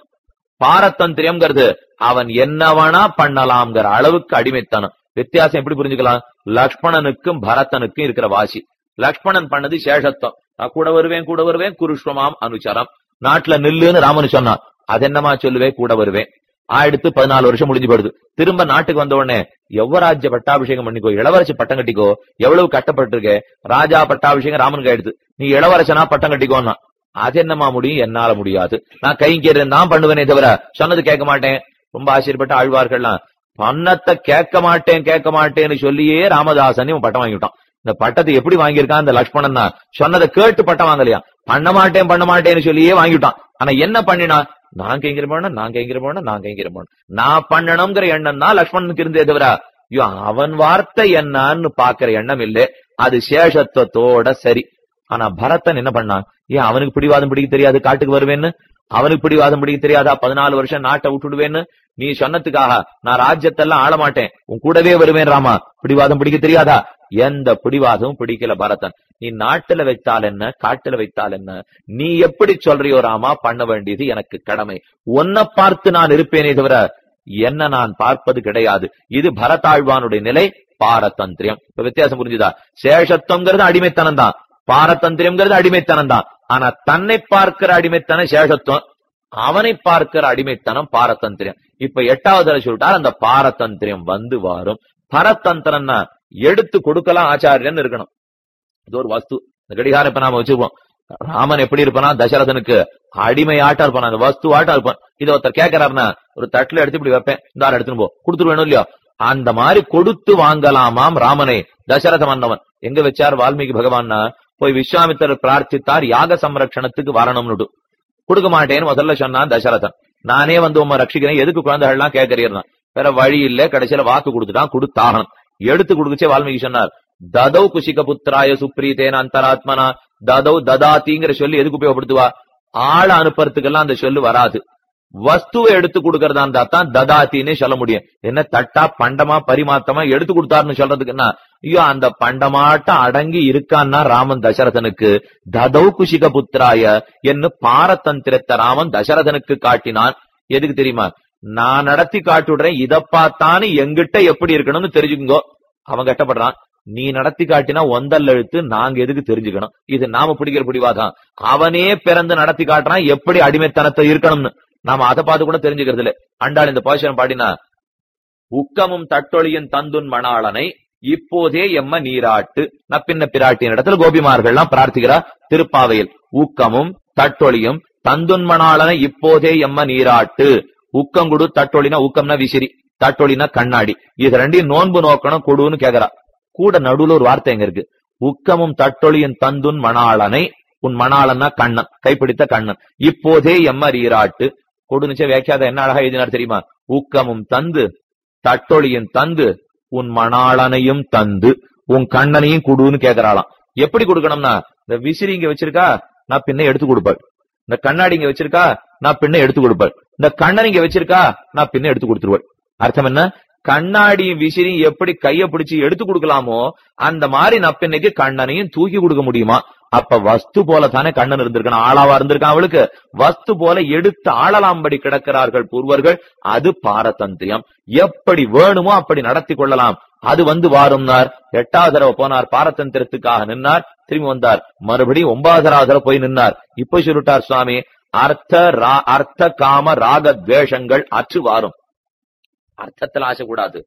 பாரதந்திரம்ங்கிறது அவன் என்னவனா பண்ணலாம்ங்கிற அளவுக்கு அடிமைத்தனம். வித்தியாசம் எப்படி புரிஞ்சுக்கலாம்? லக்ஷ்மணனுக்கும் பரதனுக்கும் இருக்கிற வாசி. லக்ஷ்மணன் பண்ணது சேஷத்துவம் நான் கூட வருவேன் கூட வருவேன் குருஷ்வமாம் அனுச்சரம் நாட்டுல நில்லுன்னு ராமனு சொன்னான். அது என்னமா சொல்லுவேன்? கூட வருவேன். ஆயிடுத்து பதினாலு வருஷம் முடிஞ்சு போயிடுது. திரும்ப நாட்டுக்கு வந்த உடனே எவ்வராஜ்ய பட்டாபிஷேகம் பண்ணிக்கோ இளவரசி பட்டம் கட்டிக்கோ எவ்வளவு கட்டப்பட்டிருக்க ராஜா பட்டாபிஷேகம் ராமனுக்கு ஆயிடுது நீ இளவரசனா பட்டம் கட்டிக்கோன்னா. அது என்னமா முடியும்? என்னால முடியாது. நான் கைங்கேறேன் தான் பண்ணுவேனே தவிர சொன்னது கேட்க மாட்டேன். ரொம்ப ஆச்சரியப்பட்ட ஆழ்வார்கள்லாம் பன்னத்தை கேட்க மாட்டேன் கேட்க மாட்டேன்னு சொல்லியே ராமதாசன் இவன் பட்டம் வாங்கிட்டான். இந்த பட்டத்தை எப்படி வாங்கியிருக்கான் இந்த லக்ஷ்மணன் தான்? சொன்னதை கேட்டு பட்டம் வாங்கலையா? பண்ண மாட்டேன் பண்ண மாட்டேன்னு சொல்லியே வாங்கிட்டான். ஆனா என்ன பண்ணினா நான் கைங்கிற நாங்க நான் கைங்கிற நான் கைங்கிற நான் பண்ணணுங்கிற எண்ணம் தான் லக்ஷ்மணனுக்கு இருந்தே தவிர ஐயோ அவன் வார்த்தை என்னன்னு பாக்குற எண்ணம் இல்ல. அது சேஷத்துவத்தோட சரி. ஆனா பரதன் என்ன பண்ணான்? ஏன் அவனுக்கு பிடிவாதம் பிடிக்க தெரியாது? காட்டுக்கு வருவேன்னு? அவனுக்கு பிடிவாதம் பிடிக்க தெரியாதா? பதினாலு வருஷம் நாட்டை விட்டுடுவேன்னு நீ சொன்னதுக்காக நான் ராஜ்யத்தெல்லாம் ஆள மாட்டேன் உன் கூடவே வருவேன் ராமா. பிடிவாதம் பிடிக்க தெரியாதா? எந்த பிடிவாதமும் பிடிக்கல பரதன். நீ நாட்டுல வைத்தால் என்ன? காட்டுல வைத்தால் என்ன? நீ எப்படி சொல்றியோ ராமா பண்ண வேண்டியது எனக்கு கடமை. உன்னை பார்த்து நான் இருப்பேனே தவிர என்ன நான் பார்ப்பது கிடையாது. இது பரதாழ்வானுடைய நிலை பாரதந்திரியம். இப்ப வித்தியாசம் புரிஞ்சுதா? சேஷத்துவங்கிறது அடிமைத்தனம் தான். பாரதந்திரியம்ங்கிறது அடிமைத்தனம் தான். ஆனா தன்னை பார்க்கிற அடிமைத்தனம் சேஷத்துவம் அவனை பார்க்கிற அடிமைத்தனம் பாரதந்திரியம். இப்ப எட்டாவது தடவை சொல்லிட்டார் அந்த பாரதந்திரியம் வந்து வரும். பரதந்திரம்னா எடுத்து கொடுக்கலாம் ஆச்சாரியன் இருக்கணும். இது ஒரு வஸ்து. இந்த கடிகாரம் இப்ப நாம வச்சிருப்போம் ராமன் எப்படி இருப்பானா? தசரதனுக்கு அடிமை ஆட்டா இருப்பான்? அந்த வஸ்து ஆட்டா இருப்பான். இதை ஒருத்தர் கேட்கிறாருன்னா ஒரு தட்டுல எடுத்து இப்படி வைப்பேன். இந்த எடுத்துன்னு போ. கொடுத்துருவேணும் இல்லையா? அந்த மாதிரி கொடுத்து வாங்கலாமாம் ராமனை. தசரத மன்னவன். எங்க வச்சார் வால்மீகி பகவான்னா? போய் விஸ்வாமித்தர் பிரார்த்தித்தார் யாக சம்ரட்சணத்துக்கு வரணும்னு கொடுக்க மாட்டேன்னு முதல்ல சொன்னான் தசரதன். நானே வந்து உண்மை ரட்சிக்கிறேன். எதுக்கு குழந்தைகள்லாம் கேட்கறீர்னா வேற வழி இல்ல. கடைசியில வாக்கு கொடுத்துட்டான். கொடுத்தாகணும். எடுத்து கொடுக்கச்சே வால்மீகி சொன்னார். ததௌ குஷிக புத்திராய சுப்ரீதேன அந்தராத்மனா ததௌ ததாத்திங்கிற சொல்லு எதுக்கு உபயோகப்படுத்துவா? ஆள் அனுப்புறதுக்கெல்லாம் அந்த சொல்லு வராது. வஸ்துவை எடுத்து கொடுக்கறதா இருந்தா தான் ததாத்தின்னு சொல்ல முடியும். என்ன தட்டா பண்டமா பரிமாத்தமா எடுத்து கொடுத்தாருன்னு சொல்றதுக்குன்னா ஐயோ அந்த பண்டமாட்டம் அடங்கி இருக்கான்னா ராமன் தசரதனுக்கு. ததௌ குஷிக புத்திராய என்று பாரதந்திரத்தை ராமன் தசரதனுக்கு காட்டினான். எதுக்கு தெரியுமா? நான் நடத்தி காட்டுடுறேன் இத பார்த்தான்னு எங்கிட்ட எப்படி இருக்கணும்னு தெரிஞ்சுக்கோ அவன் கட்டப்படுறான் நீ நடத்தி காட்டினா ஒந்தல் எழுத்து நாங்க எதுக்கு தெரிஞ்சுக்கணும்? இது நாம பிடிக்கிற பிடிவாதான் அவனே பிறந்து நடத்தி காட்டுறான் எப்படி அடிமைத்தனத்தை இருக்கணும்னு? நாம அதை பார்த்து கூட தெரிஞ்சுக்கிறது இல்ல. அண்டாள் இந்த பாஷனம் பாடினா உக்கமும் தட்டொழியின் தந்துன் மணாளனை இப்போதே எம்ம நீராட்டு. நப்பின்ன பிராட்டியின் இடத்துல கோபிமார்கள்லாம் பிரார்த்திக்கிறா திருப்பாவையில் ஊக்கமும் தட்டொழியும் தந்துன்மணாளனை இப்போதே எம்ம நீராட்டு. உக்கம் குடு தட்டொழினா ஊக்கம்னா விசிறி தட்டொழினா கண்ணாடி. இது ரெண்டையும் நோன்பு நோக்கணும் கொடுன்னு கேக்குறா. கூட நடுவுல ஒரு வார்த்தை எங்க இருக்கு. உக்கமும் தட்டொழியின் தந்துன் மணாளனை உன் மணாளன்னா கண்ணன் கைப்பிடித்த கண்ணன். இப்போதே எம்ம நீராட்டு கொடுனுச்ச வியாக்கியாத என்ன அழகா எழுதினார் தெரியுமா? ஊக்கமும் தந்து தட்டொழியின் தந்து உன் மணாளனையும் தந்து உன் கண்ணனையும் குடுன்னு கேக்குறாளாம். எப்படி கொடுக்கணும்னா இந்த விசிறி இங்க வச்சிருக்கா நான் பின்ன எடுத்து கொடுப்பாள் இந்த கண்ணாடி இங்க வச்சிருக்கா நான் பின்ன எடுத்து கொடுப்பாள் இந்த கண்ணன் இங்க வச்சிருக்கா நான் பின்ன எடுத்து கொடுத்துருவாள் அர்த்தம் என்ன? கண்ணாடியும் விசிறியும் எப்படி கைய பிடிச்சு எடுத்து கொடுக்கலாமோ அந்த மாதிரி நப்பின்னைக்கு கண்ணனையும் தூக்கி கொடுக்க முடியுமா? அப்ப வஸ்து போல தானே கண்ணன் இருந்திருக்கான் ஆளாவா இருந்திருக்கான் அவளுக்கு. வஸ்து போல எடுத்து ஆளலாம்படி கிடக்கிறார்கள் பூர்வர்கள். அது பாரதந்திரியம். எப்படி வேணுமோ அப்படி நடத்தி கொள்ளலாம். அது வந்து வாரும்னார் எட்டாவது தடவை போனார் பாரதந்திரத்துக்காக நின்னார். திரும்பி வந்தார். மறுபடியும் ஒன்பதாவது தடவை போய் நின்னார். இப்ப சொல்லிட்டார் சுவாமி அர்த்த ரா- அர்த்த காம ராக துவேஷங்கள் அற்று வாரும். அர்த்தத்துல ஆசை கூடாது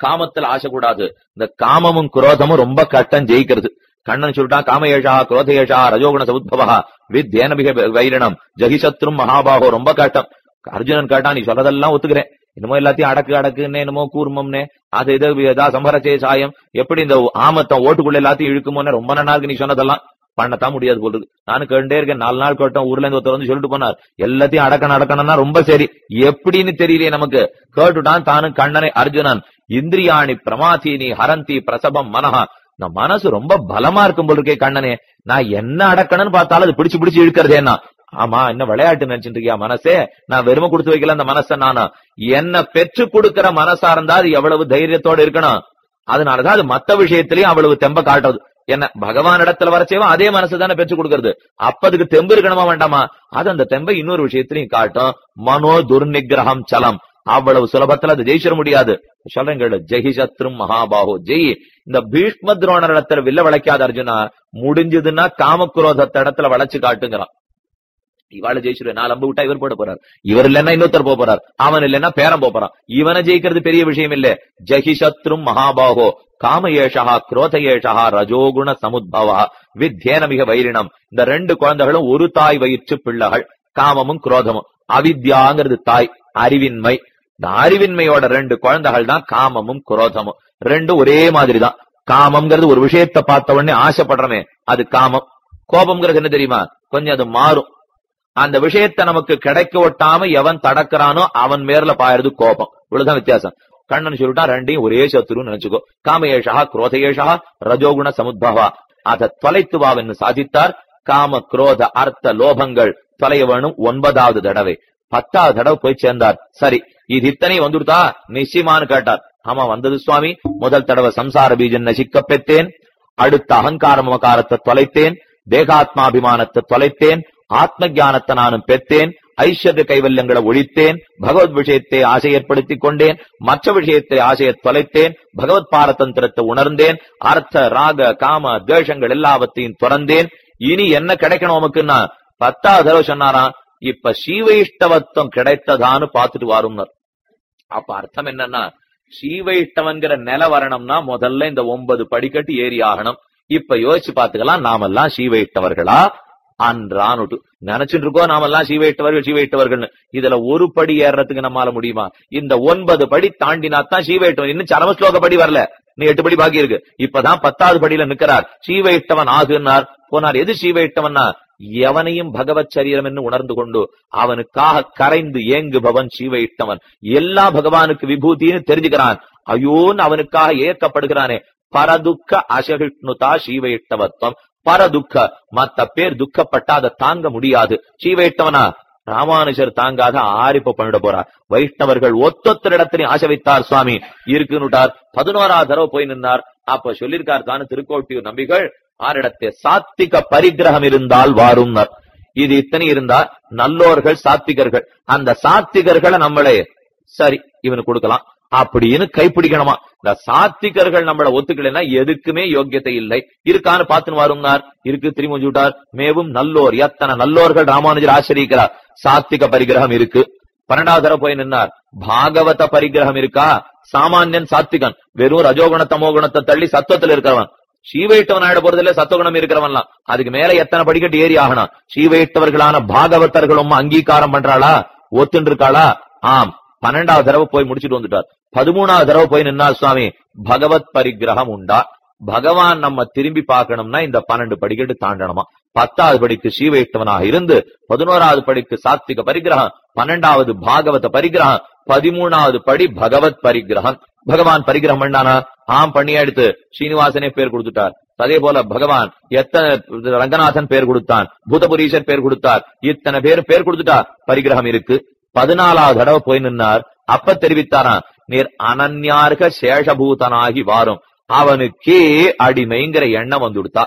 காமத்துல ஆசை கூடாது இந்த காமமும் குரோதமும் ரொம்ப கட்டம் ஜெயிக்கிறது. கண்ணன் சொல்லிட்டான் காமயேஷா குரோதயேஷா ரஜோகுண சவுத்பவா வித்யேனபிக வைரணம் ஜகிசத்ரும் மகாபாகோ ரொம்ப கட்டம். அர்ஜுனன் கேட்டா நீ சொல்றதெல்லாம் ஒத்துக்கிறேன். என்னமோ எல்லாத்தையும் அடக்கு அடக்குன்னு என்னமோ கூர்மம்னே அது இது ஏதா சம்பரச்சே சாயம் எப்படி இந்த ஆமத்தம் ஓட்டுக்குள்ள எல்லாத்தையும் இழுக்குமோன்னு ரொம்ப நல்லா இருக்கு நீ சொன்னதெல்லாம் பண்ணத்தான் முடியாது போல் இருக்கு. நானும் கேட்டே இருக்கேன். நாலு நாள் கேட்டோம். ஊர்ல இருந்து ஒருத்தர் வந்து சொல்லிட்டு போனார். எல்லாத்தையும் அடக்கணும் அடக்கணும்னா ரொம்ப சரி. எப்படின்னு தெரியலையே நமக்கு. கேட்டுட்டான் தானும் கண்ணனை அர்ஜுனன். இந்திரியாணி பிரமாதீனி ஹரந்தி பிரசபம் மனஹா. நம்ம மனசு ரொம்ப பலமா இருக்கும் போல் இருக்கே கண்ணனே. நான் என்ன அடக்கணும்னு பார்த்தாலும் அது பிடிச்சு பிடிச்சு இழுக்கிறதேன்னா ஆமா என்ன விளையாட்டு நினைச்சிட்டு இருக்கியா மனசே? நான் வெறுமை கொடுத்து வைக்கல அந்த மனசை நானா. என்ன பெற்று கொடுக்கிற மனசா இருந்தா அது எவ்வளவு தைரியத்தோட இருக்கணும்? அதனாலதான் அது மத்த விஷயத்திலயும் அவ்வளவு தெம்ப காட்டுறது. என்ன பகவான் இடத்துல வரச்சேவா அதே மனசு தானே பெற்று கொடுக்கறது. அப்ப அதுக்கு தெம்பு இருக்கணுமா வேண்டாமா? அது அந்த தெம்பை இன்னொரு விஷயத்திலையும் காட்டும். மனோ துர்நிகிரகம் சலம். அவ்வளவு சுலபத்துல அது ஜெயிச்சிட முடியாது. சொல்றேன் கேளு. ஜெகி மகாபாஹோ ஜெய். இந்த பீஷ்ம துரோணர் இடத்துல வில்ல வளைக்காத அர்ஜுனா முடிஞ்சதுன்னா காமக்ரோதத்த இடத்துல வளைச்சு காட்டுங்கிறான். இவாள ஜெயிச்சிருவேன் நாலு அம்பு விட்டா இவர் போட போறார். இவர் இல்லைன்னா இன்னொருத்தர் போக போறார். அவன் இல்லைன்னா பேரம் போறான். இவனை ஜெயிக்கிறது பெரிய விஷயம் இல்ல. ஜஹி சத்ரும் மகாபாகோ. காமயேஷா குரோதயேஷா ரஜோகுண சமுத்பவா வித்யேன மிக வைரினம் இந்த ரெண்டு குழந்தைகளும் ஒரு தாய் வயிற்று பிள்ளைகள். காமமும் குரோதமும். அவித்யாங்கிறது தாய் அறிவின்மை. இந்த அறிவின்மையோட ரெண்டு குழந்தைகள் தான் காமமும் குரோதமும். ரெண்டும் ஒரே மாதிரி தான் காமம்ங்கிறது ஒரு விஷயத்தை பார்த்த உடனே ஆசைப்படுறமே அது காமம். கோபம்ங்கிறது என்ன தெரியுமா? கொஞ்சம் அது மாறும். அந்த விஷயத்தை நமக்கு கிடைக்க ஒட்டாம எவன் தடக்கிறானோ அவன் மேல பாயறது கோபம். இவ்வளவுதான் வித்தியாசம். கண்ணன் சொல்லிட்டா ரெண்டையும் ஒரே சத்துருன்னு நினைச்சுக்கோ. காமயேஷா குரோதயேஷா ரஜோகுண சமுத்பவா. அதை தொலைத்துவாவென்னு சாதித்தார். காம குரோத அர்த்த லோபங்கள் தொலைய வேணும் ஒன்பதாவது தடவை. பத்தாவது தடவை போய் சேர்ந்தார். சரி இது இத்தனை வந்துடுதா? நிச்சயமானு கேட்டார். ஆமா வந்தது சுவாமி. முதல் தடவை சம்சார பீஜன் நசிக்க பெற்றேன். அடுத்த அகங்கார மமகாரத்தை தொலைத்தேன். தேகாத்மாபிமானத்தை தொலைத்தேன். ஆத்ம ஞானத்தை நானும் பெற்றேன். ஐஸ்வர்ய கைவல்யங்களை ஒழித்தேன் பகவத் விஷயத்தை ஆசை ஏற்படுத்திக் கொண்டேன் மற்ற விஷயத்தை ஆசையை தொலைத்தேன் பகவத் பாரதந்திரத்தை உணர்ந்தேன் அர்த்த ராக காம தேஷங்கள் எல்லாவற்றையும் துறந்தேன். இனி என்ன கிடைக்கணும் உமக்குன்னா? பத்தாவது தடவை சொன்னாராம் இப்ப சீவைஷ்டவத்தம் கிடைத்ததான்னு பார்த்துட்டு வாரும்னர். அப்ப அர்த்தம் என்னன்னா சீவைஷ்டவன்கிற நில வரணும்னா முதல்ல இந்த ஒன்பது படிக்கட்டு ஏறி ஆகணும். இப்ப யோசிச்சு பாத்துக்கலாம் நாமெல்லாம் சீவையிட்டவர்களா அன்றானுட்டு. நினைச்சுட்டு இருக்கோம் நாமெல்லாம் சீவையிட்டவர்கள் சீவையிட்டவர்கள் இதுல ஒரு படி ஏறத்துக்கு நம்மால முடியுமா? இந்த ஒன்பது படி தாண்டினாத்தான் சீவையிட்டவன். இன்னும் சரமஸ்லோக படி வரல. நீ எட்டு படி பாக்கி இருக்கு. இப்பதான் பத்தாவது படியில நிக்கிறார். சீவையிட்டவன் ஆகுனார் போனார். எது சீவையிட்டவன்னா? எவனையும் பகவத் சரீரம் என்று உணர்ந்து கொண்டு அவனுக்காக கரைந்து ஏங்குபவன் சீவையிட்டவன். எல்லா பகவானுக்கு விபூதின்னு தெரிஞ்சுக்கிறான். ஐயோன்னு அவனுக்காக ஏற்கப்படுகிறானே. பரதுக்க அசகிஷ்ணுதா சீவையிட்டவத்வம். பரதுக்க மத்த பேர் துக்கப்பட்டா அதை தாங்க முடியாது. சீவையிட்டவனா ராமானுஜர் தாங்காத ஆரிப்ப பண்ணிட போறார். வைஷ்ணவர்கள் ஒத்தொத்தர் இடத்திலையும் ஆசை வைத்தார் சுவாமி. இருக்குன்னுட்டார். பதினோராவது தடவை போய் நின்றார் அப்ப சொல்லியிருக்கார் தானே திருக்கோட்டியூர் நம்பிகள்? ஆரிடத்தை சாத்திக பரிகிரகம் இருந்தால் வாரும்னர். இது இத்தனை இருந்தா நல்லோர்கள் சாத்திகர்கள். அந்த சாத்திகர்களை நம்மளே சரி இவனு கொடுக்கலாம். அப்படின்னு கைப்பிடிக்கணுமா? இந்த சாத்திகர்கள் நம்மள ஒத்துக்கலைன்னா எதுக்குமே யோக்கியத்தை இல்லை. இருக்கான்னு பார்த்துன்னு வாருங்கார் இருக்கு திரும்பி விட்டார். மேவும் நல்லோர் எத்தனை நல்லோர்கள் ராமானுஜர் ஆசிரியிக்கிறார். சாத்திக பரிகிரகம் இருக்கு. பன்னெண்டாவது தர போய் நின்னார். பாகவத பரிகிரகம் இருக்கா? சாமானியன் சாத்திகன். வெறும் ரஜோகுண தமோகுணத்தை தள்ளி சத்துவத்துல இருக்கிறவன். ஸ்ரீவைட்டவன் ஆயிட போறதில்ல சத்துவகுணம் இருக்கிறவன்லாம். அதுக்கு மேல எத்தனை படிக்கட்டு ஏறி ஆகணும்? ஸ்ரீவைட்டவர்களான பாகவத்தர்களும் அங்கீகாரம் பண்றாளா? ஒத்துன்னு இருக்காளா? ஆம். பன்னெண்டாவது தடவை போய் முடிச்சுட்டு வந்துட்டார். பதிமூணாவது தடவை போய் நின்னார் சுவாமி. பகவத் பரிகிரகம் உண்டா? பகவான் நம்ம திரும்பி பார்க்கணும்னா இந்த பன்னெண்டு படிக்கட்டு தாண்டணுமா? பத்தாவது படிக்கு ஸ்ரீவைஷ்ணவனாக இருந்து பதினோராவது படிக்கு சாத்விக பரிகிரகம் பன்னெண்டாவது பாகவத பரிகிரகம் பதிமூணாவது படி பகவத் பரிகிரகம் பகவான் பரிகிரகம் பண்ணானா? ஆம் பண்ணி எடுத்து ஸ்ரீனிவாசனே பேர் கொடுத்துட்டார். அதே போல பகவான் எத்தனை ரங்கநாதன் பேர் கொடுத்தான் பூதபுரீஷர் பேர் கொடுத்தார் இத்தனை பேர் பேர் கொடுத்துட்டா பரிகிரகம் இருக்கு. பதினாலாவது தடவை போய் நின்னார். அப்ப தெரிவித்தாராம் நீர் அனன்யார்க சேஷபூதனாகி வாரும். அவனுக்கே அடிமைங்கிற எண்ணம் வந்துடுத்தா?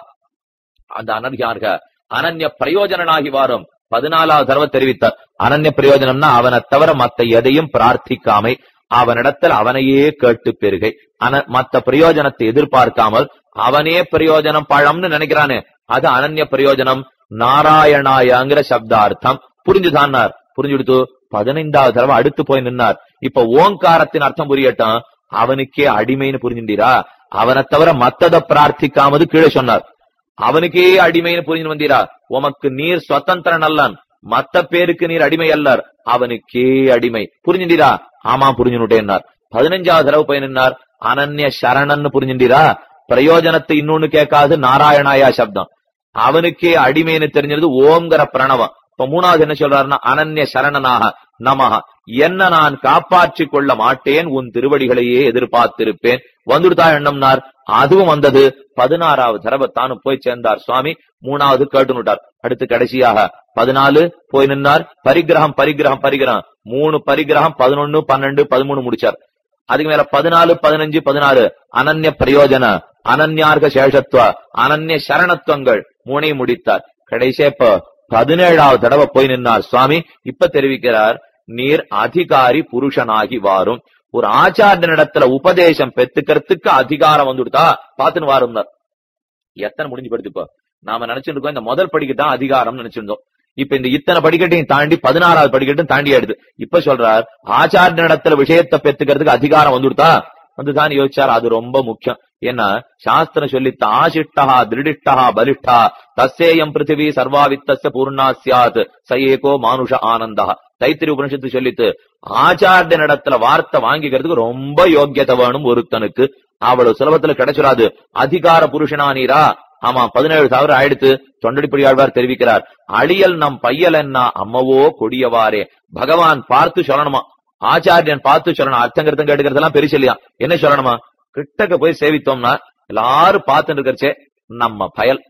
அந்த அனன்யார்க அனன்ய பிரயோஜனனாகி வாரும். பதினாலாவது தடவை தெரிவித்தார். அனன்ய பிரயோஜனம்னா அவனை தவிர மத்த எதையும் பிரார்த்திக்காமை அவனிடத்தில் அவனையே கேட்டு பெருகை அன மத்த பிரயோஜனத்தை எதிர்பார்க்காமல் அவனே பிரயோஜனம் பழம்னு நினைக்கிறானே அது அனன்ய பிரயோஜனம் நாராயணாயங்கிற சப்தார்த்தம். புரிஞ்சுதான்னார். புரிஞ்சுடுத்து பதினைந்தாவது தடவை அடுத்து போய் நின்னார். இப்ப ஓங்காரத்தின் அர்த்தம் புரியட்டும். அவனுக்கே அடிமைன்னு புரிஞ்சுட்டீரா? அவனை தவிர மத்தத பிரார்த்திக்காமது கீழே சொன்னார். அவனுக்கே அடிமைன்னு புரிஞ்சு வந்தீரா? உமக்கு நீர் சுதந்திரன் அல்லன் மத்த பேருக்கு நீர் அடிமை அல்லர். அவனுக்கே அடிமை. புரிஞ்சுட்டீரா? ஆமா புரிஞ்சுட்டேன்னார். பதினஞ்சாவது தடவை போய் நின்னார். அனன்ய சரணன்னு புரிஞ்சுட்டீரா? பிரயோஜனத்தை இன்னொன்னு கேட்காது. நாராயணாயா சப்தம். அவனுக்கே அடிமைன்னு தெரிஞ்சது ஓம்ங்கிற பிரணவம். இப்ப மூணாவது என்ன சொல்றாருன்னா அனன்ய சரணனாக நமஹ. என்ன நான் காப்பாற்றிக் கொள்ள மாட்டேன் உன் திருவடிகளையே எதிர்பார்த்திருப்பேன். வந்துடுதா எண்ணம்னார். அதுவும் வந்தது. பதினாறாவது தடவை தானும் போய் சேர்ந்தார் சுவாமி. மூணாவது கேட்டுனுட்டார். அடுத்து கடைசியாக பதினாலு போய் நின்னார். பரிகிரகம் பரிகிரகம் பரிகிரகம் மூணு பரிகிரகம் பதினொன்னு பன்னெண்டு பதிமூணு முடிச்சார். அதுக்கு மேல பதினாலு பதினஞ்சு பதினாறு. அனன்ய பிரயோஜன அனன்யார்க சேஷத்துவ அனன்ய சரணத்துவங்கள் மூனை முடித்தார். கடைசியா இப்ப பதினேழாவது தடவை போய் நின்னார் சுவாமி இப்ப தெரிவிக்கிறார் நீர் அதிகாரி புருஷனாகி வாரும் ஒரு ஆச்சாரியனிடத்துல உபதேசம் பெத்துக்கிறதுக்கு அதிகாரம் வந்துடுதா பாத்துன்னு வாருந்தார் எத்தனை முடிஞ்சு படுத்து இப்போ நாம நினைச்சிருக்கோம் இந்த முதல் படிக்கு தான் அதிகாரம் நினைச்சிருந்தோம் இப்ப இந்த இத்தனை படிக்கட்டையும் தாண்டி பதினாறாவது படிக்கட்டும் தாண்டி ஆயிடுது இப்ப சொல்றார் ஆச்சாரியனிடத்துல விஷயத்தை பெத்துக்கிறதுக்கு அதிகாரம் வந்துடுதா வந்துதான் யோசிச்சார். அது ரொம்ப முக்கியம். ஏன்னா சாஸ்திரம் சொல்லித்த ஆசிட்டா திருடிஷ்டா பலிஷ்டா தசேயம் பிருத்திவி சர்வாவித்த பூர்ணா சியாத் ச ஏகோ மானுஷ ஆனந்தா. தைத்திரி உபனிஷத்து சொல்லித்து ஆச்சாரியனிடத்துல வார்த்தை வாங்கிக்கிறதுக்கு ரொம்ப யோக்கியத்தை வேணும் ஒருத்தனுக்கு. அவ்வளவு சுலபத்துல கிடைச்சிடாது அதிகார புருஷனா நீரா? ஆமா பதினேழு சவரம் ஆயிடுத்து. தொண்டடிப்படியாழ்வார் தெரிவிக்கிறார். அழியல் நம் பையல் என்ன? அம்மவோ கொடியவாரே பகவான் பார்த்து சொல்லணுமா? ஆச்சாரியன் பார்த்து சொல்லணும் அர்த்தங்கிறதும் கேட்டுக்கிறதெல்லாம் பெருசு இல்லையா? என்ன சொல்லணுமா? கிட்டக்க போய் சேவித்தோம்னா எல்லாரும் பார்த்துட்டு இருக்கிறச்சே நம்ம பயல்.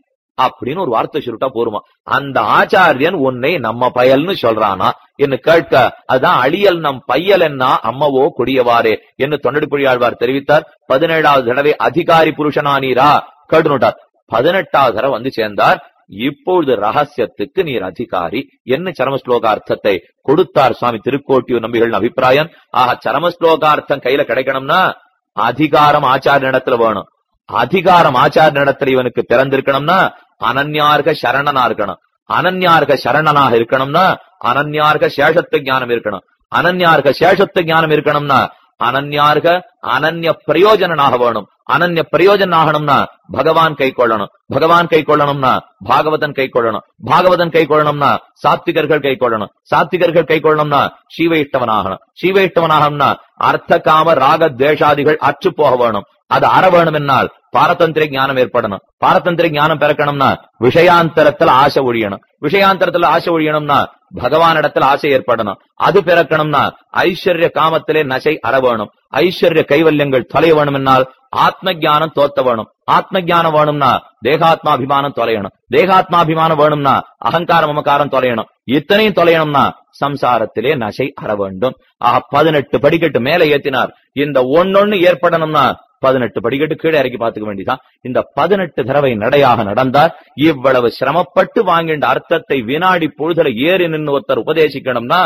அப்படின்னு ஒரு வார்த்தை சொல்லிட்டா போருமா? அந்த ஆச்சாரியன் உன்னை நம்ம பயல்னு சொல்றானா? என்று கேட்க அதான் அழியல் நம் பையல் என்ன? அம்மவோ கொடியவாரே என்று தொண்டடி ஆழ்வார் தெரிவித்தார்? பதினேழாவது தடவை அதிகாரி புருஷனானீரா கேட்டுனுட்டார். பதினெட்டாவது தடவை வந்து சேர்ந்தார். இப்பொழுது ரகசியத்துக்கு நீர் அதிகாரி. என்ன சரம ஸ்லோகார்த்தத்தை கொடுத்தார் சுவாமி திருக்கோட்டியூர் நம்பிகள் அபிப்பிராயம்? ஆக சரமஸ்லோகார்த்தம் கையில கிடைக்கணும்னா அதிகாரம் ஆச்சார இடத்துல வேணும். அதிகாரம் ஆச்சார இடத்துல இவனுக்கு பிறந்திருக்கணும்னா அனன்யார்க சரணனா இருக்கணும். அனன்யார்க சரணனாக இருக்கணும்னா அனன்யார்க சேஷத்து ஞானம் இருக்கணும். அனன்யார்க சேஷத்து ஞானம் இருக்கணும்னா அனன்யார்க அனன்ய பிரயோஜனாக வேணும். அனன்ய பிரயோஜனம் ஆகணும்னா பகவான் கை கொள்ளணும் பகவான் கை கொள்ளணும்னா பாகவதன் கை கொள்ளணும் பாகவதன் கை கொள்ளணும்னா சாத்திகர்கள் கை கொள்ளணும் சாத்திகர்கள் கை கொள்ளணும்னா சீவைஷ்டவனாகணும் சீவைஷ்டவனாகணும்னா அர்த்த காம ராக துவேஷாதிகள் அற்று போக வேணும். அது அற வேணும் என்னால் பாரதந்திர ஞானம் ஏற்படணும். பாரதந்திர ஞானம் பிறக்கணும்னா விஷயாந்தரத்துல ஆசை ஒழியணும். விஷயாந்தரத்துல ஆசை ஒழியணும்னா பகவானிடத்துல ஆசை ஏற்படணும். அது பிறக்கணும்னா ஐஸ்வர்ய காமத்திலே நசை அற வேணும். ஐஸ்வர்ய கைவல்யங்கள் தொலைய வேணும் என்னால் ஆத்ம ஜானம் தோத்த வேணும் ஆத்ம ஜானம் வேணும்னா தேகாத்மாபிமானம் தொலையணும். தேகாத்மாபிமானம் வேணும்னா அகங்காரம் அமகாரம் தொலையணும். இத்தனையும் தொலையணும்னா சம்சாரத்திலே நசை அற வேண்டும். ஆக பதினெட்டு படிக்கட்டு மேல ஏத்தினார். இந்த ஒன்னொன்னு ஏற்படணும்னா பதினெட்டு படிக்கட்டு கீழே இறக்கி பார்த்துக்க வேண்டிதான் இந்த பதினெட்டு தடவை நடையாக நடந்தார் இவ்வளவு சிரமப்பட்டு வாங்கின்ற அர்த்தத்தை வினாடி பொழுதுல ஏறி நின்று ஒருத்தர் உபதேசிக்கணும்னா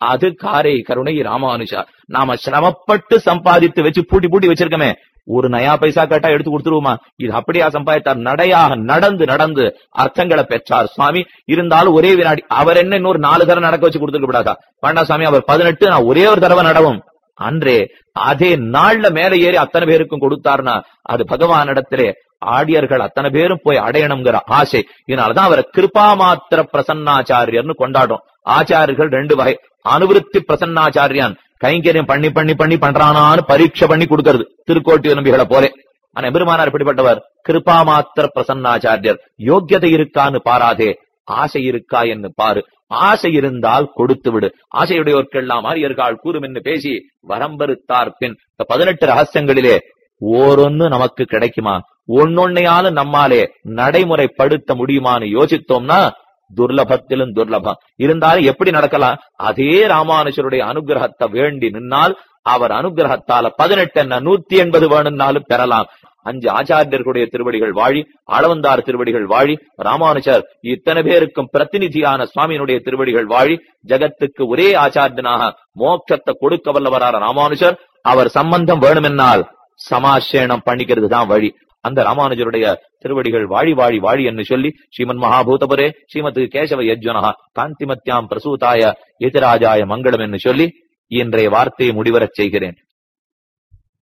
அது காரை கருணை ராமானுஷா நாம சிரமப்பட்டு சம்பாதித்து வச்சு பூட்டி பூட்டி வச்சிருக்கமே. ஒரு நயா பைசா கேட்டா எடுத்து கொடுத்துருவோமா? இது அப்படியா சம்பாதித்தார்? நடையாக நடந்து நடந்து அர்த்தங்களை பெற்றார். சுவாமி இருந்தாலும் ஒரே வினாடி அவர் என்ன இன்னொரு நாலு தடவை நடக்க வச்சு கொடுத்துருக்க கூடாதா? வேண்டாம் சுவாமி அவர் பதினெட்டு நான் ஒரே ஒரு தடவை நடவும். அன்றே அதே நாள்ல மேல ஏறி அத்தனை பேருக்கும் கொடுத்தார்னா அது பகவானிடத்திலே ஆடியர்கள் அத்தனை பேரும் போய் அடையணுங்கிற ஆசை. இதனாலதான் அவரை கிருபா மாத்திர பிரசன்னாச்சாரியர்னு கொண்டாடும் ஆச்சாரியர்கள் ரெண்டு வகை. அனுவிருத்தி பிரசன்னாச்சாரியான் கைங்கரியம் பண்ணி பண்ணி பண்ணி பண்றானான்னு பரீட்சை பண்ணி கொடுக்கறது. திருக்கோட்டி நம்பிகளை போலே. ஆனா எபெருமானார் எப்படிப்பட்டவர்? கிருபா மாத்திர பிரசன்னாச்சாரியர். யோக்கியதை இருக்கான்னு பாராதே. ஆசை இருக்கா என்று பாரு. ஆசை இருந்தால் கொடுத்து விடு. ஆசையுடையோர்க்கெல்லாம் ஆரியர்கள் கூறும் என்று பேசி வரம்பருத்தார் பின் இந்த பதினெட்டு ரகசியங்களிலே ஓரொன்னு நமக்கு கிடைக்குமா? ஒன்னொன்னையாலும் நம்மாலே நடைமுறைப்படுத்த முடியுமான்னு யோசித்தோம்னா துர்லபத்திலும் துர்லபம். இருந்தாலும் எப்படி நடக்கலாம்? அதே ராமானுஜருடைய அனுகிரகத்தை வேண்டி நின்னால் அவர் அனுகிரகத்தால பதினெட்டு என்ன நூத்தி எண்பது வேணும்னாலும் பெறலாம். அஞ்சு ஆச்சாரியர்களுடைய திருவடிகள் வாழி அளவந்தார் திருவடிகள் வாழி ராமானுஜர் இத்தனை பேருக்கும் பிரதிநிதியான சுவாமியினுடைய திருவடிகள் வாழி ஜகத்துக்கு ஒரே ஆச்சாரியனாக மோட்சத்தை கொடுக்க வல்லவரான ராமானுஜர் அவர் சம்பந்தம் வேணுமென்னால் சமாசேனம் பண்ணிக்கிறது தான் வழி. அந்த ராமானுஜருடைய திருவடிகள் வாழி வாழி வாழி என்று சொல்லி ஸ்ரீமன் மகாபூதபுரே ஸ்ரீமத் கேசவ யஜ்வனஹா காந்திமத்யாம் பிரசூதாய எதிராஜாய மங்களம் என்று சொல்லி இன்றைய வார்த்தையை முடிவரச் செய்கிறேன்.